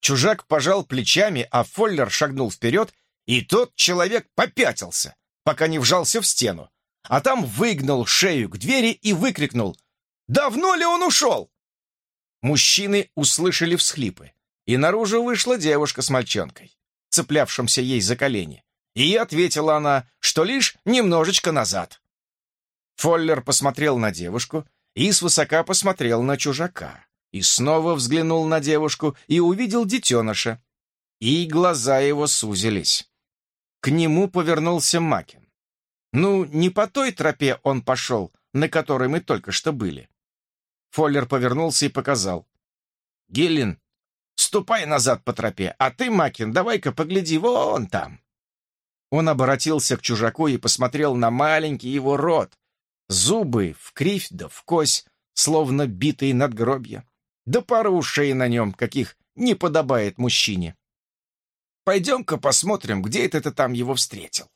Чужак пожал плечами, а Фоллер шагнул вперед, и тот человек попятился, пока не вжался в стену, а там выгнал шею к двери и выкрикнул «Давно ли он ушел?» Мужчины услышали всхлипы, и наружу вышла девушка с мальчонкой, цеплявшимся ей за колени, и ответила она, что лишь немножечко назад. Фоллер посмотрел на девушку и свысока посмотрел на чужака, и снова взглянул на девушку и увидел детеныша, и глаза его сузились. К нему повернулся Макин. «Ну, не по той тропе он пошел, на которой мы только что были». Фоллер повернулся и показал. «Гиллин, ступай назад по тропе, а ты, Макин, давай-ка погляди вон там». Он обратился к чужаку и посмотрел на маленький его рот. Зубы в кривь да в кось, словно битые надгробья. Да пара ушей на нем, каких не подобает мужчине. Пойдем-ка посмотрим, где это ты там его встретил.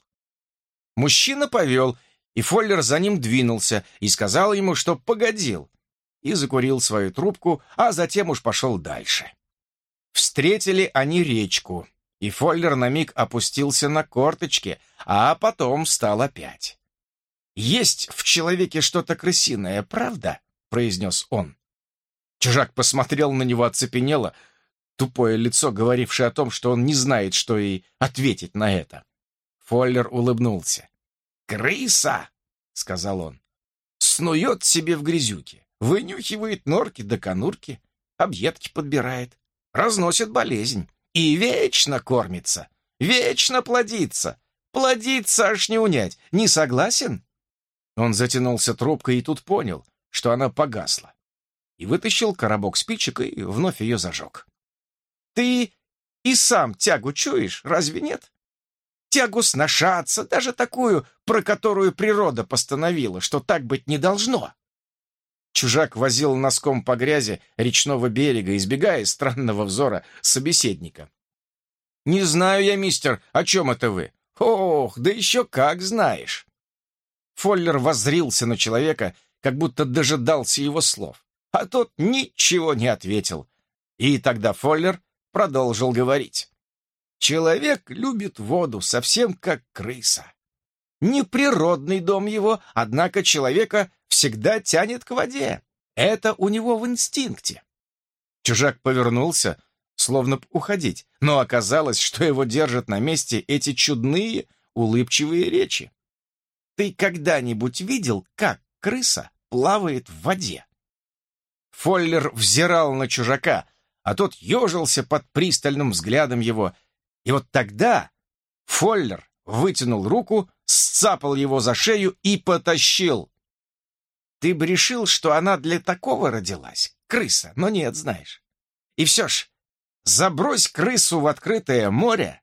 Мужчина повел, и Фоллер за ним двинулся и сказал ему, что погодил, и закурил свою трубку, а затем уж пошел дальше. Встретили они речку, и Фоллер на миг опустился на корточки, а потом встал опять. «Есть в человеке что-то крысиное, правда?» — произнес он. Чужак посмотрел на него оцепенело, тупое лицо, говорившее о том, что он не знает, что и ответить на это. Фоллер улыбнулся. «Крыса!» — сказал он. «Снует себе в грязюке, вынюхивает норки да конурки, объедки подбирает, разносит болезнь и вечно кормится, вечно плодится. Плодится аж не унять. Не согласен?» Он затянулся трубкой и тут понял, что она погасла и вытащил коробок спичек и вновь ее зажег. «Ты и сам тягу чуешь, разве нет? Тягу сношаться, даже такую, про которую природа постановила, что так быть не должно». Чужак возил носком по грязи речного берега, избегая странного взора собеседника. «Не знаю я, мистер, о чем это вы?» «Ох, да еще как знаешь!» Фоллер воззрился на человека, как будто дожидался его слов а тот ничего не ответил. И тогда Фоллер продолжил говорить. «Человек любит воду, совсем как крыса. Неприродный дом его, однако человека всегда тянет к воде. Это у него в инстинкте». Чужак повернулся, словно уходить, но оказалось, что его держат на месте эти чудные, улыбчивые речи. «Ты когда-нибудь видел, как крыса плавает в воде?» Фоллер взирал на чужака, а тот ежился под пристальным взглядом его. И вот тогда Фоллер вытянул руку, сцапал его за шею и потащил. Ты бы решил, что она для такого родилась, крыса, но нет, знаешь. И все ж, забрось крысу в открытое море,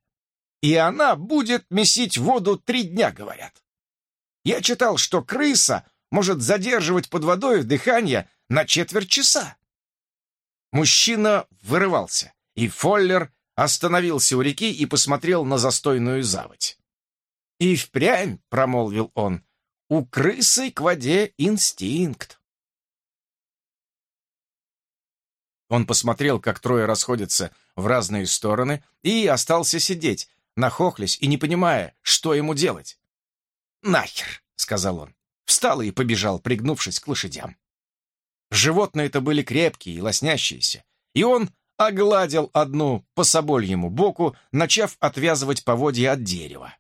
и она будет месить воду три дня, говорят. Я читал, что крыса может задерживать под водой дыхание на четверть часа. Мужчина вырывался, и Фоллер остановился у реки и посмотрел на застойную заводь. «И впрямь», — промолвил он, — «у крысы к воде инстинкт». Он посмотрел, как трое расходятся в разные стороны, и остался сидеть, нахохлясь и не понимая, что ему делать. «Нахер!» — сказал он. Встал и побежал, пригнувшись к лошадям. Животные-то были крепкие и лоснящиеся, и он огладил одну по собольему боку, начав отвязывать поводья от дерева.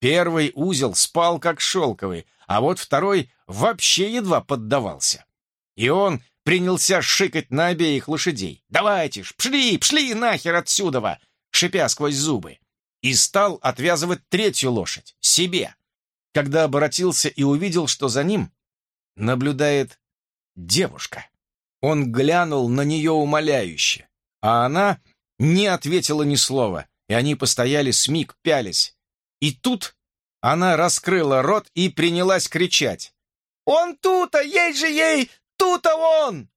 Первый узел спал как шелковый, а вот второй вообще едва поддавался. И он принялся шикать на обеих лошадей. «Давайте ж, пшли, пшли нахер отсюда!» шипя сквозь зубы. И стал отвязывать третью лошадь, себе. Когда обратился и увидел, что за ним наблюдает девушка. Он глянул на нее умоляюще, а она не ответила ни слова, и они постояли смиг пялись. И тут она раскрыла рот и принялась кричать. «Он тут-то! Ей же ей! Тут-то он!»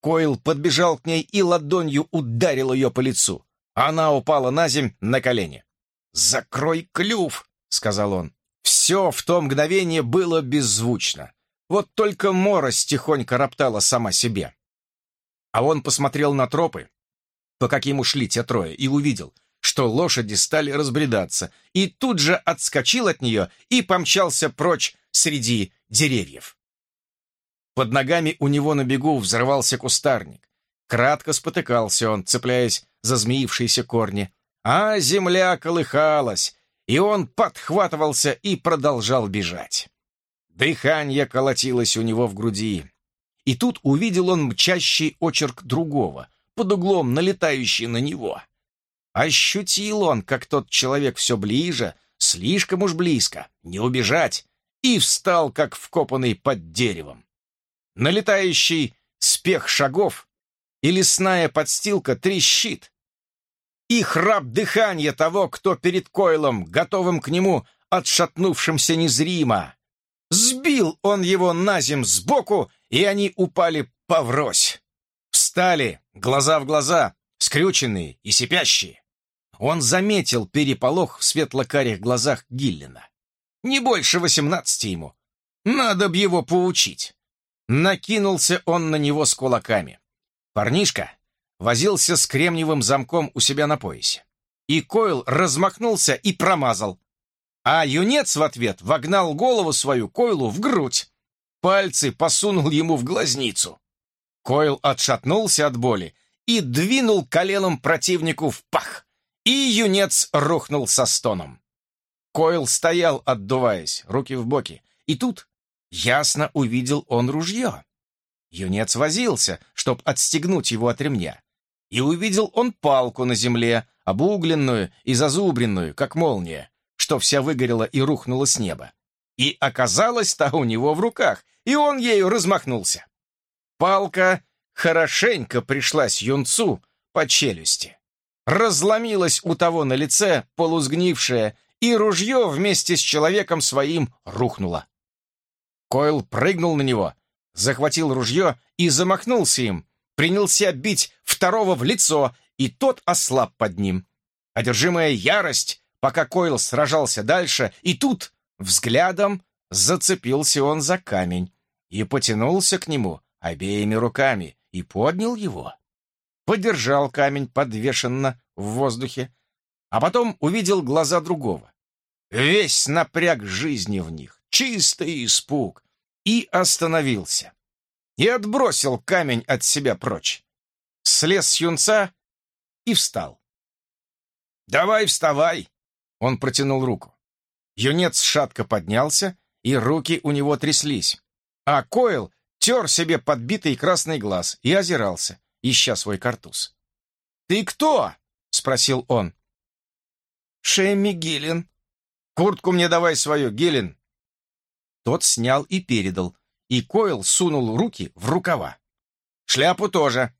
Койл подбежал к ней и ладонью ударил ее по лицу. Она упала на земь на колени. «Закрой клюв!» — сказал он. Все в то мгновение было беззвучно. Вот только Мороз тихонько роптала сама себе. А он посмотрел на тропы, по каким ушли те трое, и увидел, что лошади стали разбредаться, и тут же отскочил от нее и помчался прочь среди деревьев. Под ногами у него на бегу взрывался кустарник. Кратко спотыкался он, цепляясь за змеившиеся корни, а земля колыхалась, и он подхватывался и продолжал бежать. Дыхание колотилось у него в груди. И тут увидел он мчащий очерк другого, под углом налетающий на него. Ощутил он, как тот человек все ближе, слишком уж близко, не убежать, и встал, как вкопанный под деревом. Налетающий спех шагов и лесная подстилка трещит. И храп дыхания того, кто перед Койлом, готовым к нему, отшатнувшимся незримо. Сбил он его на земь сбоку, и они упали поврось. Встали, глаза в глаза, скрюченные и сипящие. Он заметил переполох в светло-карих глазах Гиллина. Не больше восемнадцати ему. Надо б его поучить. Накинулся он на него с кулаками. Парнишка возился с кремниевым замком у себя на поясе. И Койл размахнулся и промазал. А юнец в ответ вогнал голову свою Койлу в грудь. Пальцы посунул ему в глазницу. Койл отшатнулся от боли и двинул коленом противнику в пах, и юнец рухнул со стоном. Койл стоял, отдуваясь, руки в боки, и тут ясно увидел он ружье. Юнец возился, чтоб отстегнуть его от ремня, и увидел он палку на земле, обугленную и зазубренную, как молния, что вся выгорела и рухнула с неба. И оказалась-то у него в руках, и он ею размахнулся. Палка хорошенько пришлась юнцу по челюсти. Разломилась у того на лице полузгнившая, и ружье вместе с человеком своим рухнуло. Койл прыгнул на него, захватил ружье и замахнулся им, принялся бить второго в лицо, и тот ослаб под ним. Одержимая ярость, пока Койл сражался дальше, и тут взглядом зацепился он за камень и потянулся к нему обеими руками и поднял его. Подержал камень подвешенно в воздухе, а потом увидел глаза другого. Весь напряг жизни в них, чистый испуг, и остановился. И отбросил камень от себя прочь. Слез с юнца и встал. «Давай вставай!» Он протянул руку. Юнец шатко поднялся, и руки у него тряслись. А Койл тер себе подбитый красный глаз и озирался, ища свой картуз. «Ты кто?» — спросил он. «Шемми Гиллин». «Куртку мне давай свою, Гиллин». Тот снял и передал, и Койл сунул руки в рукава. «Шляпу тоже».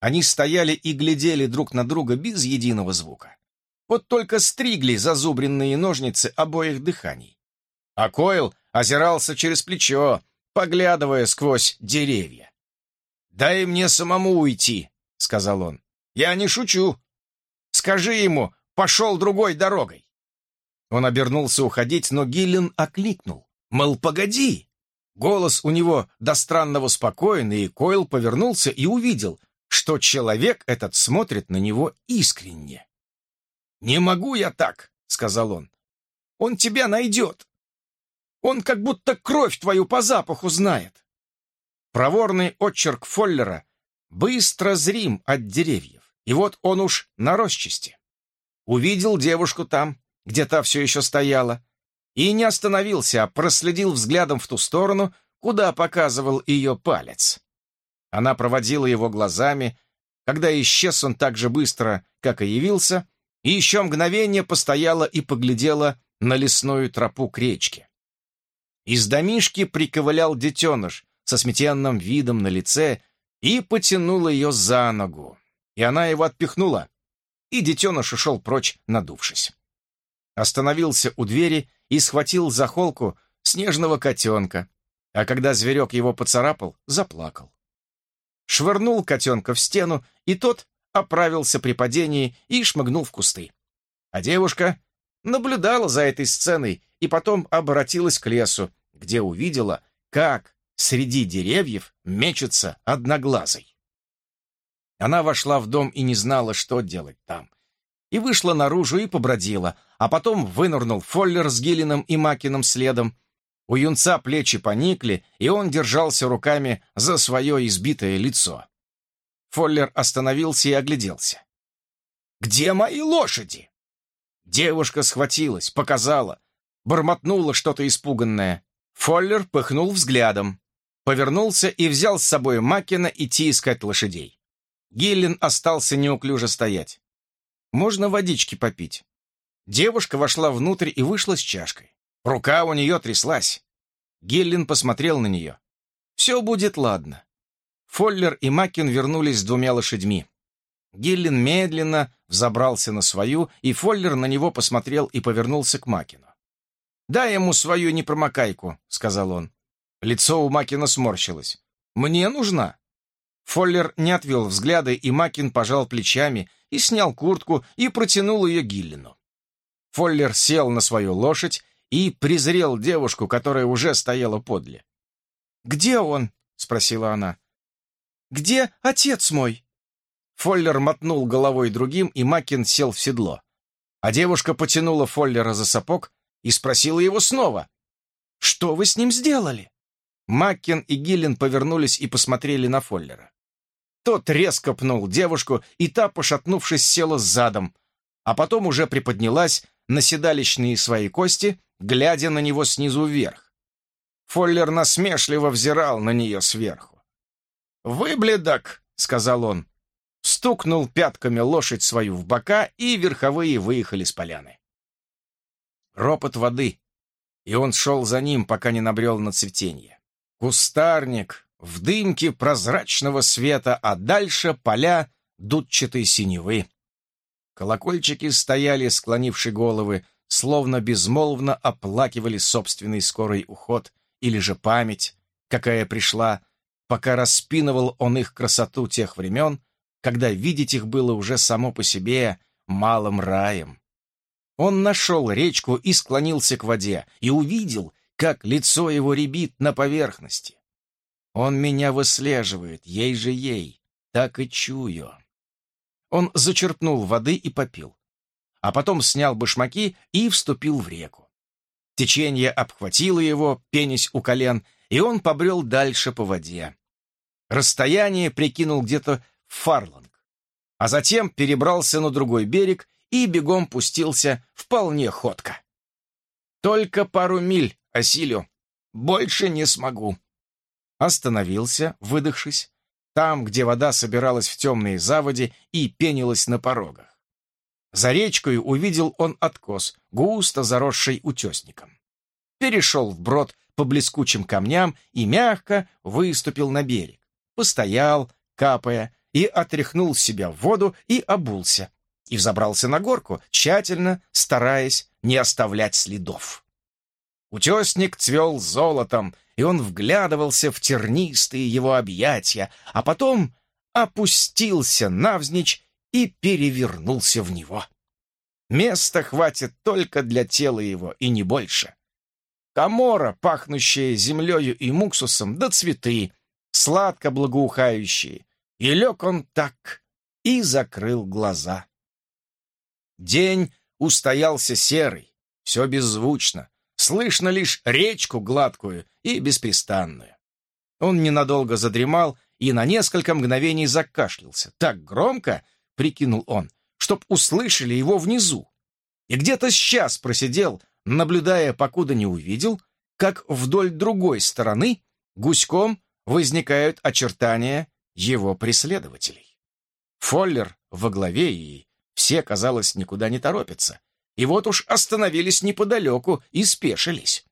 Они стояли и глядели друг на друга без единого звука. Вот только стригли зазубренные ножницы обоих дыханий. А Койл озирался через плечо, поглядывая сквозь деревья. «Дай мне самому уйти», — сказал он. «Я не шучу. Скажи ему, пошел другой дорогой». Он обернулся уходить, но Гиллен окликнул. «Мол, погоди!» Голос у него до странного спокойный, и Койл повернулся и увидел, что человек этот смотрит на него искренне. «Не могу я так», — сказал он. «Он тебя найдет. Он как будто кровь твою по запаху знает». Проворный отчерк Фоллера быстро зрим от деревьев, и вот он уж на росчасти. Увидел девушку там, где та все еще стояла, и не остановился, а проследил взглядом в ту сторону, куда показывал ее палец. Она проводила его глазами, когда исчез он так же быстро, как и явился, и еще мгновение постояла и поглядела на лесную тропу к речке. Из домишки приковылял детеныш со сметенным видом на лице и потянул ее за ногу, и она его отпихнула, и детеныш ушел прочь, надувшись. Остановился у двери и схватил за холку снежного котенка, а когда зверек его поцарапал, заплакал. Швырнул котенка в стену, и тот оправился при падении и шмыгнул в кусты. А девушка наблюдала за этой сценой и потом обратилась к лесу, где увидела, как среди деревьев мечется одноглазый. Она вошла в дом и не знала, что делать там. И вышла наружу и побродила, а потом вынырнул Фоллер с Гиллином и Макином следом. У юнца плечи поникли, и он держался руками за свое избитое лицо. Фоллер остановился и огляделся. «Где мои лошади?» Девушка схватилась, показала, бормотнула что-то испуганное. Фоллер пыхнул взглядом, повернулся и взял с собой Макина идти искать лошадей. Гиллин остался неуклюже стоять. Можно водички попить». Девушка вошла внутрь и вышла с чашкой. Рука у нее тряслась. Геллин посмотрел на нее. «Все будет ладно». Фоллер и Маккин вернулись с двумя лошадьми. Гиллин медленно взобрался на свою, и Фоллер на него посмотрел и повернулся к Макину. «Дай ему свою непромокайку», — сказал он. Лицо у Макина сморщилось. «Мне нужна». Фоллер не отвел взгляды, и Макин пожал плечами и снял куртку и протянул ее Гиллину. Фоллер сел на свою лошадь и презрел девушку, которая уже стояла подле. «Где он?» — спросила она. «Где отец мой?» Фоллер мотнул головой другим, и Макин сел в седло. А девушка потянула Фоллера за сапог и спросила его снова. «Что вы с ним сделали?» Маккин и Гиллин повернулись и посмотрели на Фоллера. Тот резко пнул девушку, и та, пошатнувшись, села задом, а потом уже приподнялась на седалищные свои кости, глядя на него снизу вверх. Фоллер насмешливо взирал на нее сверху. «Выбледок!» — сказал он. Стукнул пятками лошадь свою в бока, и верховые выехали с поляны. Ропот воды, и он шел за ним, пока не набрел на цветение. Кустарник в дымке прозрачного света, а дальше поля дудчатой синевы. Колокольчики стояли, склонивши головы, словно безмолвно оплакивали собственный скорый уход или же память, какая пришла, пока распинывал он их красоту тех времен, когда видеть их было уже само по себе малым раем. Он нашел речку и склонился к воде, и увидел, как лицо его рябит на поверхности. Он меня выслеживает, ей же ей, так и чую. Он зачерпнул воды и попил, а потом снял башмаки и вступил в реку. Течение обхватило его, пенясь у колен, и он побрел дальше по воде. Расстояние прикинул где-то в фарланг, а затем перебрался на другой берег и бегом пустился вполне ходко. «Только пару миль осилю, больше не смогу». Остановился, выдохшись, там, где вода собиралась в темные заводи и пенилась на порогах. За речкой увидел он откос, густо заросший утесником. Перешел вброд по блескучим камням и мягко выступил на берег. Постоял, капая, и отряхнул себя в воду и обулся, и взобрался на горку, тщательно стараясь не оставлять следов. Утесник цвел золотом, и он вглядывался в тернистые его объятия, а потом опустился навзничь и перевернулся в него. Места хватит только для тела его, и не больше. Камора, пахнущая землею и муксусом, да цветы, сладко благоухающие. И лег он так, и закрыл глаза. День устоялся серый, все беззвучно, слышно лишь речку гладкую и беспрестанную. Он ненадолго задремал и на несколько мгновений закашлялся. Так громко, прикинул он, чтоб услышали его внизу. И где-то сейчас просидел, наблюдая, покуда не увидел, как вдоль другой стороны гуськом возникают очертания его преследователей. Фоллер во главе и все, казалось, никуда не торопятся. И вот уж остановились неподалеку и спешились.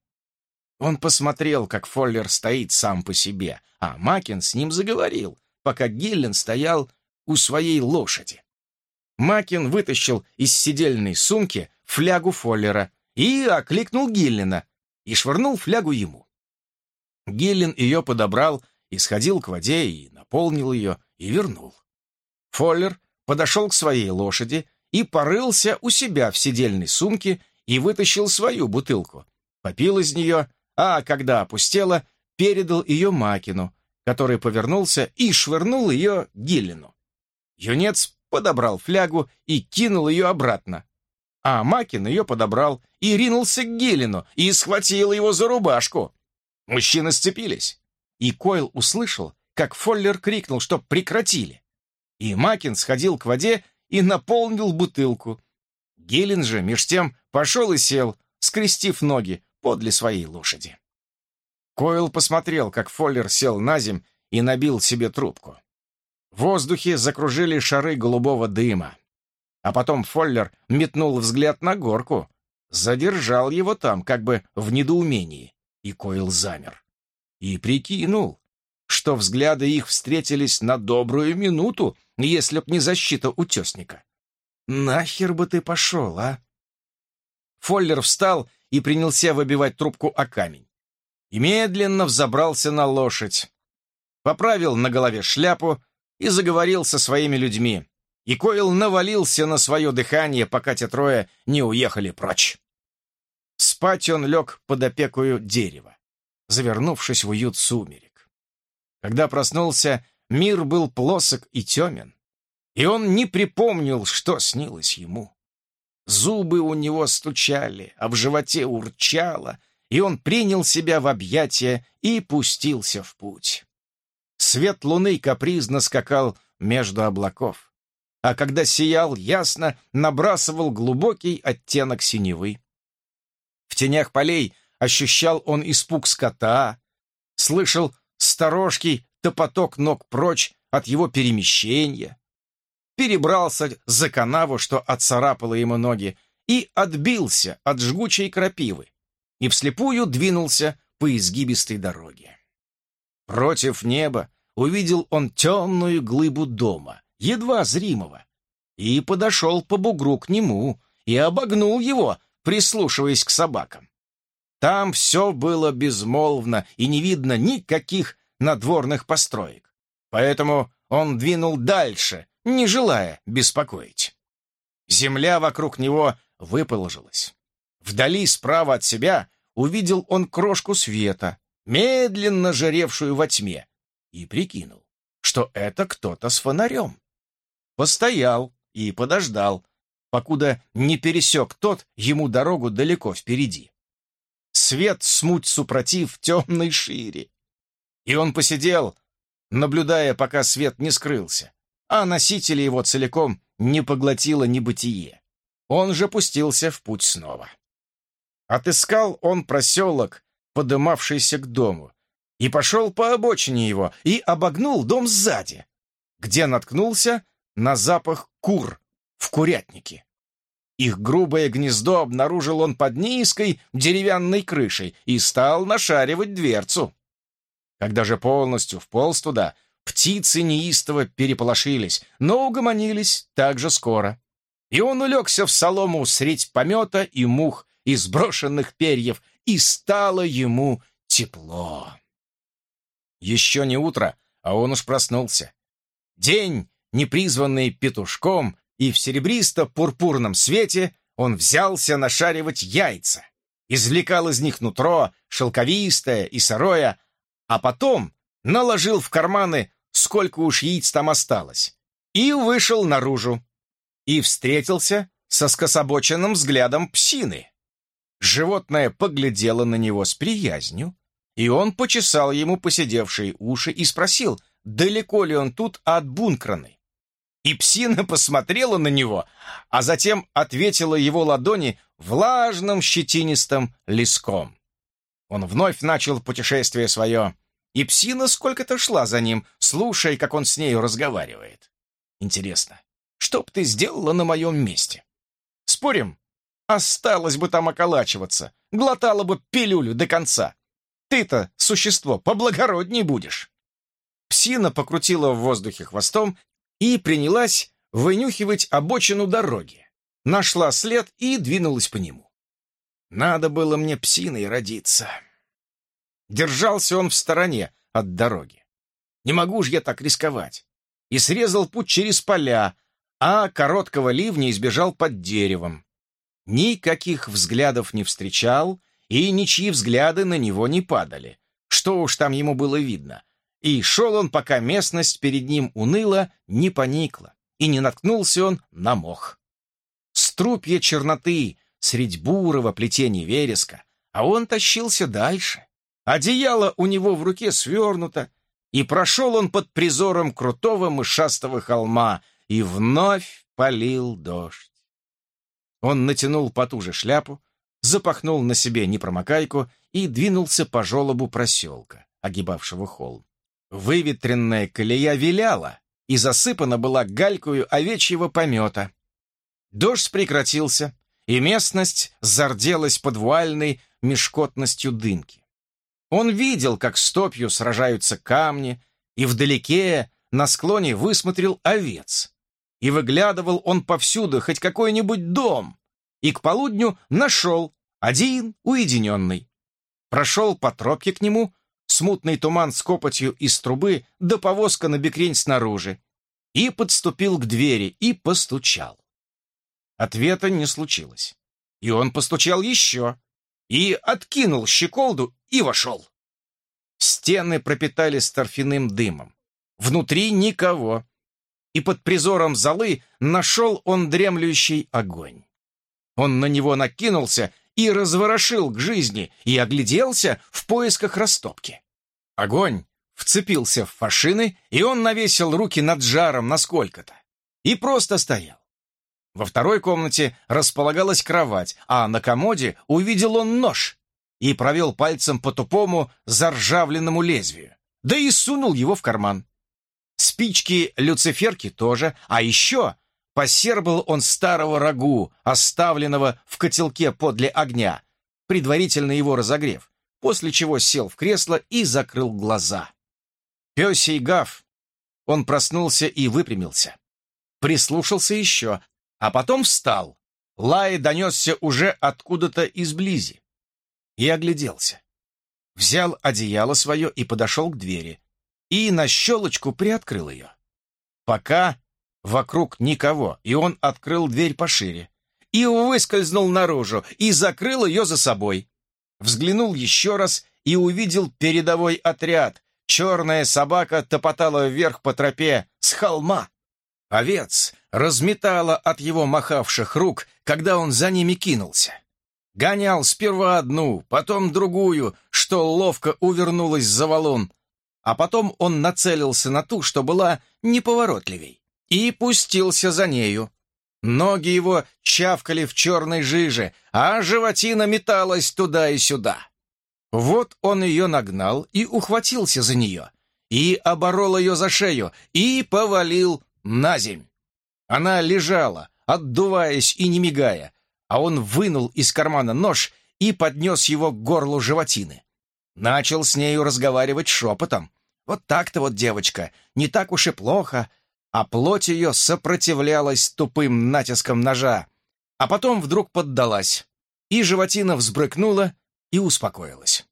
Он посмотрел, как Фоллер стоит сам по себе, а Макин с ним заговорил, пока Гиллен стоял у своей лошади. Макин вытащил из сидельной сумки флягу Фоллера и окликнул Гиллена и швырнул флягу ему. Гиллен ее подобрал и сходил к воде и наполнил ее и вернул. Фоллер подошел к своей лошади и порылся у себя в сидельной сумке и вытащил свою бутылку. Попил из нее, а когда опустела, передал ее Макину, который повернулся и швырнул ее Гиллину. Юнец подобрал флягу и кинул ее обратно. А Макин ее подобрал и ринулся к Гиллину и схватил его за рубашку. Мужчины сцепились. И Койл услышал, как Фоллер крикнул, чтоб прекратили. И Макин сходил к воде и наполнил бутылку. Гелен же, меж тем, пошел и сел, скрестив ноги подле своей лошади. Койл посмотрел, как Фоллер сел на земь и набил себе трубку. В воздухе закружили шары голубого дыма. А потом Фоллер метнул взгляд на горку, задержал его там, как бы в недоумении, и Койл замер. И прикинул, что взгляды их встретились на добрую минуту, если б не защита утесника. «Нахер бы ты пошел, а?» Фоллер встал и принялся выбивать трубку о камень. И медленно взобрался на лошадь. Поправил на голове шляпу и заговорил со своими людьми. И Койл навалился на свое дыхание, пока те трое не уехали прочь. Спать он лег под опекою дерева, завернувшись в уют сумерек. Когда проснулся, мир был плосок и темен, и он не припомнил, что снилось ему. Зубы у него стучали, а в животе урчало, и он принял себя в объятия и пустился в путь. Свет луны капризно скакал между облаков, а когда сиял ясно, набрасывал глубокий оттенок синевы. В тенях полей ощущал он испуг скота, слышал сторожкий топоток ног прочь от его перемещения, перебрался за канаву, что отцарапало ему ноги, и отбился от жгучей крапивы, и вслепую двинулся по изгибистой дороге. Против неба увидел он темную глыбу дома, едва зримого, и подошел по бугру к нему и обогнул его, прислушиваясь к собакам. Там все было безмолвно и не видно никаких надворных построек. Поэтому он двинул дальше, не желая беспокоить. Земля вокруг него выположилась. Вдали справа от себя увидел он крошку света, медленно жаревшую во тьме, и прикинул, что это кто-то с фонарем. Постоял и подождал, покуда не пересек тот ему дорогу далеко впереди. Свет смуть супротив темной шире. И он посидел, наблюдая, пока свет не скрылся а носители его целиком не поглотило небытие. Он же пустился в путь снова. Отыскал он проселок, подымавшийся к дому, и пошел по обочине его, и обогнул дом сзади, где наткнулся на запах кур в курятнике. Их грубое гнездо обнаружил он под низкой деревянной крышей и стал нашаривать дверцу. Когда же полностью вполз туда, Птицы неистово переполошились, но угомонились так же скоро. И он улегся в солому средь помета и мух из сброшенных перьев, и стало ему тепло. Еще не утро, а он уж проснулся. День, непризванный петушком, и в серебристо-пурпурном свете он взялся нашаривать яйца, извлекал из них нутро, шелковистое и сырое, а потом наложил в карманы сколько уж яиц там осталось, и вышел наружу. И встретился со скособоченным взглядом псины. Животное поглядело на него с приязнью, и он почесал ему посидевшие уши и спросил, далеко ли он тут от бункраны. И псина посмотрела на него, а затем ответила его ладони влажным щетинистым леском. Он вновь начал путешествие свое, и псина сколько-то шла за ним, слушая, как он с нею разговаривает. Интересно, что б ты сделала на моем месте? Спорим, осталось бы там околачиваться, глотала бы пилюлю до конца. Ты-то, существо, поблагородней будешь. Псина покрутила в воздухе хвостом и принялась вынюхивать обочину дороги. Нашла след и двинулась по нему. Надо было мне псиной родиться. Держался он в стороне от дороги. Не могу ж я так рисковать. И срезал путь через поля, а короткого ливня избежал под деревом. Никаких взглядов не встречал, и ничьи взгляды на него не падали. Что уж там ему было видно. И шел он, пока местность перед ним уныла, не поникла, и не наткнулся он на мох. Струпья черноты средь бурого плетения вереска, а он тащился дальше. Одеяло у него в руке свернуто, и прошел он под призором крутого мышастого холма, и вновь полил дождь. Он натянул потуже шляпу, запахнул на себе непромокайку и двинулся по желобу проселка, огибавшего холм. Выветренная колея виляла и засыпана была галькою овечьего помета. Дождь прекратился, и местность зарделась под вуальной мешкотностью дымки. Он видел, как стопью сражаются камни, и вдалеке на склоне высмотрел овец. И выглядывал он повсюду хоть какой-нибудь дом, и к полудню нашел один уединенный. Прошел по тропке к нему, смутный туман с копотью из трубы, да повозка на бекрень снаружи, и подступил к двери и постучал. Ответа не случилось. И он постучал еще, и откинул щеколду и вошел. Стены пропитались торфяным дымом. Внутри никого. И под призором золы нашел он дремлющий огонь. Он на него накинулся и разворошил к жизни, и огляделся в поисках растопки. Огонь вцепился в фашины, и он навесил руки над жаром насколько-то. И просто стоял. Во второй комнате располагалась кровать, а на комоде увидел он нож и провел пальцем по тупому заржавленному лезвию, да и сунул его в карман. Спички люциферки тоже, а еще посербал он старого рагу, оставленного в котелке подле огня, предварительно его разогрев, после чего сел в кресло и закрыл глаза. Песей гав. Он проснулся и выпрямился. Прислушался еще, а потом встал. Лай донесся уже откуда-то изблизи. И огляделся. Взял одеяло свое и подошел к двери. И на щелочку приоткрыл ее. Пока вокруг никого, и он открыл дверь пошире. И выскользнул наружу, и закрыл ее за собой. Взглянул еще раз и увидел передовой отряд. Черная собака топотала вверх по тропе с холма. Овец разметала от его махавших рук, когда он за ними кинулся. Гонял сперва одну, потом другую, что ловко увернулась за валун, а потом он нацелился на ту, что была неповоротливей, и пустился за нею. Ноги его чавкали в черной жиже, а животина металась туда и сюда. Вот он ее нагнал и ухватился за нее, и оборол ее за шею, и повалил на земь. Она лежала, отдуваясь и не мигая, а он вынул из кармана нож и поднес его к горлу животины. Начал с нею разговаривать шепотом. Вот так-то вот, девочка, не так уж и плохо, а плоть ее сопротивлялась тупым натиском ножа, а потом вдруг поддалась, и животина взбрыкнула и успокоилась.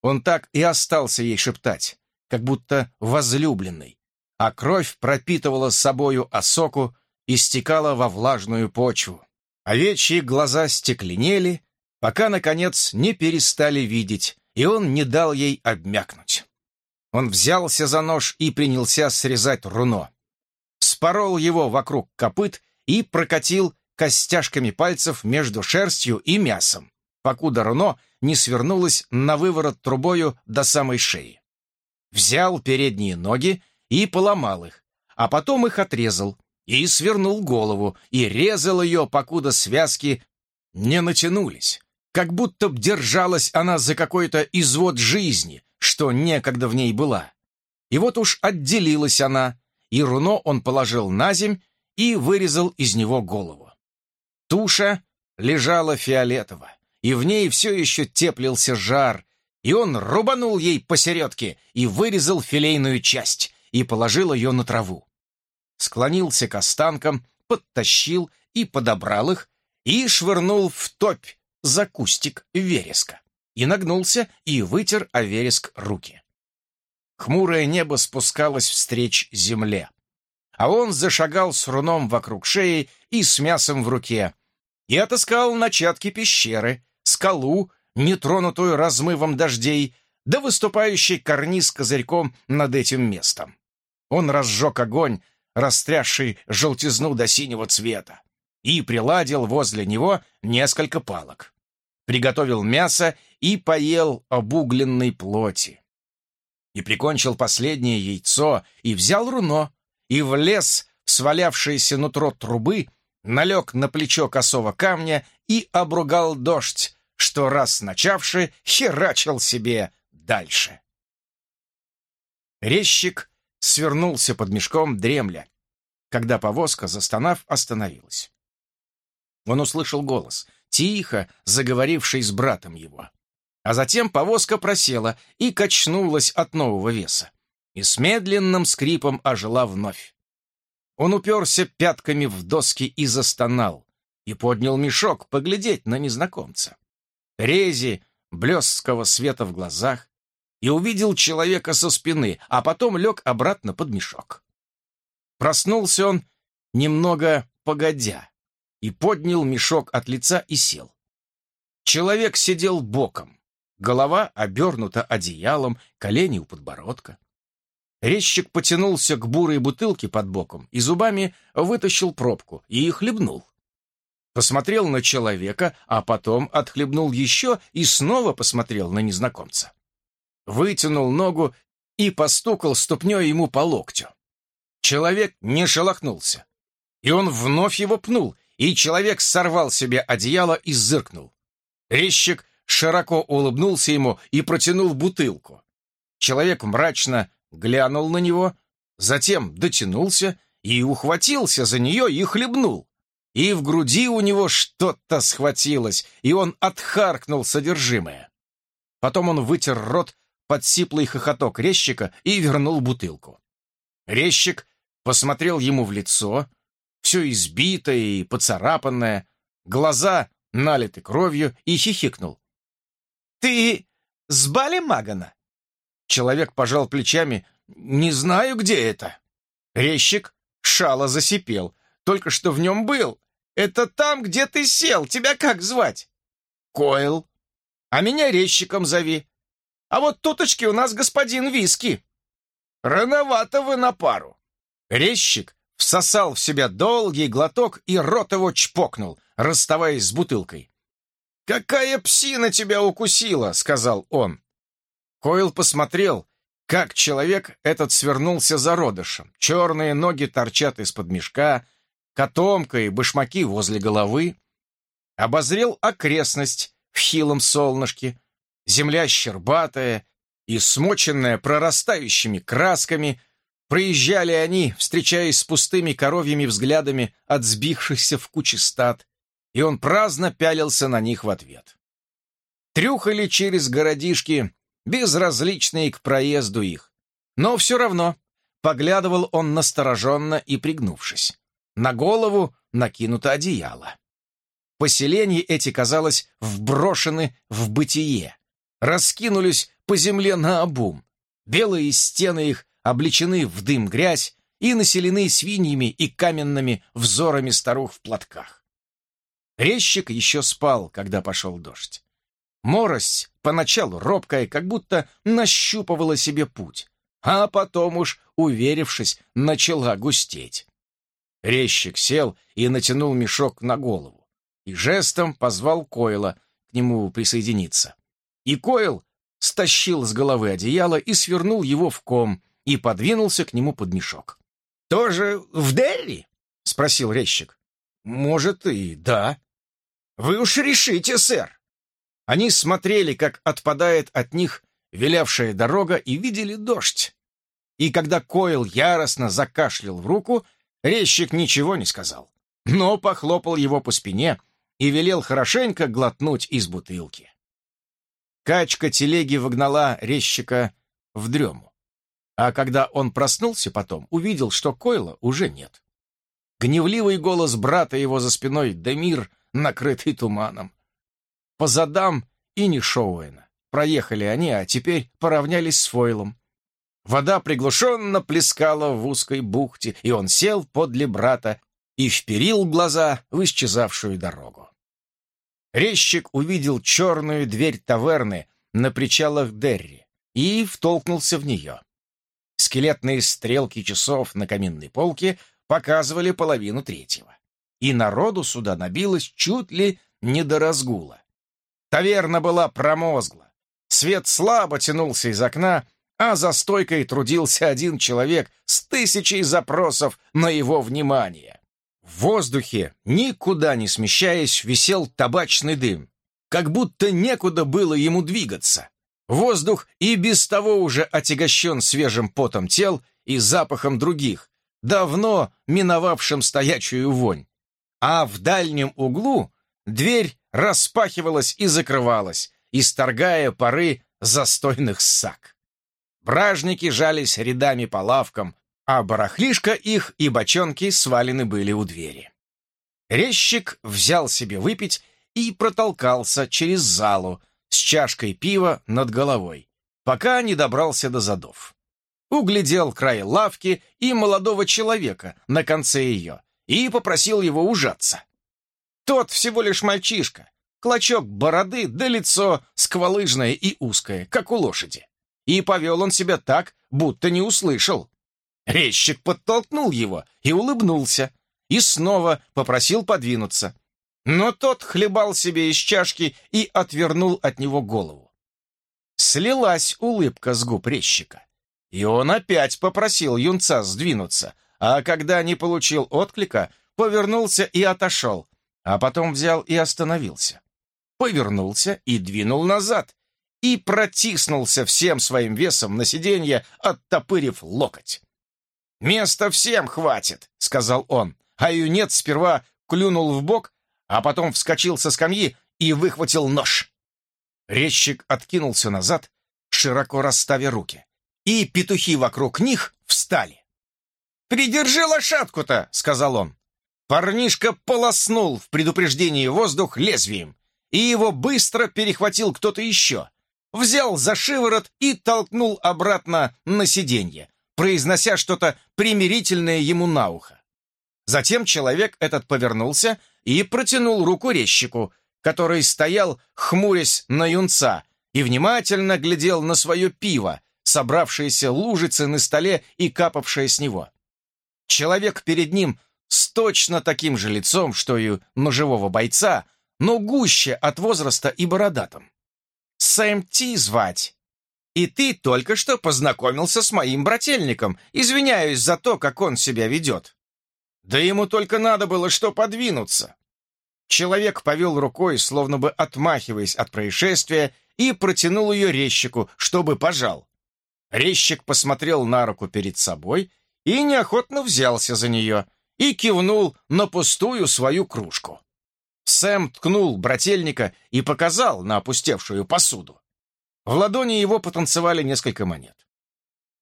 Он так и остался ей шептать, как будто возлюбленный, а кровь пропитывала собою осоку и стекала во влажную почву. Овечьи глаза стекленели, пока, наконец, не перестали видеть, и он не дал ей обмякнуть. Он взялся за нож и принялся срезать руно. Спорол его вокруг копыт и прокатил костяшками пальцев между шерстью и мясом, покуда руно не свернулось на выворот трубою до самой шеи. Взял передние ноги и поломал их, а потом их отрезал и свернул голову и резал ее, покуда связки не натянулись, как будто б держалась она за какой-то извод жизни, что некогда в ней была. И вот уж отделилась она, и руно он положил на земь и вырезал из него голову. Туша лежала фиолетово, и в ней все еще теплился жар, и он рубанул ей посередке и вырезал филейную часть, и положил ее на траву. Склонился к останкам, подтащил и подобрал их, и швырнул в топь за кустик вереска. И нагнулся и вытер о вереск руки. Хмурое небо спускалось встреч земле. А он зашагал с руном вокруг шеи и с мясом в руке. И отыскал начатки пещеры, скалу, нетронутую размывом дождей, да выступающий карниз козырьком над этим местом. Он разжег огонь, растрясший желтизну до синего цвета, и приладил возле него несколько палок. Приготовил мясо и поел обугленной плоти. И прикончил последнее яйцо, и взял руно, и влез в свалявшееся нутро трубы, налег на плечо косого камня и обругал дождь, что раз начавший херачил себе дальше. Резчик свернулся под мешком дремля, когда повозка, застонав, остановилась. Он услышал голос, тихо заговоривший с братом его. А затем повозка просела и качнулась от нового веса. И с медленным скрипом ожила вновь. Он уперся пятками в доски и застонал, и поднял мешок поглядеть на незнакомца. Рези блесткого света в глазах, и увидел человека со спины, а потом лег обратно под мешок. Проснулся он немного погодя и поднял мешок от лица и сел. Человек сидел боком, голова обернута одеялом, колени у подбородка. Резчик потянулся к бурой бутылке под боком и зубами вытащил пробку и хлебнул. Посмотрел на человека, а потом отхлебнул еще и снова посмотрел на незнакомца вытянул ногу и постукал ступней ему по локтю. Человек не шелохнулся. И он вновь его пнул, и человек сорвал себе одеяло и зыркнул. Резчик широко улыбнулся ему и протянул бутылку. Человек мрачно глянул на него, затем дотянулся и ухватился за нее и хлебнул. И в груди у него что-то схватилось, и он отхаркнул содержимое. Потом он вытер рот под сиплый хохоток резчика и вернул бутылку. Резчик посмотрел ему в лицо, все избитое и поцарапанное, глаза налиты кровью, и хихикнул. «Ты с Бали Магана?» Человек пожал плечами. «Не знаю, где это». Резчик шало засипел. «Только что в нем был. Это там, где ты сел. Тебя как звать?» «Койл». «А меня резчиком зови. А вот туточки у нас господин виски. Рановато вы на пару. Резчик всосал в себя долгий глоток и рот его чпокнул, расставаясь с бутылкой. «Какая псина тебя укусила!» — сказал он. Койл посмотрел, как человек этот свернулся зародышем. Черные ноги торчат из-под мешка, котомка и башмаки возле головы. Обозрел окрестность в хилом солнышке, земля щербатая и смоченная прорастающими красками, проезжали они, встречаясь с пустыми коровьими взглядами от сбившихся в кучи стад, и он праздно пялился на них в ответ. Трюхали через городишки, безразличные к проезду их, но все равно поглядывал он настороженно и пригнувшись. На голову накинуто одеяло. Поселения эти, казалось, вброшены в бытие, раскинулись по земле наобум. Белые стены их облечены в дым грязь и населены свиньями и каменными взорами старух в платках. Резчик еще спал, когда пошел дождь. Морость, поначалу робкая, как будто нащупывала себе путь, а потом уж, уверившись, начала густеть. Резчик сел и натянул мешок на голову, и жестом позвал Койла к нему присоединиться. И Койл стащил с головы одеяло и свернул его в ком, и подвинулся к нему под мешок. «Тоже в Дели?» — спросил резчик. «Может, и да». «Вы уж решите, сэр». Они смотрели, как отпадает от них вилявшая дорога, и видели дождь. И когда Койл яростно закашлял в руку, резчик ничего не сказал, но похлопал его по спине и велел хорошенько глотнуть из бутылки. Качка телеги вогнала резчика в дрему. А когда он проснулся потом, увидел, что Койла уже нет. Гневливый голос брата его за спиной, да мир, накрытый туманом. По задам и не Шоуэна. Проехали они, а теперь поравнялись с Фойлом. Вода приглушенно плескала в узкой бухте, и он сел подле брата и вперил глаза в исчезавшую дорогу. Резчик увидел черную дверь таверны на причалах Дерри и втолкнулся в нее. Скелетные стрелки часов на каминной полке показывали половину третьего. И народу сюда набилось чуть ли не до разгула. Таверна была промозгла. Свет слабо тянулся из окна, а за стойкой трудился один человек с тысячей запросов на его внимание. В воздухе, никуда не смещаясь, висел табачный дым, как будто некуда было ему двигаться. Воздух и без того уже отягощен свежим потом тел и запахом других, давно миновавшим стоячую вонь. А в дальнем углу дверь распахивалась и закрывалась, исторгая пары застойных сак. Бражники жались рядами по лавкам, а барахлишка их и бочонки свалены были у двери. Резчик взял себе выпить и протолкался через залу с чашкой пива над головой, пока не добрался до задов. Углядел край лавки и молодого человека на конце ее и попросил его ужаться. Тот всего лишь мальчишка, клочок бороды да лицо сквалыжное и узкое, как у лошади. И повел он себя так, будто не услышал. Резчик подтолкнул его и улыбнулся, и снова попросил подвинуться. Но тот хлебал себе из чашки и отвернул от него голову. Слилась улыбка с губ резчика, и он опять попросил юнца сдвинуться, а когда не получил отклика, повернулся и отошел, а потом взял и остановился. Повернулся и двинул назад, и протиснулся всем своим весом на сиденье, оттопырив локоть. «Места всем хватит», — сказал он, а юнец сперва клюнул в бок, а потом вскочил со скамьи и выхватил нож. Резчик откинулся назад, широко расставя руки, и петухи вокруг них встали. «Придержи лошадку-то!» — сказал он. Парнишка полоснул в предупреждении воздух лезвием, и его быстро перехватил кто-то еще. Взял за шиворот и толкнул обратно на сиденье, произнося что-то примирительное ему на ухо. Затем человек этот повернулся и протянул руку резчику, который стоял, хмурясь на юнца, и внимательно глядел на свое пиво, собравшееся лужицы на столе и капавшее с него. Человек перед ним с точно таким же лицом, что и ножевого бойца, но гуще от возраста и бородатым. Сэм Ти звать, и ты только что познакомился с моим брательником. Извиняюсь за то, как он себя ведет». Да ему только надо было что подвинуться. Человек повел рукой, словно бы отмахиваясь от происшествия, и протянул ее резчику, чтобы пожал. Резчик посмотрел на руку перед собой и неохотно взялся за нее и кивнул на пустую свою кружку. Сэм ткнул брательника и показал на опустевшую посуду. В ладони его потанцевали несколько монет.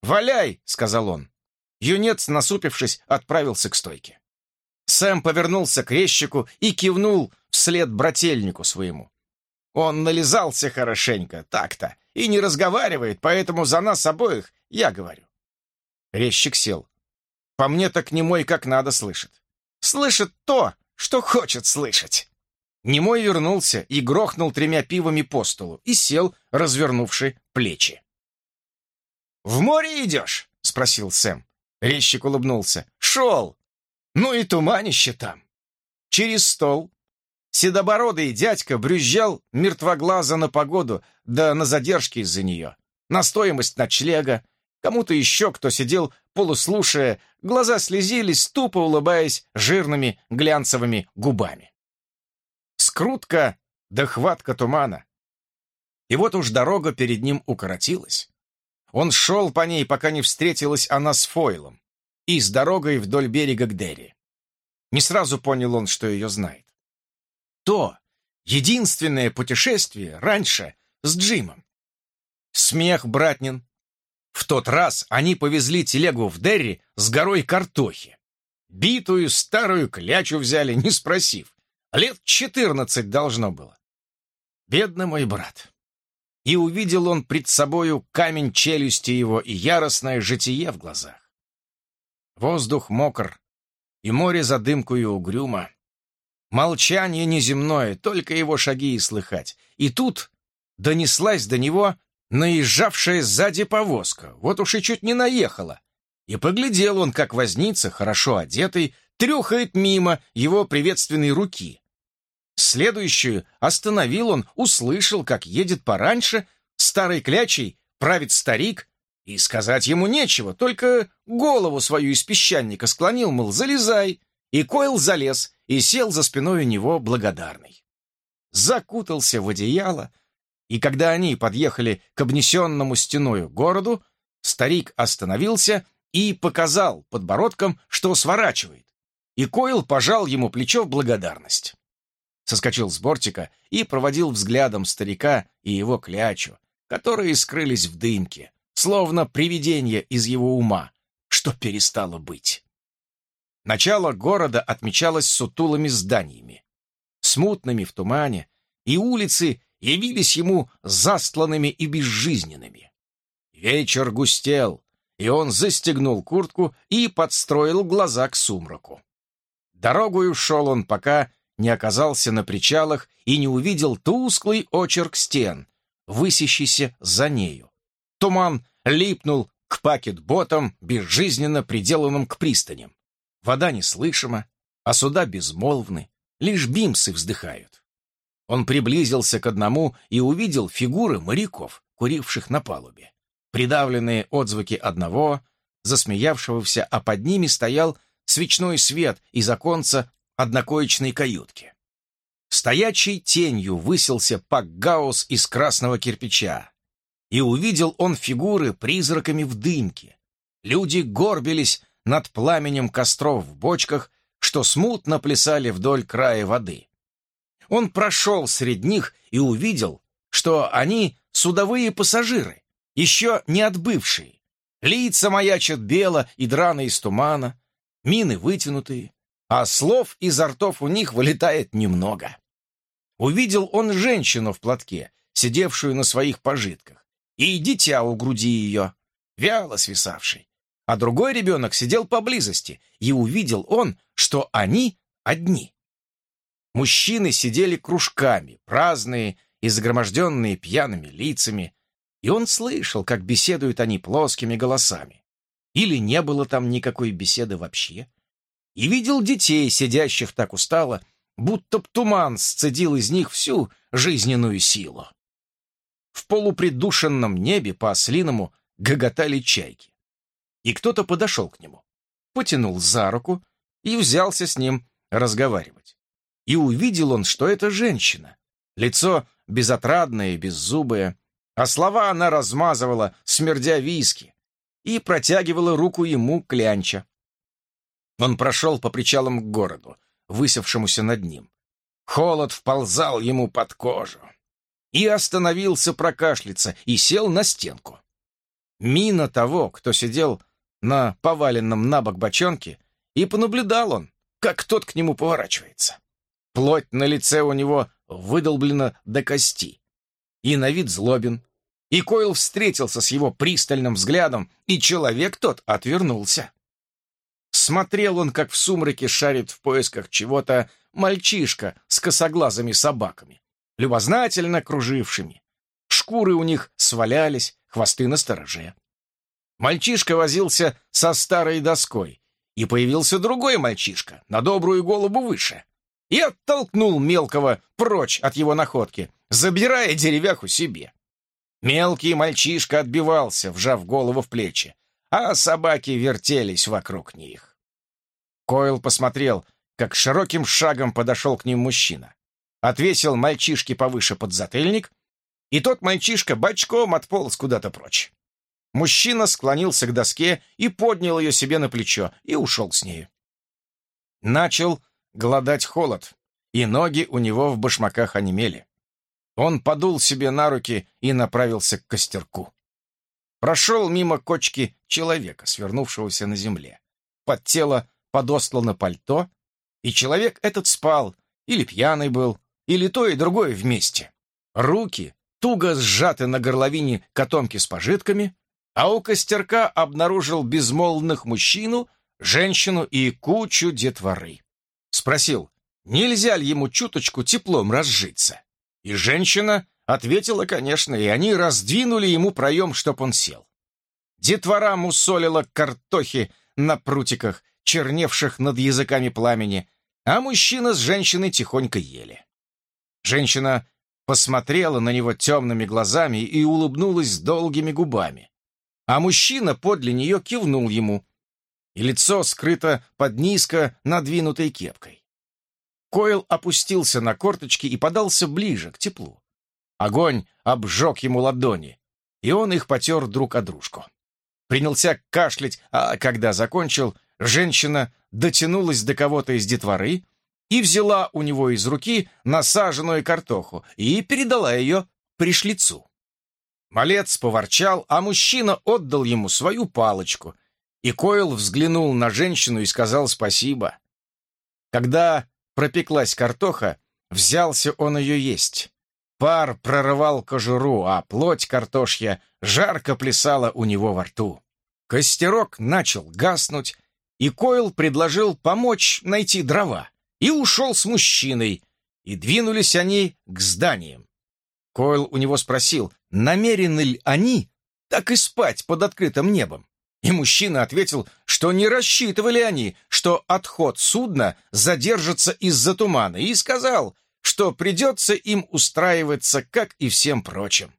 «Валяй!» — сказал он. Юнец, насупившись, отправился к стойке. Сэм повернулся к резчику и кивнул вслед брательнику своему. Он нализался хорошенько, так-то, и не разговаривает, поэтому за нас обоих я говорю. Резчик сел. По мне так немой как надо слышит. Слышит то, что хочет слышать. Немой вернулся и грохнул тремя пивами по столу и сел, развернувши плечи. «В море идешь?» — спросил Сэм. Резчик улыбнулся. «Шел! Ну и туманище там!» Через стол седобородый дядька брюзжал мертвоглаза на погоду, да на задержки из-за нее, на стоимость ночлега, кому-то еще, кто сидел полуслушая, глаза слезились, тупо улыбаясь жирными глянцевыми губами скрутка да хватка тумана. И вот уж дорога перед ним укоротилась. Он шел по ней, пока не встретилась она с Фойлом, и с дорогой вдоль берега к Дерри. Не сразу понял он, что ее знает. То, единственное путешествие раньше с Джимом. Смех братнин. В тот раз они повезли телегу в Дерри с горой картохи. Битую старую клячу взяли, не спросив. Лет четырнадцать должно было. Бедный мой брат. И увидел он пред собою камень челюсти его и яростное житие в глазах. Воздух мокр, и море за дымкою угрюмо. Молчание неземное, только его шаги и слыхать. И тут донеслась до него наезжавшая сзади повозка, вот уж и чуть не наехала. И поглядел он, как возница, хорошо одетый, трюхает мимо его приветственной руки, Следующую остановил он, услышал, как едет пораньше, старый клячей правит старик, и сказать ему нечего, только голову свою из песчаника склонил, мол, залезай, и Койл залез и сел за спиной у него благодарный. Закутался в одеяло, и когда они подъехали к обнесенному стеною городу, старик остановился и показал подбородком, что сворачивает. и Койл пожал ему плечо в благодарность. Соскочил с бортика и проводил взглядом старика и его клячу, которые скрылись в дымке, словно привидение из его ума, что перестало быть. Начало города отмечалось сутулыми зданиями, смутными в тумане, и улицы явились ему застланными и безжизненными. Вечер густел, и он застегнул куртку и подстроил глаза к сумраку. Дорогою шел он, пока не оказался на причалах и не увидел тусклый очерк стен, высящийся за нею. Туман липнул к пакет-ботам, безжизненно приделанным к пристаням. Вода неслышима, а суда безмолвны, лишь бимсы вздыхают. Он приблизился к одному и увидел фигуры моряков, куривших на палубе. Придавленные отзвуки одного, засмеявшегося, а под ними стоял свечной свет из оконца однокоечной каютки. Стоячей тенью высился пакгаус из красного кирпича, и увидел он фигуры призраками в дымке. Люди горбились над пламенем костров в бочках, что смутно плясали вдоль края воды. Он прошел среди них и увидел, что они судовые пассажиры, еще не отбывшие. Лица маячат бело и драно из тумана, мины вытянутые, а слов изо ртов у них вылетает немного. Увидел он женщину в платке, сидевшую на своих пожитках, и дитя у груди ее, вяло свисавший а другой ребенок сидел поблизости, и увидел он, что они одни. Мужчины сидели кружками, праздные и загроможденные пьяными лицами, и он слышал, как беседуют они плоскими голосами. Или не было там никакой беседы вообще. И видел детей, сидящих так устало, будто б туман сцедил из них всю жизненную силу. В полупридушенном небе по-ослиному гоготали чайки и кто-то подошел к нему, потянул за руку и взялся с ним разговаривать. И увидел он, что это женщина. Лицо безотрадное и беззубое, а слова она размазывала, смердя виски, и протягивала руку ему клянча. Он прошел по причалам к городу, высевшемуся над ним. Холод вползал ему под кожу. И остановился прокашляться и сел на стенку. Мина того, кто сидел на поваленном на бок бочонке, и понаблюдал он, как тот к нему поворачивается. Плоть на лице у него выдолблена до кости, и на вид злобен. И Койл встретился с его пристальным взглядом, и человек тот отвернулся. Смотрел он, как в сумраке шарит в поисках чего-то мальчишка с косоглазыми собаками, любознательно кружившими. Шкуры у них свалялись, хвосты на стороже. Мальчишка возился со старой доской, и появился другой мальчишка, на добрую голову выше, и оттолкнул мелкого прочь от его находки, забирая деревяху себе. Мелкий мальчишка отбивался, вжав голову в плечи, а собаки вертелись вокруг них. Койл посмотрел, как широким шагом подошел к ним мужчина. Отвесил мальчишке повыше подзатыльник, и тот мальчишка бочком отполз куда-то прочь. Мужчина склонился к доске и поднял ее себе на плечо и ушел с нею. Начал голодать холод, и ноги у него в башмаках онемели. Он подул себе на руки и направился к костерку. Прошел мимо кочки человека, свернувшегося на земле. Под тело подослано пальто, и человек этот спал, или пьяный был, или то и другое вместе. Руки туго сжаты на горловине котомки с пожитками, а у костерка обнаружил безмолвных мужчину, женщину и кучу детворы. Спросил, нельзя ли ему чуточку теплом разжиться. И женщина ответила, конечно, и они раздвинули ему проем, чтоб он сел. Детвора мусолила картохи на прутиках, черневших над языками пламени, а мужчина с женщиной тихонько ели. Женщина посмотрела на него темными глазами и улыбнулась долгими губами а мужчина подле нее кивнул ему, и лицо скрыто под низко надвинутой кепкой. Койл опустился на корточки и подался ближе, к теплу. Огонь обжег ему ладони, и он их потер друг о дружку. Принялся кашлять, а когда закончил, Женщина дотянулась до кого-то из детворы и взяла у него из руки насаженную картоху и передала ее пришлицу. Малец поворчал, а мужчина отдал ему свою палочку, и Койл взглянул на женщину и сказал спасибо. Когда пропеклась картоха, взялся он ее есть. Пар прорывал кожуру, а плоть картошья жарко плясала у него во рту. Костерок начал гаснуть, и Койл предложил помочь найти дрова, и ушел с мужчиной, и двинулись они к зданиям. Койл у него спросил, намерены ли они так и спать под открытым небом. И мужчина ответил, что не рассчитывали они, что отход судна задержится из-за тумана, и сказал, что придется им устраиваться, как и всем прочим.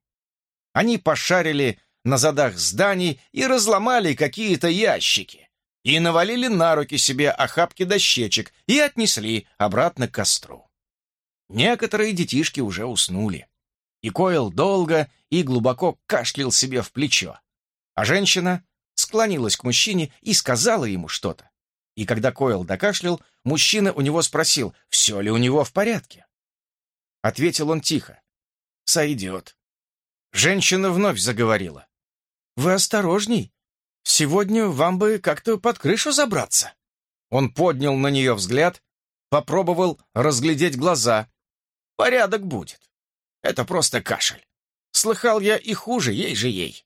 Они пошарили на задах зданий и разломали какие-то ящики, и навалили на руки себе охапки дощечек и отнесли обратно к костру. Некоторые детишки уже уснули, и Койл долго и глубоко кашлял себе в плечо, а женщина склонилась к мужчине и сказала ему что-то. И когда Койл докашлял, мужчина у него спросил, все ли у него в порядке. Ответил он тихо. «Сойдет». Женщина вновь заговорила. «Вы осторожней. Сегодня вам бы как-то под крышу забраться». Он поднял на нее взгляд, попробовал разглядеть глаза. «Порядок будет. Это просто кашель. Слыхал я и хуже, ей же ей».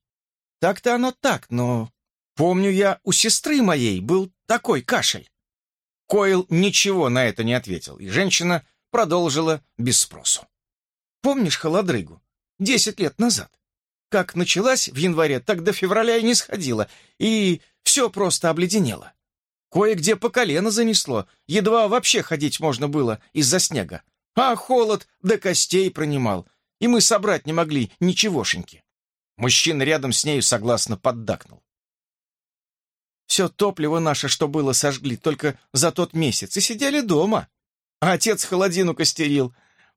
«Так-то оно так, но Помню я, у сестры моей был такой кашель. Койл ничего на это не ответил, и женщина продолжила без спросу. Помнишь холодрыгу? Десять лет назад. Как началась в январе, так до февраля и не сходила, и все просто обледенело. Кое-где по колено занесло, едва вообще ходить можно было из-за снега. А холод до костей пронимал, и мы собрать не могли ничегошеньки. Мужчина рядом с нею согласно поддакнул. Все топливо наше, что было, сожгли только за тот месяц и сидели дома. А отец холодину костерил.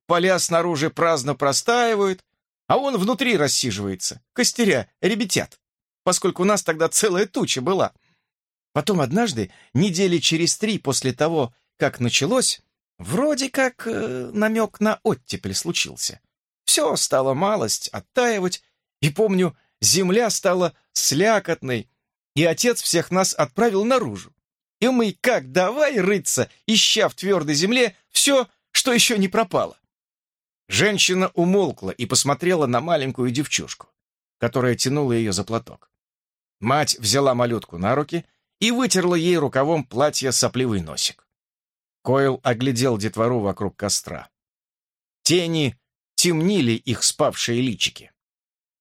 Поля снаружи праздно простаивают, а он внутри рассиживается, костеря, ребятят, поскольку у нас тогда целая туча была. Потом однажды, недели через три после того, как началось, вроде как э, намек на оттепель случился. Все стало малость оттаивать, и помню, земля стала слякотной, и отец всех нас отправил наружу. И мы как давай рыться, ища в твердой земле все, что еще не пропало. Женщина умолкла и посмотрела на маленькую девчушку, которая тянула ее за платок. Мать взяла малютку на руки и вытерла ей рукавом платья сопливый носик. Койл оглядел детвору вокруг костра. Тени темнили их спавшие личики.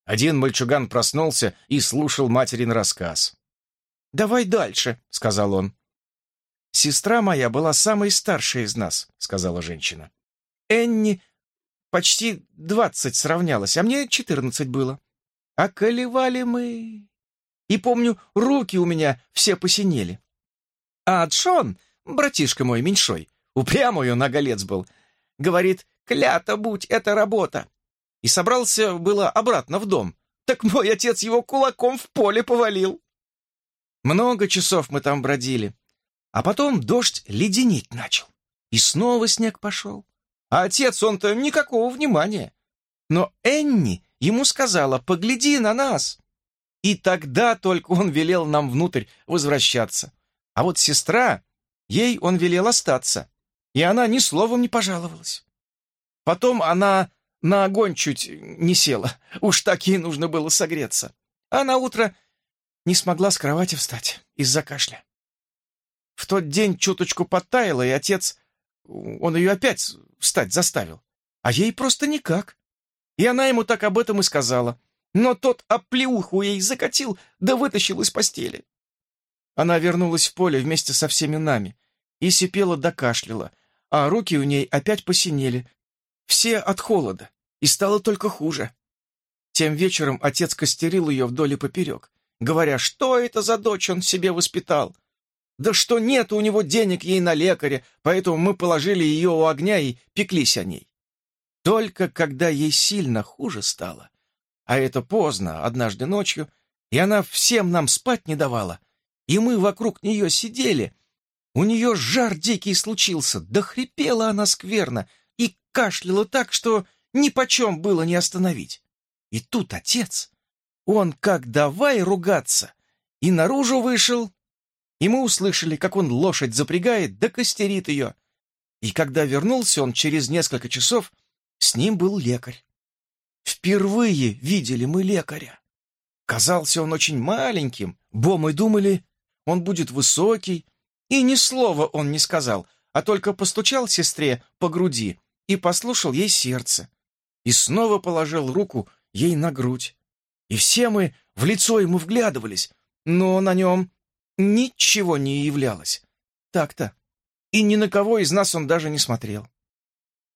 Один мальчуган проснулся и слушал материн рассказ. «Давай дальше», — сказал он. «Сестра моя была самой старшей из нас», — сказала женщина. «Энни почти двадцать сравнялась, а мне четырнадцать было. А колевали мы... И помню, руки у меня все посинели. А Джон, братишка мой меньшой, упрямый он оголец был, говорит, клята будь, это работа. И собрался было обратно в дом. Так мой отец его кулаком в поле повалил. Много часов мы там бродили. А потом дождь леденеть начал. И снова снег пошел. А отец, он-то никакого внимания. Но Энни ему сказала, погляди на нас. И тогда только он велел нам внутрь возвращаться. А вот сестра, ей он велел остаться. И она ни словом не пожаловалась. Потом она на огонь чуть не села. Уж так ей нужно было согреться. А на утро не смогла с кровати встать из-за кашля. В тот день чуточку подтаяла, и отец, он ее опять встать заставил. А ей просто никак. И она ему так об этом и сказала. Но тот оплеуху ей закатил, да вытащил из постели. Она вернулась в поле вместе со всеми нами и сипела да кашляла, а руки у ней опять посинели, все от холода, и стало только хуже. Тем вечером отец костерил ее вдоль и поперек, говоря, что это за дочь он себе воспитал. Да что нет у него денег ей на лекаря, поэтому мы положили ее у огня и пеклись о ней. Только когда ей сильно хуже стало, а это поздно, однажды ночью, и она всем нам спать не давала, и мы вокруг нее сидели. У нее жар дикий случился, да хрипела она скверно и кашляла так, что ни почем было не остановить. И тут отец, он как давай ругаться, и наружу вышел, и мы услышали, как он лошадь запрягает да костерит ее. И когда вернулся он через несколько часов, с ним был лекарь. Впервые видели мы лекаря. Казался он очень маленьким, бо мы думали, он будет высокий, и ни слова он не сказал, а только постучал сестре по груди и послушал ей сердце, и снова положил руку ей на грудь. И все мы в лицо ему вглядывались, но на нем ничего не являлось. Так-то. И ни на кого из нас он даже не смотрел.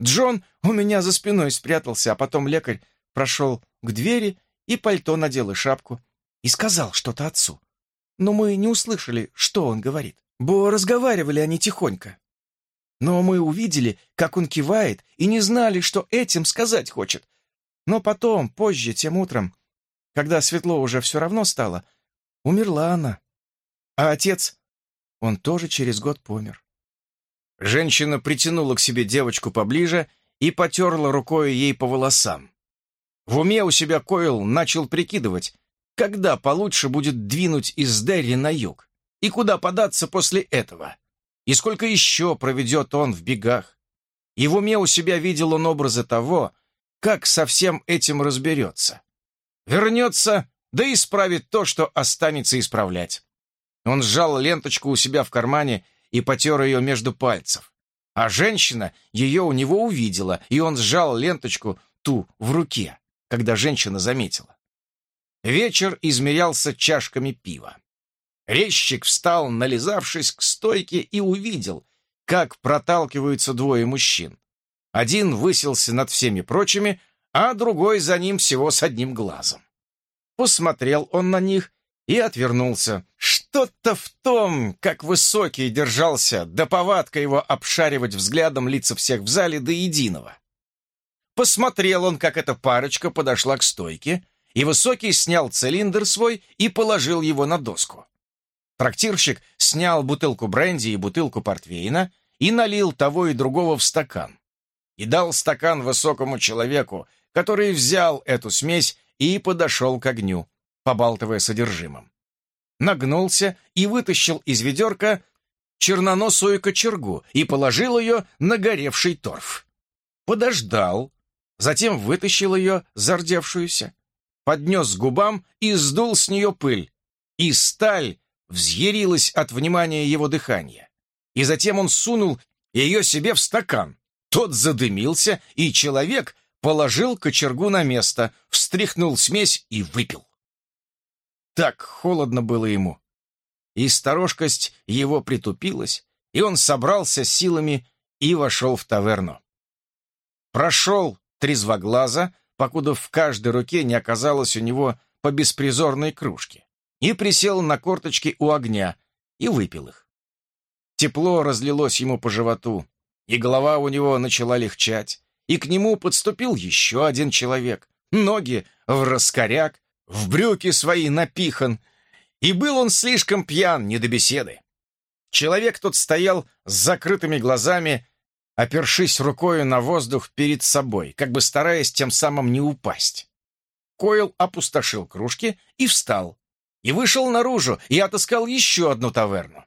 Джон у меня за спиной спрятался, а потом лекарь прошел к двери и пальто надел и шапку, и сказал что-то отцу. Но мы не услышали, что он говорит, бо разговаривали они тихонько. Но мы увидели, как он кивает, и не знали, что этим сказать хочет. Но потом, позже, тем утром, когда светло уже все равно стало, умерла она. А отец, он тоже через год помер. Женщина притянула к себе девочку поближе и потерла рукой ей по волосам. В уме у себя Койл начал прикидывать, когда получше будет двинуть из Дерри на юг, и куда податься после этого, и сколько еще проведет он в бегах. И в уме у себя видел он образы того, как со всем этим разберется. Вернется, да исправит то, что останется исправлять. Он сжал ленточку у себя в кармане и потер ее между пальцев. А женщина ее у него увидела, и он сжал ленточку ту в руке когда женщина заметила. Вечер измерялся чашками пива. Резчик встал, нализавшись к стойке, и увидел, как проталкиваются двое мужчин. Один высился над всеми прочими, а другой за ним всего с одним глазом. Посмотрел он на них и отвернулся. Что-то в том, как высокий держался, да повадка его обшаривать взглядом лица всех в зале до единого. Посмотрел он, как эта парочка подошла к стойке, и Высокий снял цилиндр свой и положил его на доску. Трактирщик снял бутылку бренди и бутылку портвейна и налил того и другого в стакан. И дал стакан высокому человеку, который взял эту смесь и подошел к огню, побалтывая содержимым. Нагнулся и вытащил из ведерка черноносую кочергу и положил ее на горевший торф. Подождал, затем вытащил ее, зардевшуюся, поднес к губам и сдул с нее пыль. И сталь взъярилась от внимания его дыхания. И затем он сунул ее себе в стакан. Тот задымился, и человек положил кочергу на место, встряхнул смесь и выпил. Так холодно было ему. И сторожкость его притупилась, и он собрался силами и вошел в таверну. Прошел трезвоглаза, покуда в каждой руке не оказалось у него по беспризорной кружке, и присел на корточки у огня и выпил их. Тепло разлилось ему по животу, и голова у него начала легчать, и к нему подступил еще один человек, ноги в раскоряк, в брюки свои напихан, и был он слишком пьян не до беседы. Человек тот стоял с закрытыми глазами опершись рукою на воздух перед собой, как бы стараясь тем самым не упасть. Койл опустошил кружки и встал, и вышел наружу, и отыскал еще одну таверну.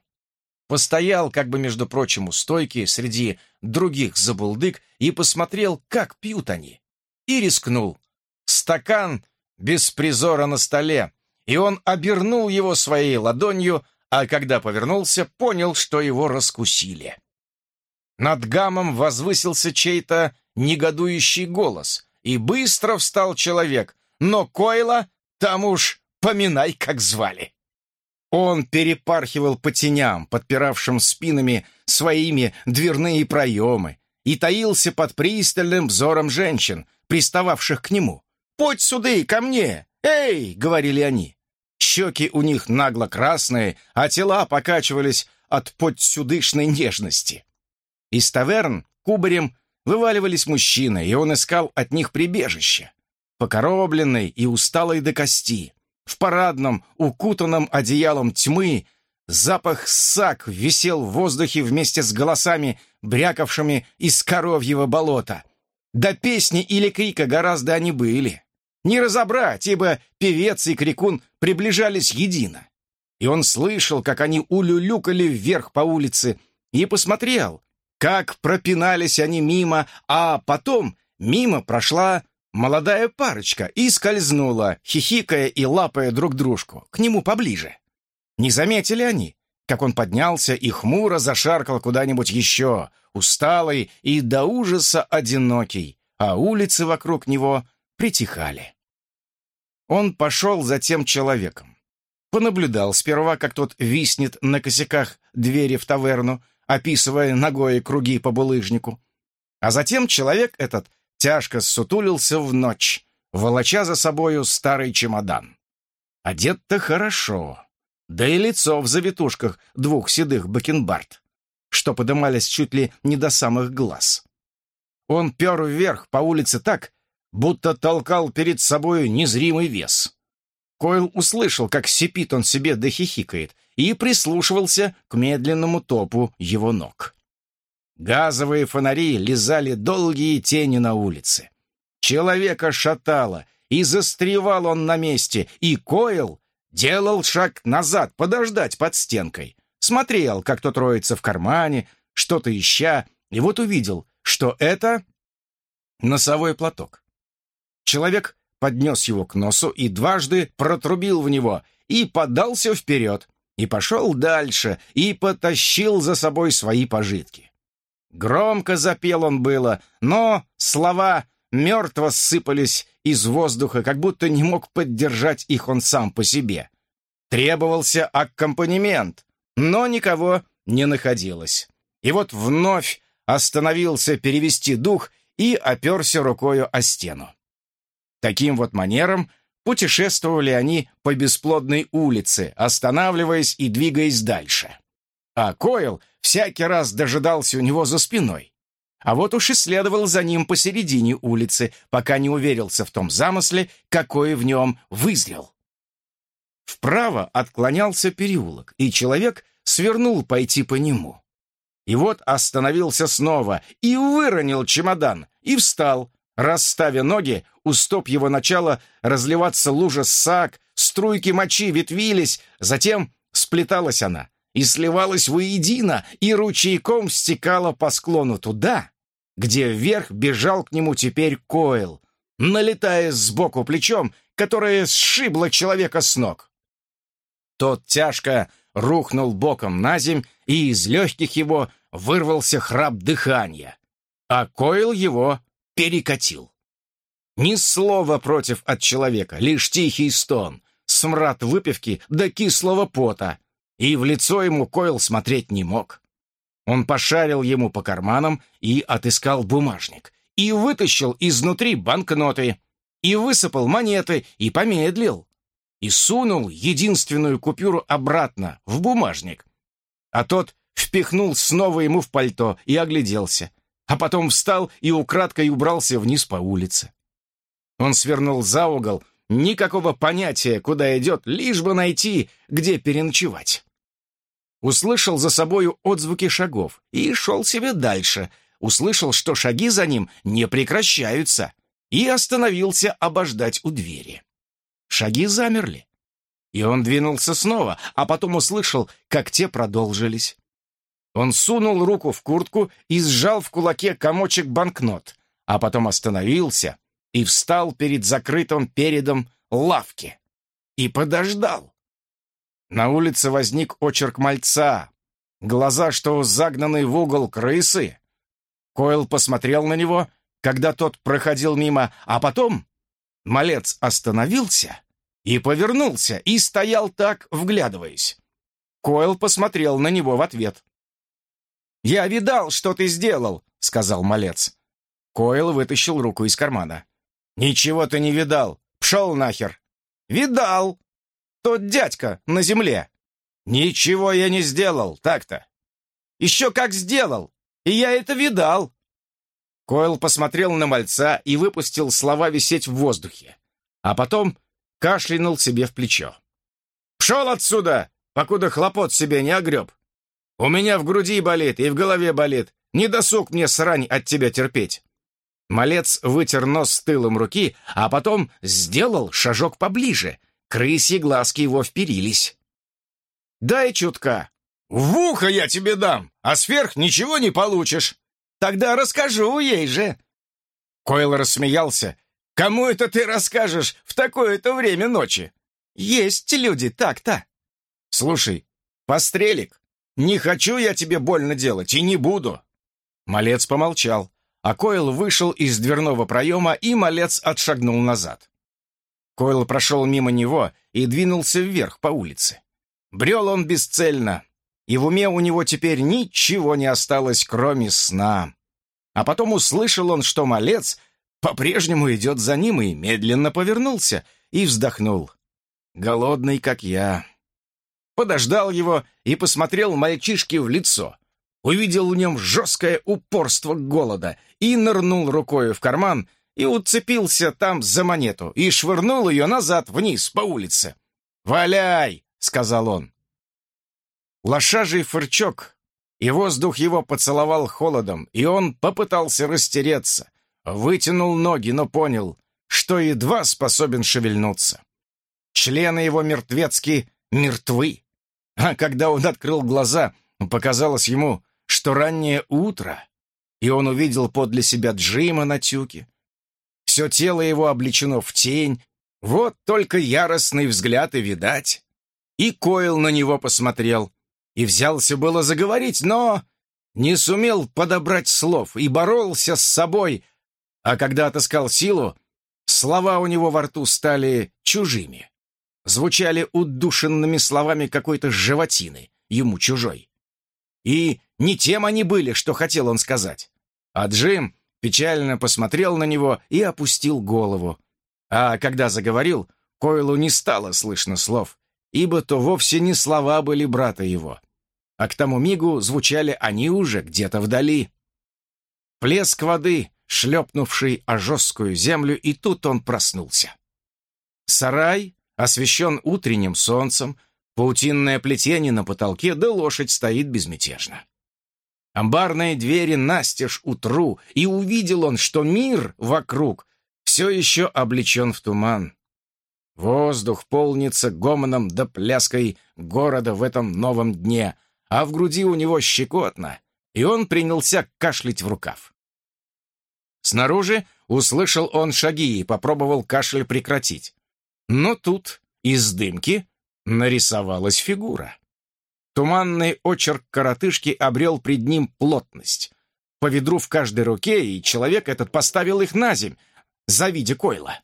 Постоял, как бы, между прочим, у стойки среди других забулдык и посмотрел, как пьют они. И рискнул. Стакан без призора на столе, и он обернул его своей ладонью, а когда повернулся, понял, что его раскусили. Над гамом возвысился чей-то негодующий голос, и быстро встал человек, но Койла там уж поминай, как звали. Он перепархивал по теням, подпиравшим спинами своими дверные проемы, и таился под пристальным взором женщин, пристававших к нему. «Подь сюда, ко мне! Эй!» — говорили они. Щеки у них нагло красные, а тела покачивались от подсюдышной нежности. Из таверн кубарем вываливались мужчины, и он искал от них прибежище. Покоробленный и усталый до кости, в парадном, укутанном одеялом тьмы, Запах сак висел в воздухе вместе с голосами, брякавшими из коровьего болота. До песни или крика гораздо они были. Не разобрать, ибо певец и крикун приближались едино. И он слышал, как они улюлюкали вверх по улице, и посмотрел, как пропинались они мимо, а потом мимо прошла молодая парочка и скользнула, хихикая и лапая друг дружку, к нему поближе. Не заметили они, как он поднялся и хмуро зашаркал куда-нибудь еще, усталый и до ужаса одинокий, а улицы вокруг него притихали. Он пошел за тем человеком. Понаблюдал сперва, как тот виснет на косяках двери в таверну, описывая ногой круги по булыжнику. А затем человек этот тяжко ссутулился в ночь, волоча за собою старый чемодан. Одет-то хорошо, да и лицо в завитушках двух седых бакенбард, что подымались чуть ли не до самых глаз. Он пер вверх по улице так, будто толкал перед собою незримый вес. Койл услышал, как сипит он себе да хихикает, и прислушивался к медленному топу его ног. Газовые фонари лизали долгие тени на улице. Человека шатало, и застревал он на месте, и Койл Делал шаг назад, подождать под стенкой. Смотрел, как тот роется в кармане, что-то ища, и вот увидел, что это носовой платок. Человек поднес его к носу и дважды протрубил в него, и подался вперед, и пошел дальше, и потащил за собой свои пожитки. Громко запел он было, но слова мертво сыпались из воздуха, как будто не мог поддержать их он сам по себе. Требовался аккомпанемент, но никого не находилось. И вот вновь остановился перевести дух и оперся рукою о стену. Таким вот манером путешествовали они по бесплодной улице, останавливаясь и двигаясь дальше. А Койл всякий раз дожидался у него за спиной. А вот уж и следовал за ним посередине улицы, пока не уверился в том замысле, какой в нем вызрел. Вправо отклонялся переулок, и человек свернул пойти по нему. И вот остановился снова и выронил чемодан, и встал, расставя ноги, у стоп его начала разливаться лужа сак, струйки мочи ветвились, затем сплеталась она и сливалась воедино, и ручейком стекала по склону туда, где вверх бежал к нему теперь Койл, налетая сбоку плечом, которое сшибло человека с ног. Тот тяжко рухнул боком на земь, и из легких его вырвался храп дыхания, а Койл его перекатил. Ни слова против от человека, лишь тихий стон, смрад выпивки да кислого пота, и в лицо ему Койл смотреть не мог. Он пошарил ему по карманам и отыскал бумажник, и вытащил изнутри банкноты, и высыпал монеты, и помедлил, и сунул единственную купюру обратно, в бумажник. А тот впихнул снова ему в пальто и огляделся, а потом встал и украдкой убрался вниз по улице. Он свернул за угол, никакого понятия, куда идет, лишь бы найти, где переночевать услышал за собою отзвуки шагов и шел себе дальше, услышал, что шаги за ним не прекращаются, и остановился обождать у двери. Шаги замерли, и он двинулся снова, а потом услышал, как те продолжились. Он сунул руку в куртку и сжал в кулаке комочек банкнот, а потом остановился и встал перед закрытым передом лавки и подождал. На улице возник очерк мальца. Глаза, что загнаны в угол крысы. Койл посмотрел на него, когда тот проходил мимо, а потом малец остановился и повернулся, и стоял так, вглядываясь. Койл посмотрел на него в ответ. «Я видал, что ты сделал», — сказал малец. Койл вытащил руку из кармана. «Ничего ты не видал. Пшел нахер». «Видал», тот дядька на земле. Ничего я не сделал, так-то. Еще как сделал, и я это видал. Койл посмотрел на мальца и выпустил слова висеть в воздухе, а потом кашлянул себе в плечо. «Пшел отсюда!» — покуда хлопот себе не огреб. У меня в груди болит и в голове болит. Не досуг мне срань от тебя терпеть». Малец вытер нос тылом руки, а потом сделал шажок поближе. Крысьи глазки его вперились. «Дай чутка!» «В ухо я тебе дам, а сверх ничего не получишь!» «Тогда расскажу ей же!» Койл рассмеялся. «Кому это ты расскажешь в такое-то время ночи?» «Есть люди так-то!» «Слушай, пострелик, не хочу я тебе больно делать и не буду!» Малец помолчал, а Койл вышел из дверного проема, и малец отшагнул назад. Койл прошел мимо него и двинулся вверх по улице. Брел он бесцельно, и в уме у него теперь ничего не осталось, кроме сна. А потом услышал он, что малец по-прежнему идет за ним, и медленно повернулся и вздохнул. «Голодный, как я». Подождал его и посмотрел мальчишке в лицо. Увидел в нем жесткое упорство голода и нырнул рукою в карман и уцепился там за монету и швырнул ее назад вниз по улице. «Валяй!» — сказал он. Лошажий фырчок, и воздух его поцеловал холодом, и он попытался растереться, вытянул ноги, но понял, что едва способен шевельнуться. Члены его мертвецки мертвы. А когда он открыл глаза, показалось ему, что раннее утро, и он увидел подле себя Джима на тюке. Все тело его облечено в тень, вот только яростный взгляд и видать. И Койл на него посмотрел, и взялся было заговорить, но не сумел подобрать слов и боролся с собой, а когда отыскал силу, слова у него во рту стали чужими. Звучали удушенными словами какой-то животины, ему чужой. И не тем они были, что хотел он сказать. А Джим печально посмотрел на него и опустил голову. А когда заговорил, Койлу не стало слышно слов, ибо то вовсе не слова были брата его. А к тому мигу звучали они уже где-то вдали. Плеск воды, шлепнувший о жесткую землю, и тут он проснулся. Сарай освещен утренним солнцем, паутинное плетение на потолке, да лошадь стоит безмятежно. Амбарные двери настежь утру, и увидел он, что мир вокруг все еще облечен в туман. Воздух полнится гомоном да пляской города в этом новом дне, а в груди у него щекотно, и он принялся кашлять в рукав. Снаружи услышал он шаги и попробовал кашель прекратить. Но тут из дымки нарисовалась фигура. Туманный очерк коротышки обрел пред ним плотность. По ведру в каждой руке, и человек этот поставил их на земь, завидя Койла.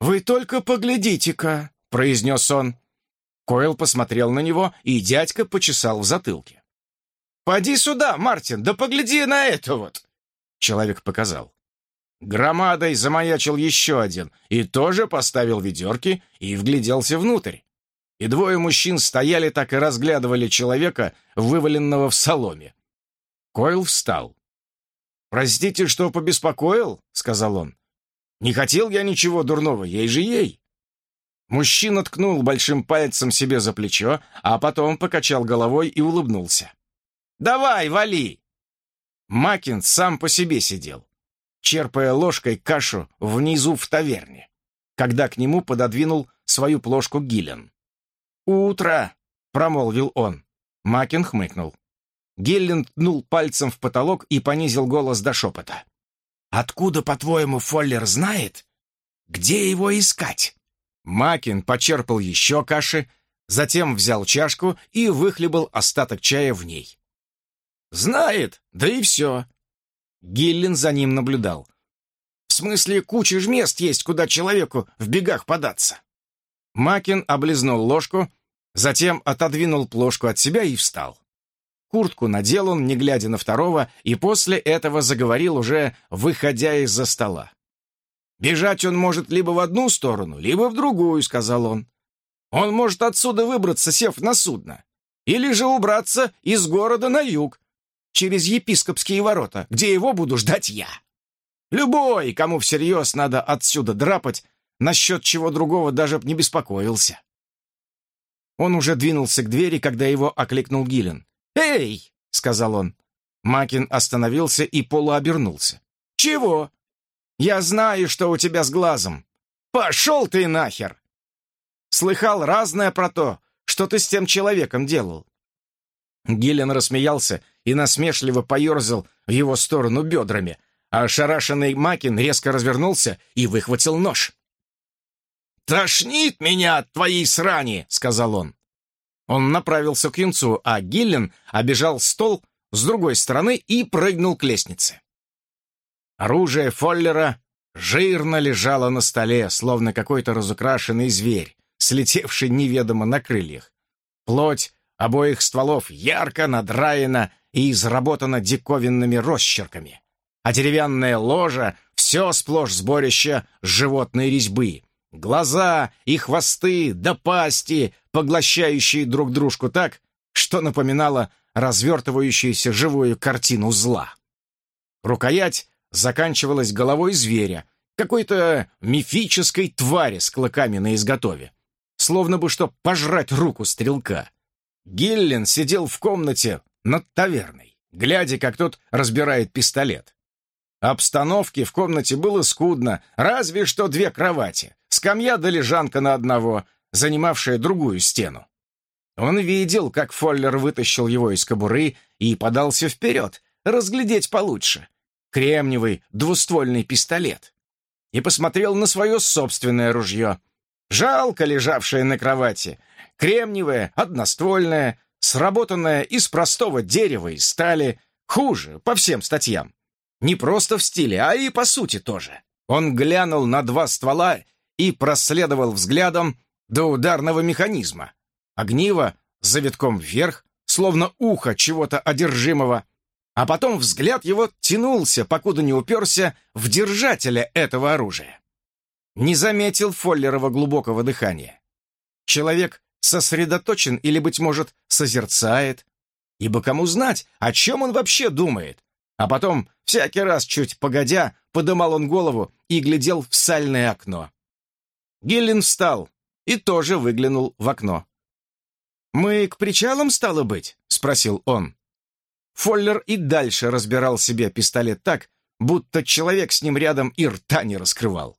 «Вы только поглядите-ка», — произнес он. Койл посмотрел на него, и дядька почесал в затылке. «Поди сюда, Мартин, да погляди на это вот!» Человек показал. Громадой замаячил еще один, и тоже поставил ведерки и вгляделся внутрь и двое мужчин стояли так и разглядывали человека, вываленного в соломе. Койл встал. «Простите, что побеспокоил?» — сказал он. «Не хотел я ничего дурного, ей же ей». Мужчина ткнул большим пальцем себе за плечо, а потом покачал головой и улыбнулся. «Давай, вали!» Макин сам по себе сидел, черпая ложкой кашу внизу в таверне, когда к нему пододвинул свою плошку Гиллен. «Утро!» — промолвил он. Макин хмыкнул. Геллен ткнул пальцем в потолок и понизил голос до шепота. «Откуда, по-твоему, Фоллер знает? Где его искать?» Макин почерпал еще каши, затем взял чашку и выхлебал остаток чая в ней. «Знает, да и все». Гиллин за ним наблюдал. «В смысле, куча ж мест есть, куда человеку в бегах податься». Макин облизнул ложку, затем отодвинул плошку от себя и встал. Куртку надел он, не глядя на второго, и после этого заговорил уже, выходя из-за стола. «Бежать он может либо в одну сторону, либо в другую», — сказал он. «Он может отсюда выбраться, сев на судно, или же убраться из города на юг, через епископские ворота, где его буду ждать я. Любой, кому всерьез надо отсюда драпать, насчет чего другого даже б не беспокоился. Он уже двинулся к двери, когда его окликнул Гиллен. «Эй!» — сказал он. Макин остановился и полуобернулся. «Чего?» «Я знаю, что у тебя с глазом. Пошел ты нахер!» Слыхал разное про то, что ты с тем человеком делал. Гиллен рассмеялся и насмешливо поерзал в его сторону бедрами, а ошарашенный Макин резко развернулся и выхватил нож. «Тошнит меня от твоей срани!» — сказал он. Он направился к юнцу, а Гиллен обежал стол с другой стороны и прыгнул к лестнице. Оружие Фоллера жирно лежало на столе, словно какой-то разукрашенный зверь, слетевший неведомо на крыльях. Плоть обоих стволов ярко надраена и изработана диковинными росчерками, а деревянная ложа — все сплошь сборище животной резьбы. Глаза и хвосты да пасти, поглощающие друг дружку так, что напоминало развертывающуюся живую картину зла. Рукоять заканчивалась головой зверя, какой-то мифической твари с клыками на изготове, словно бы что пожрать руку стрелка. Гиллен сидел в комнате над таверной, глядя, как тот разбирает пистолет. Обстановки в комнате было скудно, разве что две кровати, скамья да лежанка на одного, занимавшая другую стену. Он видел, как Фоллер вытащил его из кобуры и подался вперед, разглядеть получше. Кремниевый двуствольный пистолет. И посмотрел на свое собственное ружье. Жалко лежавшее на кровати. Кремниевое, одноствольное, сработанное из простого дерева и стали. Хуже, по всем статьям. Не просто в стиле, а и по сути тоже. Он глянул на два ствола и проследовал взглядом до ударного механизма. Огниво завитком вверх, словно ухо чего-то одержимого, а потом взгляд его тянулся, покуда не уперся в держателя этого оружия. Не заметил Фоллерова глубокого дыхания. Человек сосредоточен или, быть может, созерцает, ибо кому знать, о чем он вообще думает. А потом, всякий раз чуть погодя, подымал он голову и глядел в сальное окно. Гиллин встал и тоже выглянул в окно. «Мы к причалам, стало быть?» — спросил он. Фоллер и дальше разбирал себе пистолет так, будто человек с ним рядом и рта не раскрывал.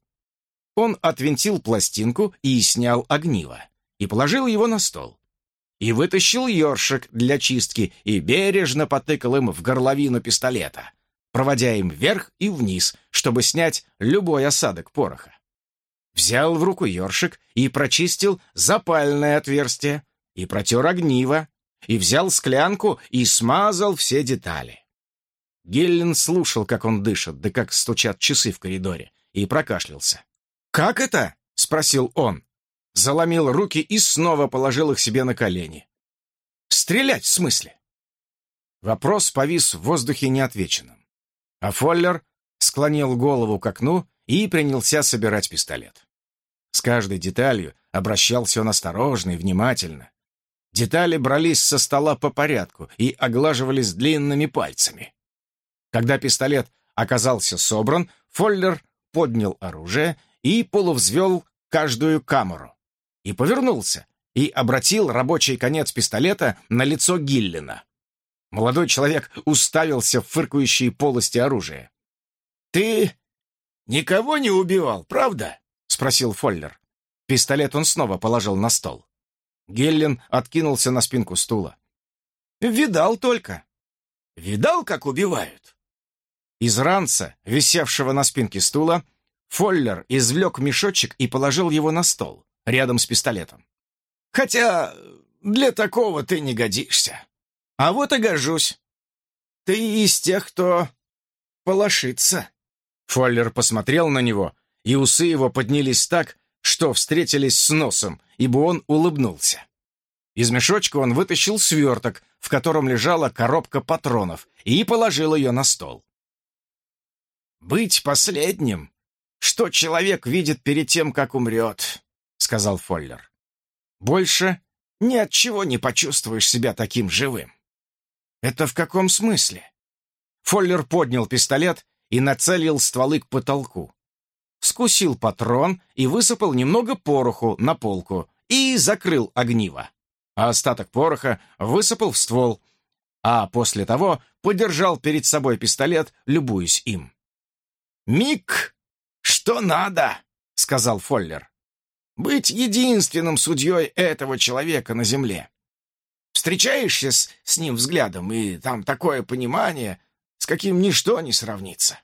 Он отвинтил пластинку и снял огниво, и положил его на стол. И вытащил ёршик для чистки и бережно потыкал им в горловину пистолета, проводя им вверх и вниз, чтобы снять любой осадок пороха. Взял в руку ёршик и прочистил запальное отверстие, и протер огниво, и взял склянку и смазал все детали. Геллен слушал, как он дышит, да как стучат часы в коридоре, и прокашлялся. «Как это?» — спросил он. Заломил руки и снова положил их себе на колени. «Стрелять в смысле?» Вопрос повис в воздухе неотвеченным. А Фоллер склонил голову к окну и принялся собирать пистолет. С каждой деталью обращался он осторожно и внимательно, Детали брались со стола по порядку и оглаживались длинными пальцами. Когда пистолет оказался собран, Фоллер поднял оружие и полувзвел каждую камеру. И повернулся, и обратил рабочий конец пистолета на лицо Гиллина. Молодой человек уставился в фыркающие полости оружия. «Ты никого не убивал, правда?» — спросил Фоллер. Пистолет он снова положил на стол. Геллен откинулся на спинку стула. «Видал только». «Видал, как убивают?» Из ранца, висевшего на спинке стула, Фоллер извлек мешочек и положил его на стол, рядом с пистолетом. «Хотя для такого ты не годишься. А вот и гожусь. Ты из тех, кто полошится». Фоллер посмотрел на него, и усы его поднялись так, что встретились с носом, ибо он улыбнулся. Из мешочка он вытащил сверток, в котором лежала коробка патронов, и положил ее на стол. «Быть последним, что человек видит перед тем, как умрет», — сказал Фоллер. «Больше ни от чего не почувствуешь себя таким живым». «Это в каком смысле?» Фоллер поднял пистолет и нацелил стволы к потолку скусил патрон и высыпал немного пороху на полку и закрыл огниво. а остаток пороха высыпал в ствол, а после того подержал перед собой пистолет, любуясь им. «Мик, что надо?» — сказал Фоллер. «Быть единственным судьей этого человека на земле. Встречаешься с, с ним взглядом, и там такое понимание, с каким ничто не сравнится».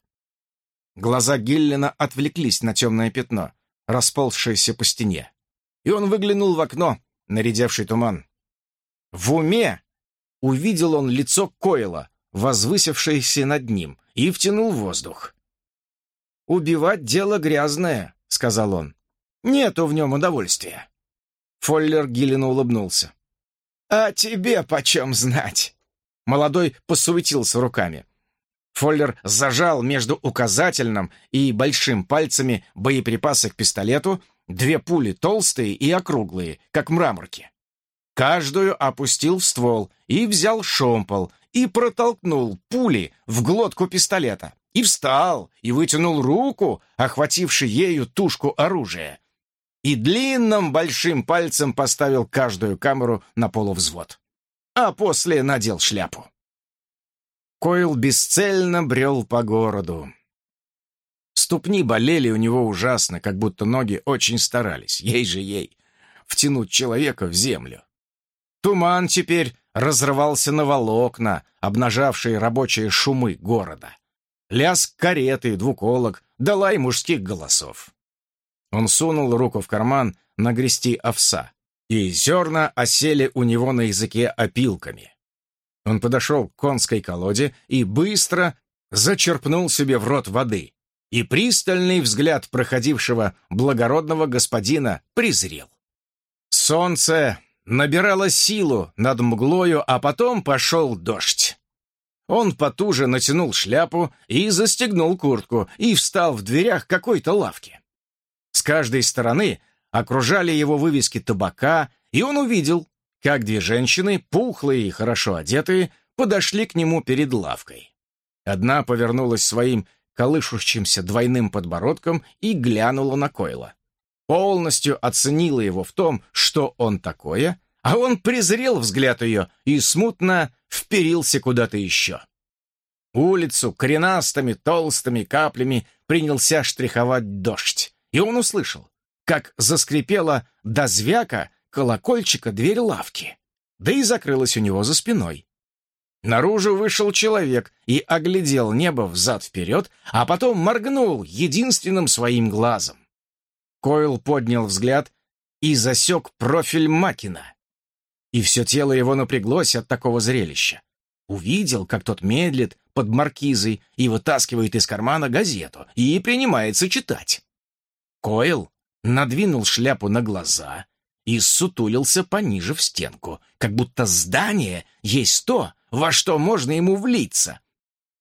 Глаза Гиллина отвлеклись на темное пятно, расползшееся по стене, и он выглянул в окно, нарядевший туман. В уме увидел он лицо Койла, возвысившееся над ним, и втянул воздух. «Убивать дело грязное», — сказал он. «Нету в нем удовольствия». Фоллер Гиллину улыбнулся. «А тебе почем знать?» Молодой посуетился руками. Фоллер зажал между указательным и большим пальцами боеприпасы к пистолету, две пули толстые и округлые, как мраморки. Каждую опустил в ствол и взял шомпол и протолкнул пули в глотку пистолета. И встал, и вытянул руку, охвативший ею тушку оружия. И длинным большим пальцем поставил каждую камеру на полувзвод. А после надел шляпу. Койл бесцельно брел по городу. Ступни болели у него ужасно, как будто ноги очень старались, ей же ей, втянуть человека в землю. Туман теперь разрывался на волокна, обнажавшие рабочие шумы города. Лязг кареты, двуколок, долай мужских голосов. Он сунул руку в карман нагрести овса, и зерна осели у него на языке опилками. Он подошел к конской колоде и быстро зачерпнул себе в рот воды, и пристальный взгляд проходившего благородного господина презрел. Солнце набирало силу над мглою, а потом пошел дождь. Он потуже натянул шляпу и застегнул куртку и встал в дверях какой-то лавки. С каждой стороны окружали его вывески табака, и он увидел, как две женщины, пухлые и хорошо одетые, подошли к нему перед лавкой. Одна повернулась своим колышущимся двойным подбородком и глянула на Койла. Полностью оценила его в том, что он такое, а он презрел взгляд ее и смутно вперился куда-то еще. Улицу коренастыми толстыми каплями принялся штриховать дождь, и он услышал, как заскрипела до звяка колокольчика дверь лавки, да и закрылась у него за спиной. Наружу вышел человек и оглядел небо взад-вперед, а потом моргнул единственным своим глазом. Койл поднял взгляд и засек профиль Макина. И все тело его напряглось от такого зрелища. Увидел, как тот медлит под маркизой и вытаскивает из кармана газету и принимается читать. Койл надвинул шляпу на глаза и сутулился пониже в стенку, как будто здание есть то, во что можно ему влиться.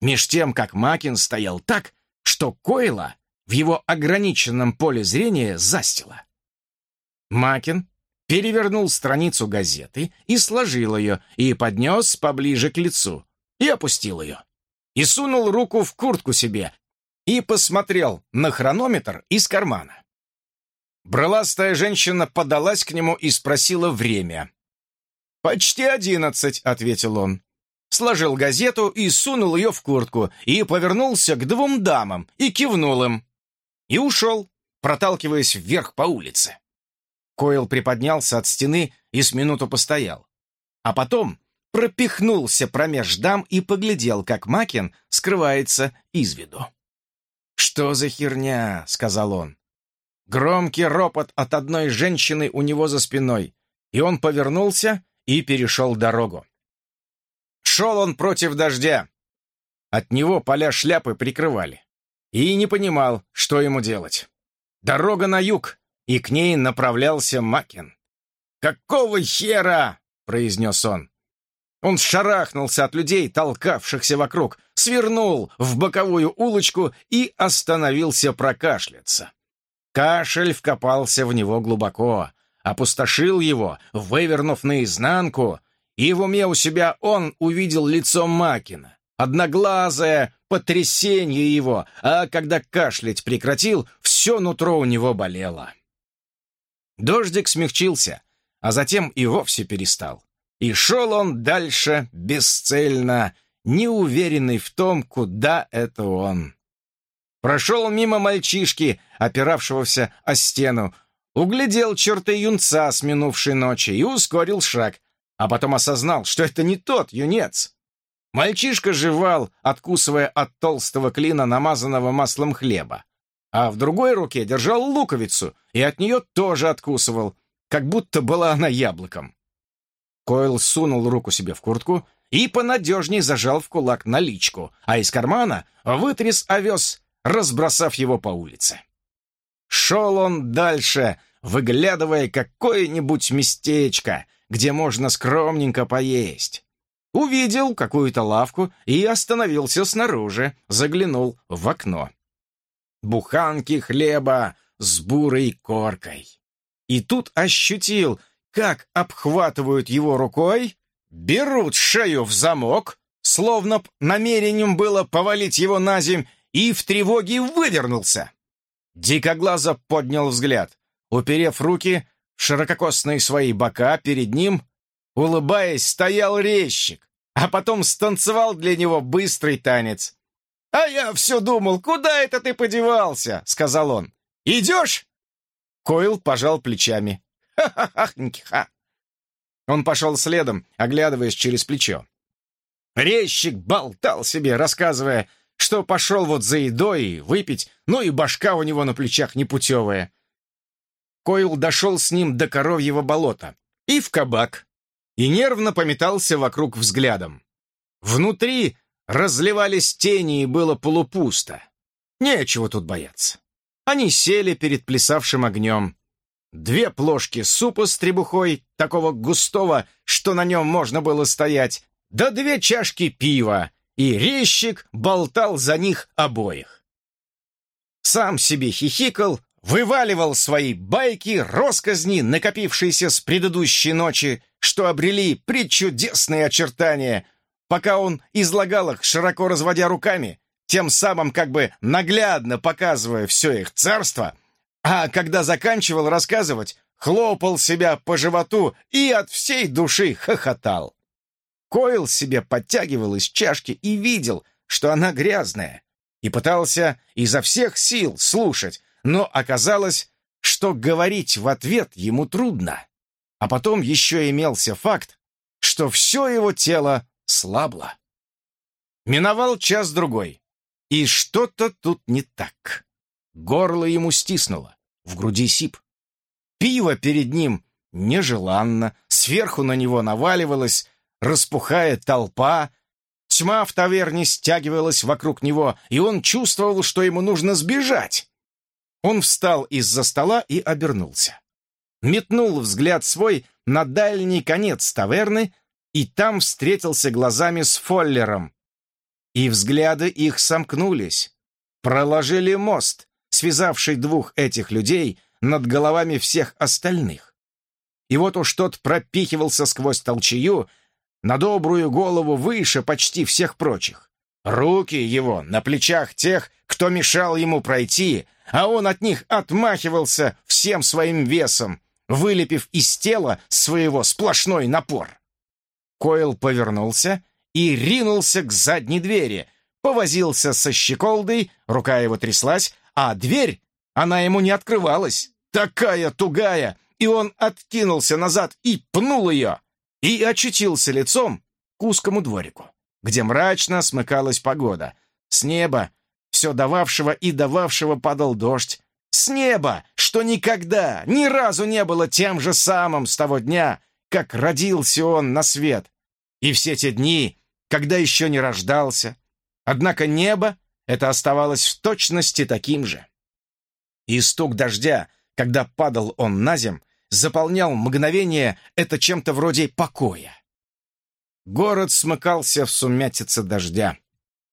Меж тем, как Макин стоял так, что Койла в его ограниченном поле зрения застило. Макин перевернул страницу газеты и сложил ее, и поднес поближе к лицу, и опустил ее. И сунул руку в куртку себе, и посмотрел на хронометр из кармана. Брыластая женщина подалась к нему и спросила время. «Почти одиннадцать», — ответил он. Сложил газету и сунул ее в куртку, и повернулся к двум дамам и кивнул им. И ушел, проталкиваясь вверх по улице. Койл приподнялся от стены и с минуту постоял. А потом пропихнулся промеж дам и поглядел, как Макин скрывается из виду. «Что за херня?» — сказал он. Громкий ропот от одной женщины у него за спиной, и он повернулся и перешел дорогу. Шел он против дождя. От него поля шляпы прикрывали. И не понимал, что ему делать. Дорога на юг, и к ней направлялся Макин. «Какого хера?» — произнес он. Он шарахнулся от людей, толкавшихся вокруг, свернул в боковую улочку и остановился прокашляться. Кашель вкопался в него глубоко, опустошил его, вывернув наизнанку, и в уме у себя он увидел лицо Макина, одноглазое потрясение его, а когда кашлять прекратил, все нутро у него болело. Дождик смягчился, а затем и вовсе перестал. И шел он дальше бесцельно, неуверенный в том, куда это он. Прошел мимо мальчишки, опиравшегося о стену, углядел черты юнца с минувшей ночи и ускорил шаг, а потом осознал, что это не тот юнец. Мальчишка жевал, откусывая от толстого клина намазанного маслом хлеба, а в другой руке держал луковицу и от нее тоже откусывал, как будто была она яблоком. Койл сунул руку себе в куртку и понадежней зажал в кулак наличку, а из кармана вытряс овес, разбросав его по улице. Шел он дальше, выглядывая какое-нибудь местечко, где можно скромненько поесть. Увидел какую-то лавку и остановился снаружи, заглянул в окно. Буханки хлеба с бурой коркой. И тут ощутил, как обхватывают его рукой, берут шею в замок, словно б намерением было повалить его на земь, и в тревоге вывернулся. Дикоглазо поднял взгляд. Уперев руки в ширококосные свои бока, перед ним, улыбаясь, стоял резчик, а потом станцевал для него быстрый танец. «А я все думал, куда это ты подевался?» — сказал он. «Идешь?» Койл пожал плечами. «Ха-ха-ха-ха!» Он пошел следом, оглядываясь через плечо. Резчик болтал себе, рассказывая, что пошел вот за едой выпить, ну и башка у него на плечах непутевая. Койл дошел с ним до коровьего болота и в кабак, и нервно пометался вокруг взглядом. Внутри разливались тени и было полупусто. Нечего тут бояться. Они сели перед плясавшим огнем. Две плошки супа с требухой, такого густого, что на нем можно было стоять, да две чашки пива, и резчик болтал за них обоих. Сам себе хихикал, вываливал свои байки, росказни, накопившиеся с предыдущей ночи, что обрели причудесные очертания, пока он излагал их, широко разводя руками, тем самым как бы наглядно показывая все их царство, а когда заканчивал рассказывать, хлопал себя по животу и от всей души хохотал. Койл себе подтягивал из чашки и видел, что она грязная, и пытался изо всех сил слушать, но оказалось, что говорить в ответ ему трудно. А потом еще имелся факт, что все его тело слабло. Миновал час-другой, и что-то тут не так. Горло ему стиснуло, в груди сип. Пиво перед ним нежеланно, сверху на него наваливалось, распухая толпа, тьма в таверне стягивалась вокруг него, и он чувствовал, что ему нужно сбежать. Он встал из-за стола и обернулся. Метнул взгляд свой на дальний конец таверны, и там встретился глазами с Фоллером. И взгляды их сомкнулись, проложили мост, связавший двух этих людей над головами всех остальных. И вот уж тот пропихивался сквозь толчею, на добрую голову выше почти всех прочих. Руки его на плечах тех, кто мешал ему пройти, а он от них отмахивался всем своим весом, вылепив из тела своего сплошной напор. Койл повернулся и ринулся к задней двери, повозился со щеколдой, рука его тряслась, а дверь, она ему не открывалась, такая тугая, и он откинулся назад и пнул ее и очутился лицом к узкому дворику, где мрачно смыкалась погода. С неба, все дававшего и дававшего падал дождь. С неба, что никогда, ни разу не было тем же самым с того дня, как родился он на свет. И все те дни, когда еще не рождался. Однако небо это оставалось в точности таким же. И стук дождя, когда падал он на земь, заполнял мгновение это чем-то вроде покоя. Город смыкался в сумятице дождя.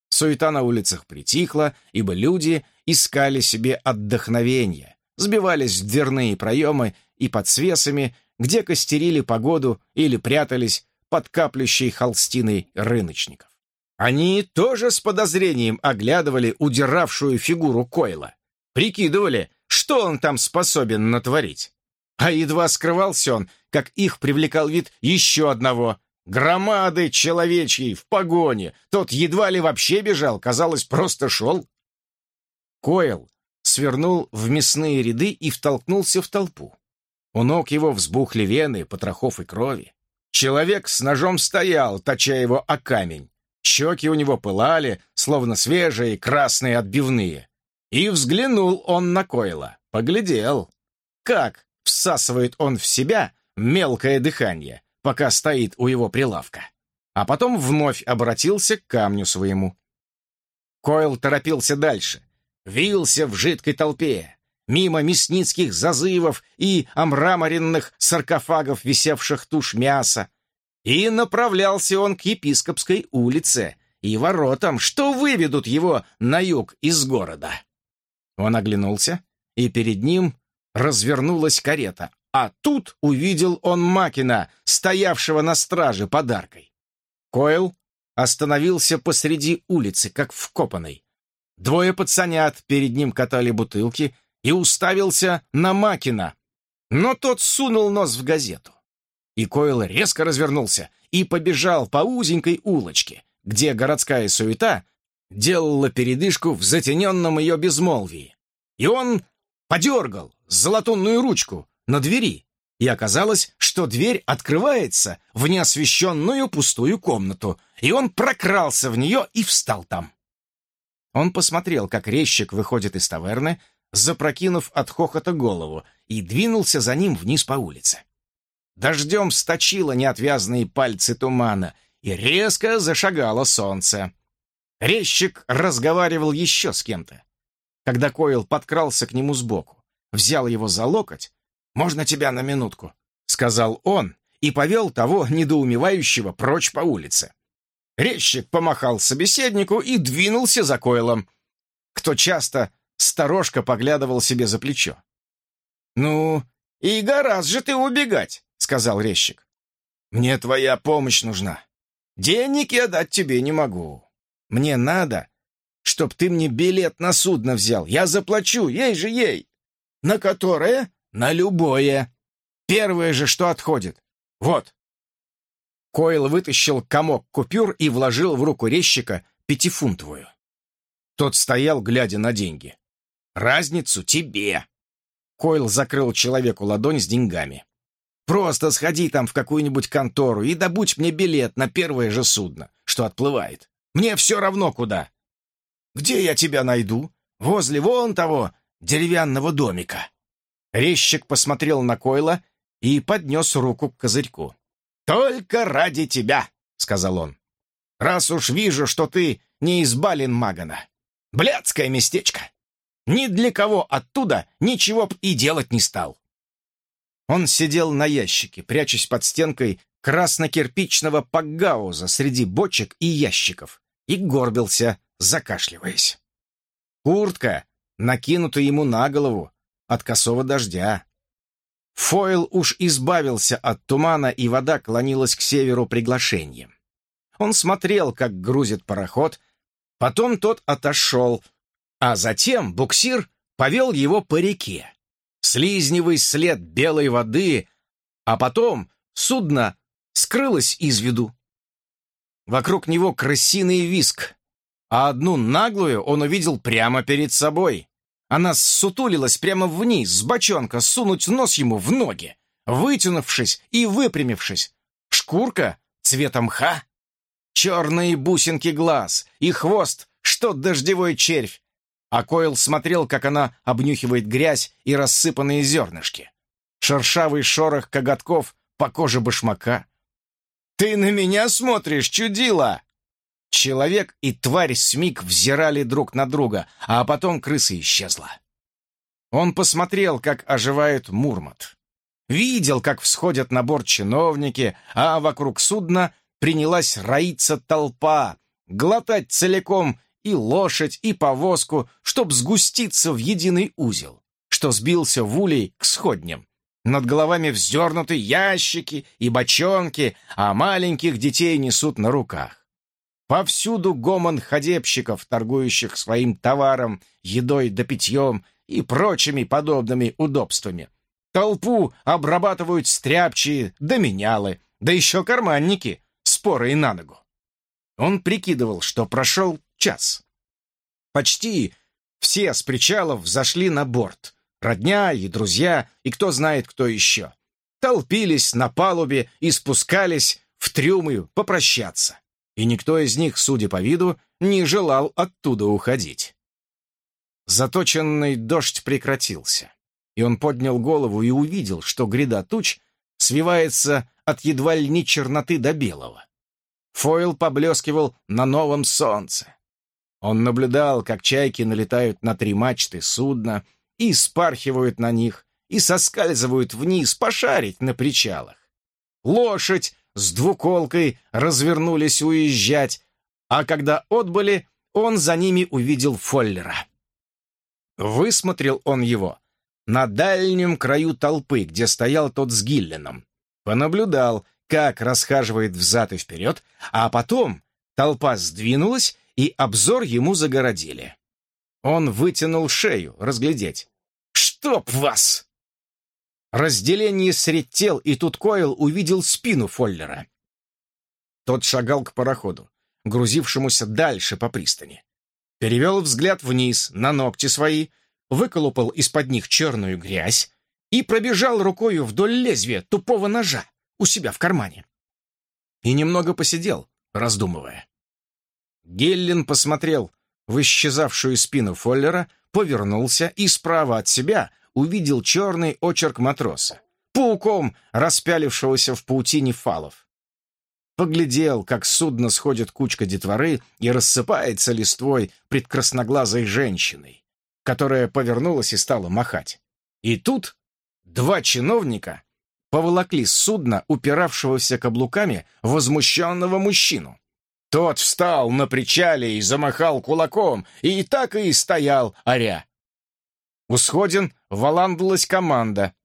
Суета на улицах притихла, ибо люди искали себе отдохновения, сбивались в дверные проемы и под свесами, где костерили погоду или прятались под каплющей холстиной рыночников. Они тоже с подозрением оглядывали удиравшую фигуру Койла, прикидывали, что он там способен натворить. А едва скрывался он, как их привлекал вид еще одного. Громады человечьей в погоне. Тот едва ли вообще бежал, казалось, просто шел. Койл свернул в мясные ряды и втолкнулся в толпу. У ног его взбухли вены, потрохов и крови. Человек с ножом стоял, точа его о камень. Щеки у него пылали, словно свежие красные отбивные. И взглянул он на Койла, поглядел. Как всасывает он в себя мелкое дыхание, пока стоит у его прилавка. А потом вновь обратился к камню своему. Койл торопился дальше, вился в жидкой толпе, мимо мясницких зазывов и омраморенных саркофагов, висевших туш мяса, и направлялся он к епископской улице и воротам, что выведут его на юг из города. Он оглянулся, и перед ним развернулась карета, а тут увидел он Макина, стоявшего на страже подаркой. Койл остановился посреди улицы, как вкопанный. Двое пацанят перед ним катали бутылки и уставился на Макина, но тот сунул нос в газету. И Койл резко развернулся и побежал по узенькой улочке, где городская суета делала передышку в затененном ее безмолвии. И он подергал золотунную ручку на двери, и оказалось, что дверь открывается в неосвещенную пустую комнату, и он прокрался в нее и встал там. Он посмотрел, как резчик выходит из таверны, запрокинув от хохота голову, и двинулся за ним вниз по улице. Дождем сточило неотвязные пальцы тумана, и резко зашагало солнце. Резчик разговаривал еще с кем-то. Когда Койл подкрался к нему сбоку, взял его за локоть, «Можно тебя на минутку?» — сказал он и повел того недоумевающего прочь по улице. Резчик помахал собеседнику и двинулся за Койлом, кто часто сторожко поглядывал себе за плечо. «Ну, и гораздо же ты убегать!» Сказал резчик. «Мне твоя помощь нужна. Денег я дать тебе не могу. Мне надо, чтоб ты мне билет на судно взял. Я заплачу, ей же ей. На которое? На любое. Первое же, что отходит. Вот». Койл вытащил комок купюр и вложил в руку резчика пятифунтовую. Тот стоял, глядя на деньги. «Разницу тебе!» Койл закрыл человеку ладонь с деньгами. Просто сходи там в какую-нибудь контору и добудь мне билет на первое же судно, что отплывает. Мне все равно куда. Где я тебя найду? Возле вон того деревянного домика. Резчик посмотрел на Койла и поднес руку к козырьку. «Только ради тебя», — сказал он. «Раз уж вижу, что ты не из Балин-Магана. Блядское местечко. Ни для кого оттуда ничего б и делать не стал. Он сидел на ящике, прячась под стенкой краснокирпичного пакгауза среди бочек и ящиков, и горбился, закашливаясь. Куртка накинута ему на голову от косого дождя. Фойл уж избавился от тумана, и вода клонилась к северу приглашением. Он смотрел, как грузит пароход, потом тот отошел, а затем буксир повел его по реке слизневый след белой воды, а потом судно скрылось из виду. Вокруг него крысиный виск, а одну наглую он увидел прямо перед собой. Она ссутулилась прямо вниз, с бочонка, сунуть нос ему в ноги, вытянувшись и выпрямившись. Шкурка цвета мха, черные бусинки глаз и хвост, что дождевой червь, а Койл смотрел, как она обнюхивает грязь и рассыпанные зернышки. Шершавый шорох коготков по коже башмака. «Ты на меня смотришь, чудила!» Человек и тварь Смик взирали друг на друга, а потом крыса исчезла. Он посмотрел, как оживает Мурмат. Видел, как всходят на борт чиновники, а вокруг судна принялась роиться толпа, глотать целиком и лошадь, и повозку, чтоб сгуститься в единый узел, что сбился в улей к сходням. Над головами вздернуты ящики и бочонки, а маленьких детей несут на руках. Повсюду гомон ходебщиков, торгующих своим товаром, едой да питьем и прочими подобными удобствами. Толпу обрабатывают стряпчие, да менялы, да еще карманники, споры и на ногу. Он прикидывал, что прошел час. Почти все с причалов зашли на борт. Родня и друзья, и кто знает кто еще. Толпились на палубе и спускались в трюмы попрощаться. И никто из них, судя по виду, не желал оттуда уходить. Заточенный дождь прекратился, и он поднял голову и увидел, что гряда туч свивается от едва ли не черноты до белого. Фойл поблескивал на новом солнце. Он наблюдал, как чайки налетают на три мачты судна и спархивают на них, и соскальзывают вниз пошарить на причалах. Лошадь с двуколкой развернулись уезжать, а когда отбыли, он за ними увидел Фоллера. Высмотрел он его на дальнем краю толпы, где стоял тот с Гиллином. Понаблюдал, как расхаживает взад и вперед, а потом толпа сдвинулась, и обзор ему загородили. Он вытянул шею, разглядеть. «Чтоб вас!» Разделение средь тел, и тут Койл увидел спину Фоллера. Тот шагал к пароходу, грузившемуся дальше по пристани. Перевел взгляд вниз, на ногти свои, выколупал из-под них черную грязь и пробежал рукою вдоль лезвия тупого ножа у себя в кармане. И немного посидел, раздумывая. Геллин посмотрел в исчезавшую спину Фоллера, повернулся и справа от себя увидел черный очерк матроса, пауком распялившегося в паутине фалов. Поглядел, как судно сходит кучка детворы и рассыпается листвой пред красноглазой женщиной, которая повернулась и стала махать. И тут два чиновника поволокли с судна упиравшегося каблуками возмущенного мужчину. Тот встал на причале и замахал кулаком, и так и стоял, оря. У сходин валандалась команда,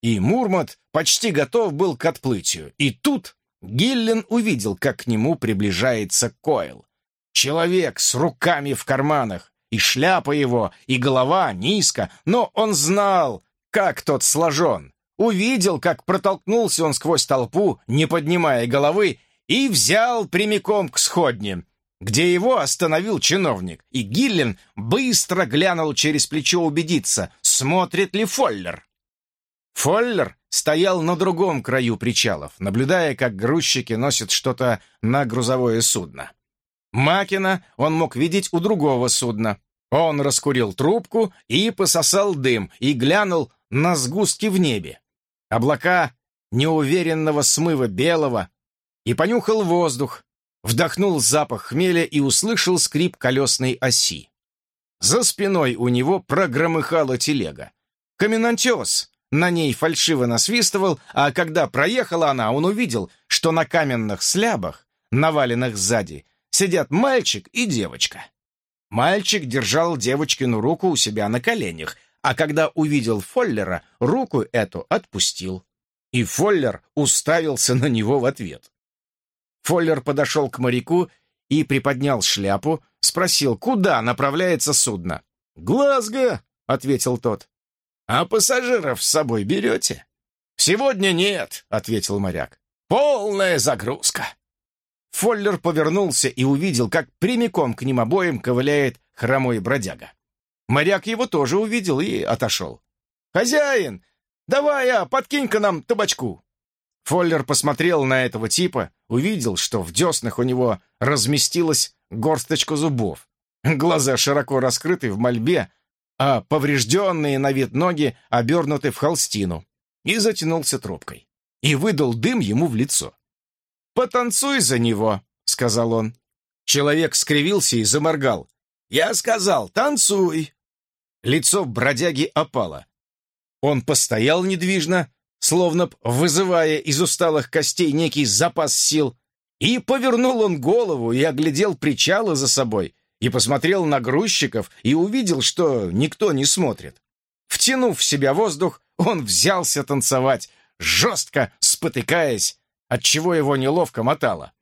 и Мурмот почти готов был к отплытию. И тут Гиллен увидел, как к нему приближается Койл. Человек с руками в карманах, и шляпа его, и голова низко, но он знал, как тот сложен увидел, как протолкнулся он сквозь толпу, не поднимая головы, и взял прямиком к сходням, где его остановил чиновник, и Гиллен быстро глянул через плечо убедиться, смотрит ли Фоллер. Фоллер стоял на другом краю причалов, наблюдая, как грузчики носят что-то на грузовое судно. Макина он мог видеть у другого судна. Он раскурил трубку и пососал дым, и глянул на сгустки в небе облака неуверенного смыва белого, и понюхал воздух, вдохнул запах хмеля и услышал скрип колесной оси. За спиной у него прогромыхала телега. Каменантес на ней фальшиво насвистывал, а когда проехала она, он увидел, что на каменных слябах, наваленных сзади, сидят мальчик и девочка. Мальчик держал девочкину руку у себя на коленях, а когда увидел Фоллера, руку эту отпустил. И Фоллер уставился на него в ответ. Фоллер подошел к моряку и приподнял шляпу, спросил, куда направляется судно. «Глазго», — ответил тот. «А пассажиров с собой берете?» «Сегодня нет», — ответил моряк. «Полная загрузка». Фоллер повернулся и увидел, как прямиком к ним обоим ковыляет хромой бродяга. Моряк его тоже увидел и отошел. «Хозяин, давай, а, подкинь-ка нам табачку!» Фоллер посмотрел на этого типа, увидел, что в деснах у него разместилась горсточка зубов. Глаза широко раскрыты в мольбе, а поврежденные на вид ноги обернуты в холстину. И затянулся трубкой. И выдал дым ему в лицо. «Потанцуй за него», — сказал он. Человек скривился и заморгал. «Я сказал, танцуй!» Лицо бродяги опало. Он постоял недвижно, словно вызывая из усталых костей некий запас сил, и повернул он голову и оглядел причалы за собой, и посмотрел на грузчиков и увидел, что никто не смотрит. Втянув в себя воздух, он взялся танцевать, жестко спотыкаясь, отчего его неловко мотало.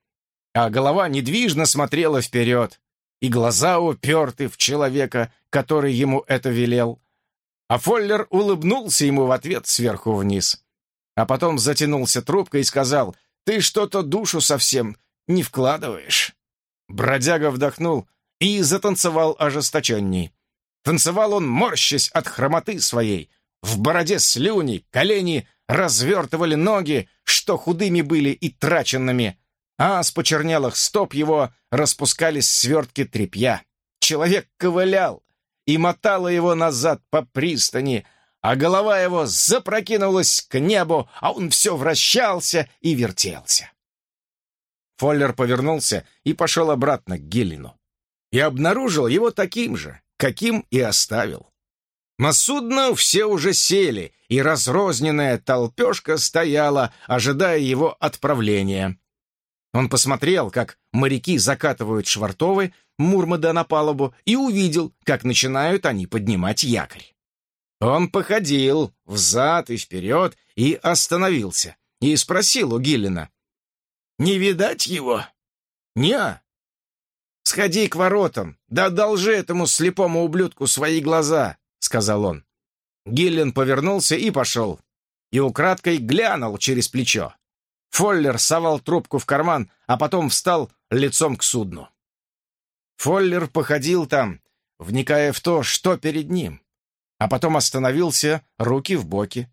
А голова недвижно смотрела вперед, и глаза уперты в человека, который ему это велел. А Фоллер улыбнулся ему в ответ сверху вниз. А потом затянулся трубкой и сказал, «Ты что-то душу совсем не вкладываешь». Бродяга вдохнул и затанцевал ожесточенней. Танцевал он, морщась от хромоты своей. В бороде слюни, колени развертывали ноги, что худыми были и траченными, а с почернелых стоп его распускались свертки тряпья. Человек ковылял и мотало его назад по пристани, а голова его запрокинулась к небу, а он все вращался и вертелся. Фоллер повернулся и пошел обратно к Гиллину. И обнаружил его таким же, каким и оставил. На судно все уже сели, и разрозненная толпешка стояла, ожидая его отправления. Он посмотрел, как моряки закатывают швартовы Мурмада на палубу и увидел, как начинают они поднимать якорь. Он походил взад и вперед и остановился, и спросил у Гиллина. «Не видать его?» «Не, «Сходи к воротам, да одолжи этому слепому ублюдку свои глаза», — сказал он. Гиллин повернулся и пошел, и украдкой глянул через плечо. Фоллер совал трубку в карман, а потом встал лицом к судну. Фоллер походил там, вникая в то, что перед ним, а потом остановился, руки в боки.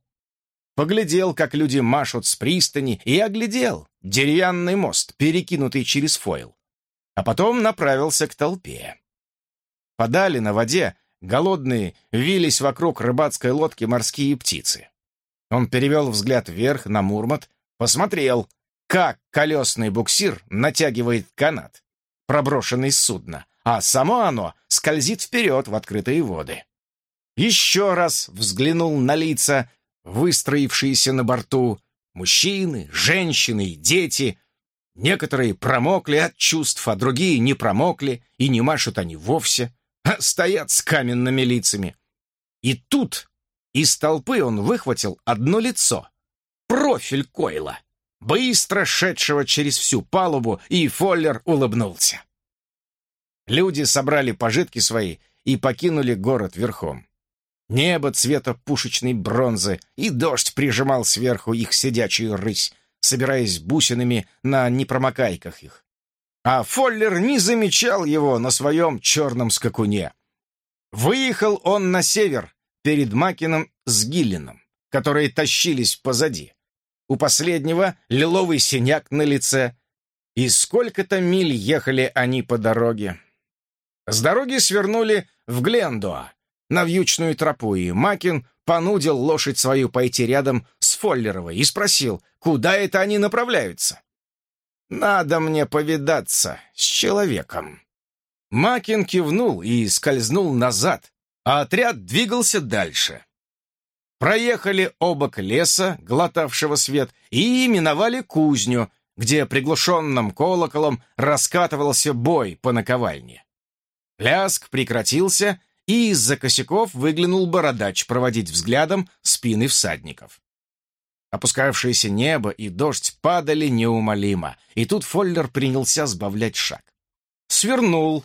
Поглядел, как люди машут с пристани, и оглядел деревянный мост, перекинутый через фойл. А потом направился к толпе. Подали на воде, голодные, вились вокруг рыбацкой лодки морские птицы. Он перевел взгляд вверх на Мурмат, Посмотрел, как колесный буксир натягивает канат, проброшенный с судна, а само оно скользит вперед в открытые воды. Еще раз взглянул на лица, выстроившиеся на борту, мужчины, женщины и дети. Некоторые промокли от чувств, а другие не промокли, и не машут они вовсе, а стоят с каменными лицами. И тут из толпы он выхватил одно лицо, профиль Койла, быстро шедшего через всю палубу, и Фоллер улыбнулся. Люди собрали пожитки свои и покинули город верхом. Небо цвета пушечной бронзы, и дождь прижимал сверху их сидячую рысь, собираясь бусинами на непромокайках их. А Фоллер не замечал его на своем черном скакуне. Выехал он на север перед Макином с Гиллином, которые тащились позади. У последнего лиловый синяк на лице. И сколько-то миль ехали они по дороге. С дороги свернули в Глендуа, на вьючную тропу, и Макин понудил лошадь свою пойти рядом с Фоллеровой и спросил, куда это они направляются. «Надо мне повидаться с человеком». Макин кивнул и скользнул назад, а отряд двигался дальше. Проехали обок леса, глотавшего свет, и миновали кузню, где приглушенным колоколом раскатывался бой по наковальне. Пляск прекратился, и из-за косяков выглянул бородач проводить взглядом спины всадников. Опускавшееся небо и дождь падали неумолимо, и тут Фоллер принялся сбавлять шаг. Свернул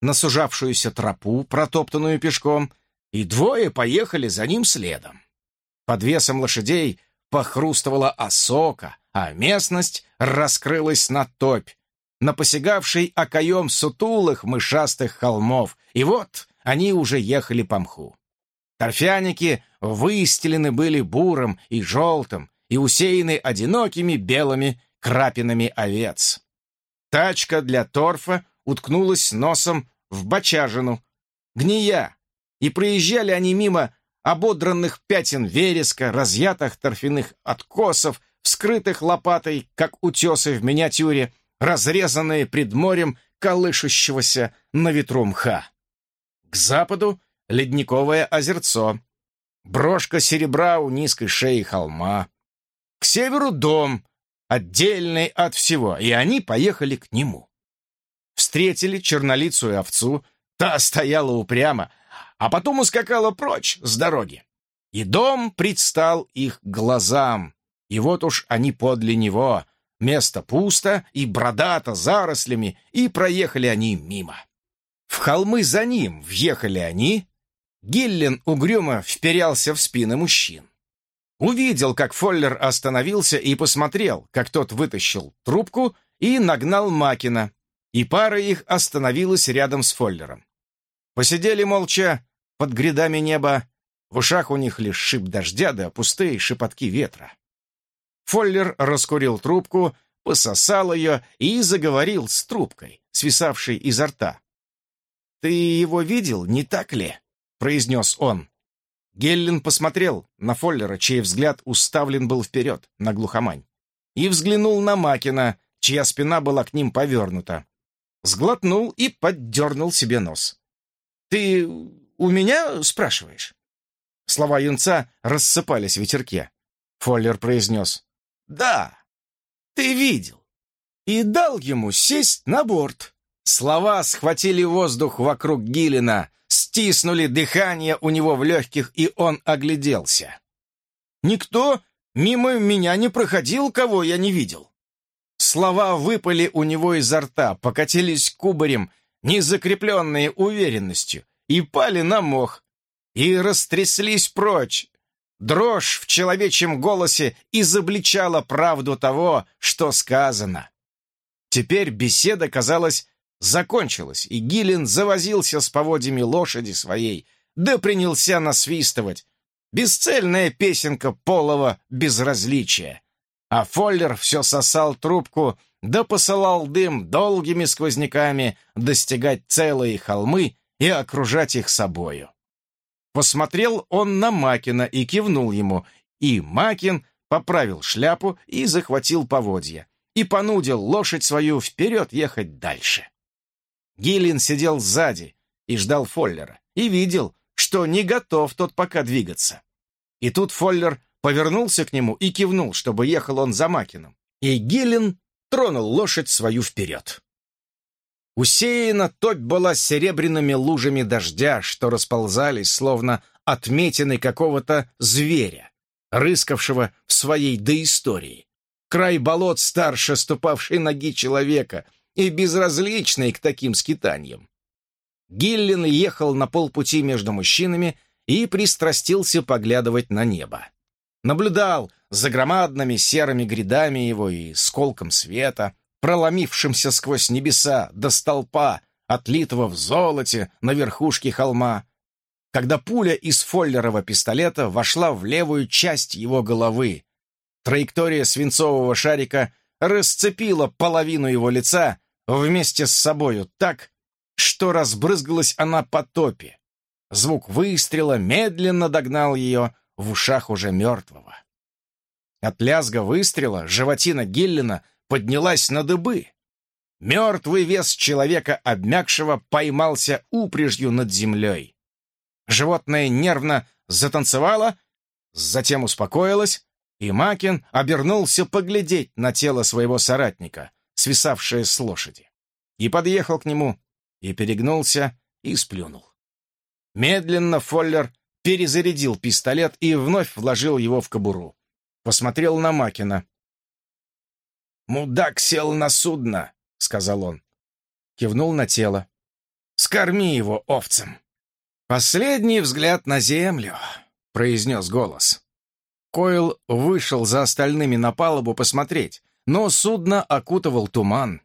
на сужавшуюся тропу, протоптанную пешком, и двое поехали за ним следом. Под весом лошадей похрустывала осока, а местность раскрылась на топь, на посягавший окоем сутулых мышастых холмов, и вот они уже ехали по мху. Торфяники выстелены были буром и желтым и усеяны одинокими белыми крапинами овец. Тачка для торфа уткнулась носом в бочажину, гния, и проезжали они мимо ободранных пятен вереска, разъятых торфяных откосов, вскрытых лопатой, как утесы в миниатюре, разрезанные пред морем колышущегося на ветру мха. К западу — ледниковое озерцо, брошка серебра у низкой шеи холма. К северу — дом, отдельный от всего, и они поехали к нему. Встретили чернолицую овцу, та стояла упрямо, а потом ускакала прочь с дороги. И дом предстал их глазам, и вот уж они подле него, место пусто и бродато зарослями, и проехали они мимо. В холмы за ним въехали они, Гиллен угрюмо вперялся в спины мужчин. Увидел, как Фоллер остановился и посмотрел, как тот вытащил трубку и нагнал Макина, и пара их остановилась рядом с Фоллером. Посидели молча под грядами неба, в ушах у них лишь шип дождя да пустые шепотки ветра. Фоллер раскурил трубку, пососал ее и заговорил с трубкой, свисавшей изо рта. «Ты его видел, не так ли?» — произнес он. Геллин посмотрел на Фоллера, чей взгляд уставлен был вперед, на глухомань, и взглянул на Макина, чья спина была к ним повернута. Сглотнул и поддернул себе нос. «Ты у меня спрашиваешь?» Слова юнца рассыпались в ветерке. Фоллер произнес. «Да, ты видел». И дал ему сесть на борт. Слова схватили воздух вокруг Гиллина, стиснули дыхание у него в легких, и он огляделся. «Никто мимо меня не проходил, кого я не видел». Слова выпали у него изо рта, покатились кубарем, незакрепленные уверенностью, и пали на мох, и растряслись прочь. Дрожь в человечьем голосе изобличала правду того, что сказано. Теперь беседа, казалась, закончилась, и Гилин завозился с поводьями лошади своей, да принялся насвистывать. Бесцельная песенка полого безразличия. А Фоллер все сосал трубку, да посылал дым долгими сквозняками достигать целые холмы и окружать их собою. Посмотрел он на Макина и кивнул ему, и Макин поправил шляпу и захватил поводья, и понудил лошадь свою вперед ехать дальше. Гиллин сидел сзади и ждал Фоллера, и видел, что не готов тот пока двигаться. И тут Фоллер повернулся к нему и кивнул, чтобы ехал он за Макином, и Гиллин тронул лошадь свою вперед. Усеяна топь была серебряными лужами дождя, что расползались, словно отметины какого-то зверя, рыскавшего в своей доистории. Край болот старше ступавшей ноги человека — и безразличный к таким скитаниям. Гиллин ехал на полпути между мужчинами и пристрастился поглядывать на небо. Наблюдал за громадными серыми грядами его и сколком света, проломившимся сквозь небеса до столпа, отлитого в золоте на верхушке холма, когда пуля из фоллерова пистолета вошла в левую часть его головы. Траектория свинцового шарика расцепила половину его лица, вместе с собою так, что разбрызгалась она по топе. Звук выстрела медленно догнал ее в ушах уже мертвого. От лязга выстрела животина Гиллина поднялась на дыбы. Мертвый вес человека, обмякшего, поймался упряжью над землей. Животное нервно затанцевало, затем успокоилось, и Макин обернулся поглядеть на тело своего соратника, свисавшее с лошади, и подъехал к нему, и перегнулся, и сплюнул. Медленно Фоллер перезарядил пистолет и вновь вложил его в кобуру. Посмотрел на Макина. «Мудак сел на судно», — сказал он. Кивнул на тело. «Скорми его овцам». «Последний взгляд на землю», — произнес голос. Койл вышел за остальными на палубу посмотреть, но судно окутывал туман.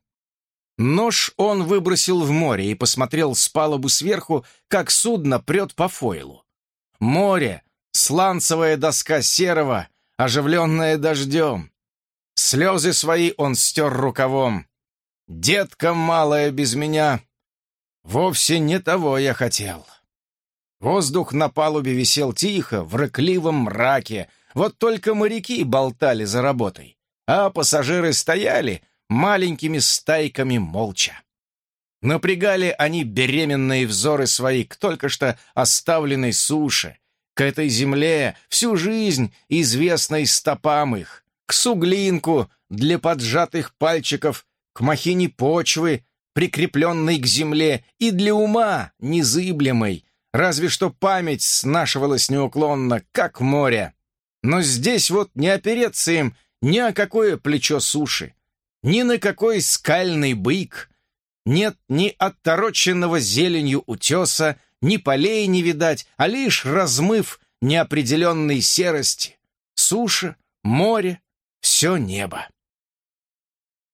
Нож он выбросил в море и посмотрел с палубы сверху, как судно прет по фойлу. Море, сланцевая доска серого, оживленная дождем. Слезы свои он стер рукавом. «Детка малая без меня, вовсе не того я хотел». Воздух на палубе висел тихо, в рыкливом мраке, вот только моряки болтали за работой а пассажиры стояли маленькими стайками молча. Напрягали они беременные взоры свои к только что оставленной суше, к этой земле, всю жизнь известной стопам их, к суглинку для поджатых пальчиков, к махине почвы, прикрепленной к земле, и для ума незыблемой, разве что память снашивалась неуклонно, как море. Но здесь вот не опереться им ни о какое плечо суши, ни на какой скальный бык, нет ни оттороченного зеленью утеса, Ни полей не видать, а лишь размыв неопределенной серости. Суша, море, все небо.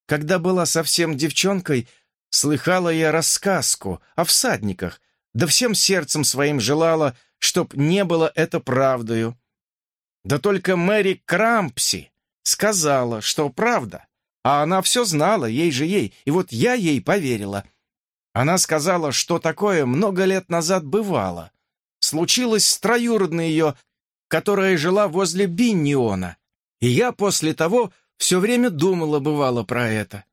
Когда была совсем девчонкой, слыхала я рассказку о всадниках, да всем сердцем своим желала, чтоб не было это правдою. Да только Мэри Крампси сказала, что правда, а она все знала, ей же ей, и вот я ей поверила. Она сказала, что такое много лет назад бывало. Случилось с троюродной ее, которая жила возле Бинниона, и я после того все время думала, бывало, про это.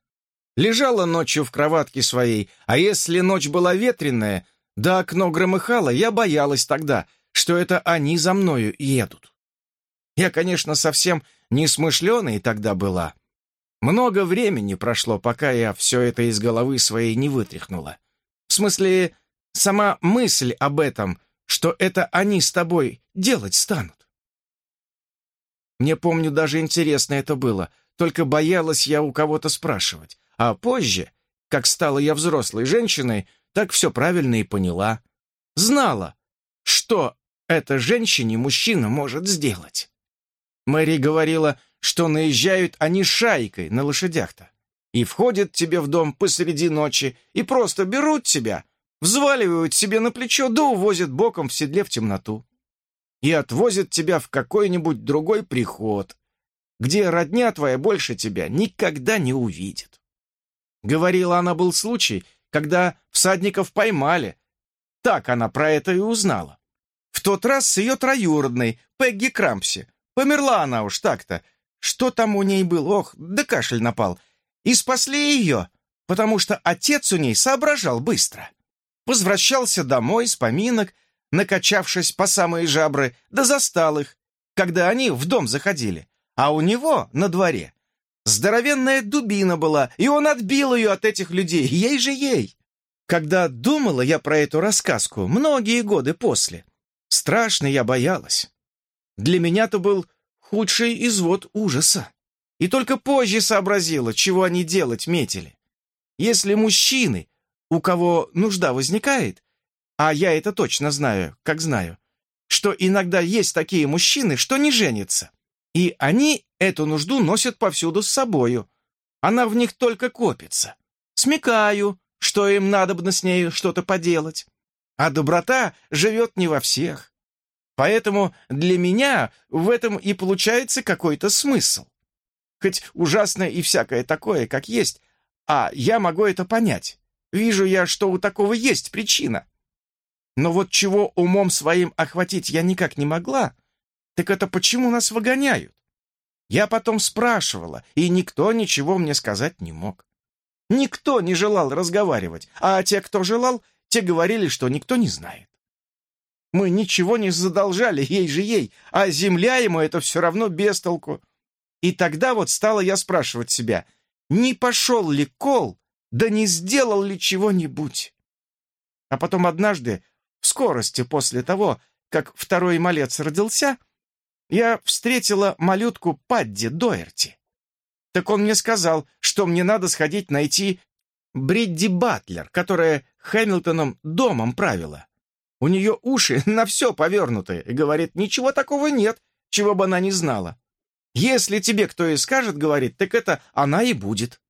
Лежала ночью в кроватке своей, а если ночь была ветреная, да окно громыхало, я боялась тогда, что это они за мною едут. Я, конечно, совсем несмышленой тогда была. Много времени прошло, пока я все это из головы своей не вытряхнула. В смысле, сама мысль об этом, что это они с тобой делать станут. Мне, помню, даже интересно это было, только боялась я у кого-то спрашивать. А позже, как стала я взрослой женщиной, так все правильно и поняла. Знала, что эта женщине мужчина может сделать. Мэри говорила, что наезжают они шайкой на лошадях-то. И входят тебе в дом посреди ночи и просто берут тебя, взваливают себе на плечо да увозят боком в седле в темноту и отвозят тебя в какой-нибудь другой приход, где родня твоя больше тебя никогда не увидит. Говорила она, был случай, когда всадников поймали. Так она про это и узнала. В тот раз с ее троюродной, Пегги Крампси. Померла она уж так-то. Что там у ней был? Ох, да кашель напал. И спасли ее, потому что отец у ней соображал быстро. Возвращался домой с поминок, накачавшись по самые жабры, да застал их, когда они в дом заходили. А у него на дворе здоровенная дубина была, и он отбил ее от этих людей, ей же ей. Когда думала я про эту рассказку, многие годы после, страшно я боялась. Для меня-то был худший извод ужаса. И только позже сообразила, чего они делать метили. Если мужчины, у кого нужда возникает, а я это точно знаю, как знаю, что иногда есть такие мужчины, что не женятся. И они эту нужду носят повсюду с собою. Она в них только копится. Смекаю, что им надобно с нею что-то поделать. А доброта живет не во всех. Поэтому для меня в этом и получается какой-то смысл. Хоть ужасно и всякое такое, как есть, а я могу это понять. Вижу я, что у такого есть причина. Но вот чего умом своим охватить я никак не могла, так это почему нас выгоняют? Я потом спрашивала, и никто ничего мне сказать не мог. Никто не желал разговаривать, а те, кто желал, те говорили, что никто не знает. Мы ничего не задолжали, ей же ей, а земля ему это все равно без толку. И тогда вот стала я спрашивать себя, не пошел ли Кол, да не сделал ли чего-нибудь. А потом однажды в скорости после того, как второй малец родился, я встретила малютку Падди Доерти. Так он мне сказал, что мне надо сходить найти Бридди Батлер, которая Хэмилтоном домом правила. У нее уши на все повернуты, и говорит, ничего такого нет, чего бы она не знала. Если тебе кто и скажет, говорит, так это она и будет.